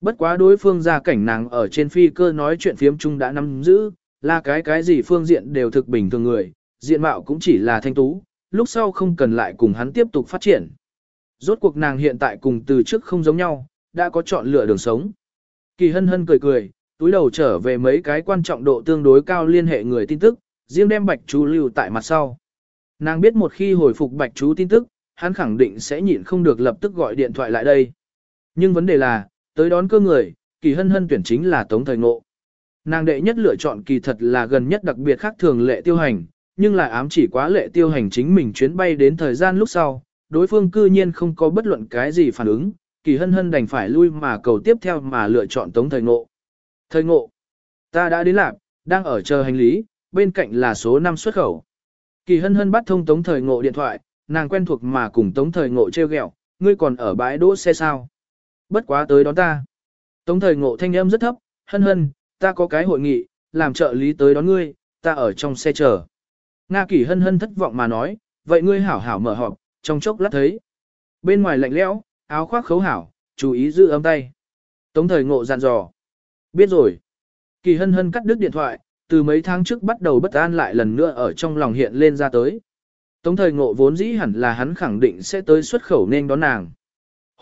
Bất quá đối phương ra cảnh nàng ở trên phi cơ nói chuyện phiếm chung đã nắm giữ, là cái cái gì phương diện đều thực bình thường người, diện mạo cũng chỉ là thanh tú, lúc sau không cần lại cùng hắn tiếp tục phát triển. Rốt cuộc nàng hiện tại cùng từ trước không giống nhau, đã có chọn lựa đường sống. Kỳ hân hân cười cười, túi đầu trở về mấy cái quan trọng độ tương đối cao liên hệ người tin tức, riêng đem bạch chú lưu tại mặt sau. Nàng biết một khi hồi phục bạch chú tin tức, hắn khẳng định sẽ nhịn không được lập tức gọi điện thoại lại đây. Nhưng vấn đề là, tới đón cơ người, kỳ hân hân tuyển chính là tống thời ngộ. Nàng đệ nhất lựa chọn kỳ thật là gần nhất đặc biệt khác thường lệ tiêu hành, nhưng lại ám chỉ quá lệ tiêu hành chính mình chuyến bay đến thời gian lúc sau, đối phương cư nhiên không có bất luận cái gì phản ứng, kỳ hân hân đành phải lui mà cầu tiếp theo mà lựa chọn tống thời ngộ. Thời ngộ, ta đã đến lạc, đang ở chờ hành lý, bên cạnh là số 5 xuất khẩu. Kỳ hân hân bắt thông tống thời ngộ điện thoại, nàng quen thuộc mà cùng tống thời ngộ treo gẹo, ngươi còn ở bãi đỗ xe sao? Bất quá tới đón ta. Tống thời ngộ thanh âm rất thấp, hân hân, ta có cái hội nghị, làm trợ lý tới đón ngươi, ta ở trong xe chờ. Nga kỳ hân hân thất vọng mà nói, vậy ngươi hảo hảo mở họp, trong chốc lát thấy. Bên ngoài lạnh lẽo, áo khoác khấu hảo, chú ý giữ âm tay. Tống thời ngộ dặn dò. Biết rồi. Kỳ hân hân cắt đứt điện thoại, từ mấy tháng trước bắt đầu bất an lại lần nữa ở trong lòng hiện lên ra tới. Tống thời ngộ vốn dĩ hẳn là hắn khẳng định sẽ tới xuất khẩu nên đón nàng.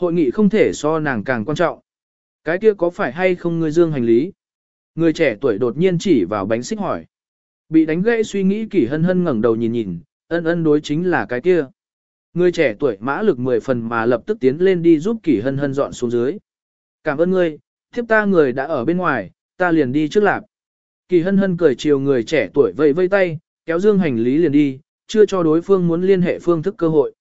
Hội nghị không thể so nàng càng quan trọng. Cái kia có phải hay không ngươi dương hành lý? Người trẻ tuổi đột nhiên chỉ vào bánh xích hỏi. Bị đánh gãy suy nghĩ kỷ hân hân ngẩng đầu nhìn nhìn, ân ân đối chính là cái kia. Người trẻ tuổi mã lực 10 phần mà lập tức tiến lên đi giúp kỷ hân hân dọn xuống dưới. Cảm ơn ngươi, thiếp ta người đã ở bên ngoài, ta liền đi trước lạc. Kỳ hân hân cười chiều người trẻ tuổi vẫy vây tay, kéo dương hành lý liền đi, chưa cho đối phương muốn liên hệ phương thức cơ hội.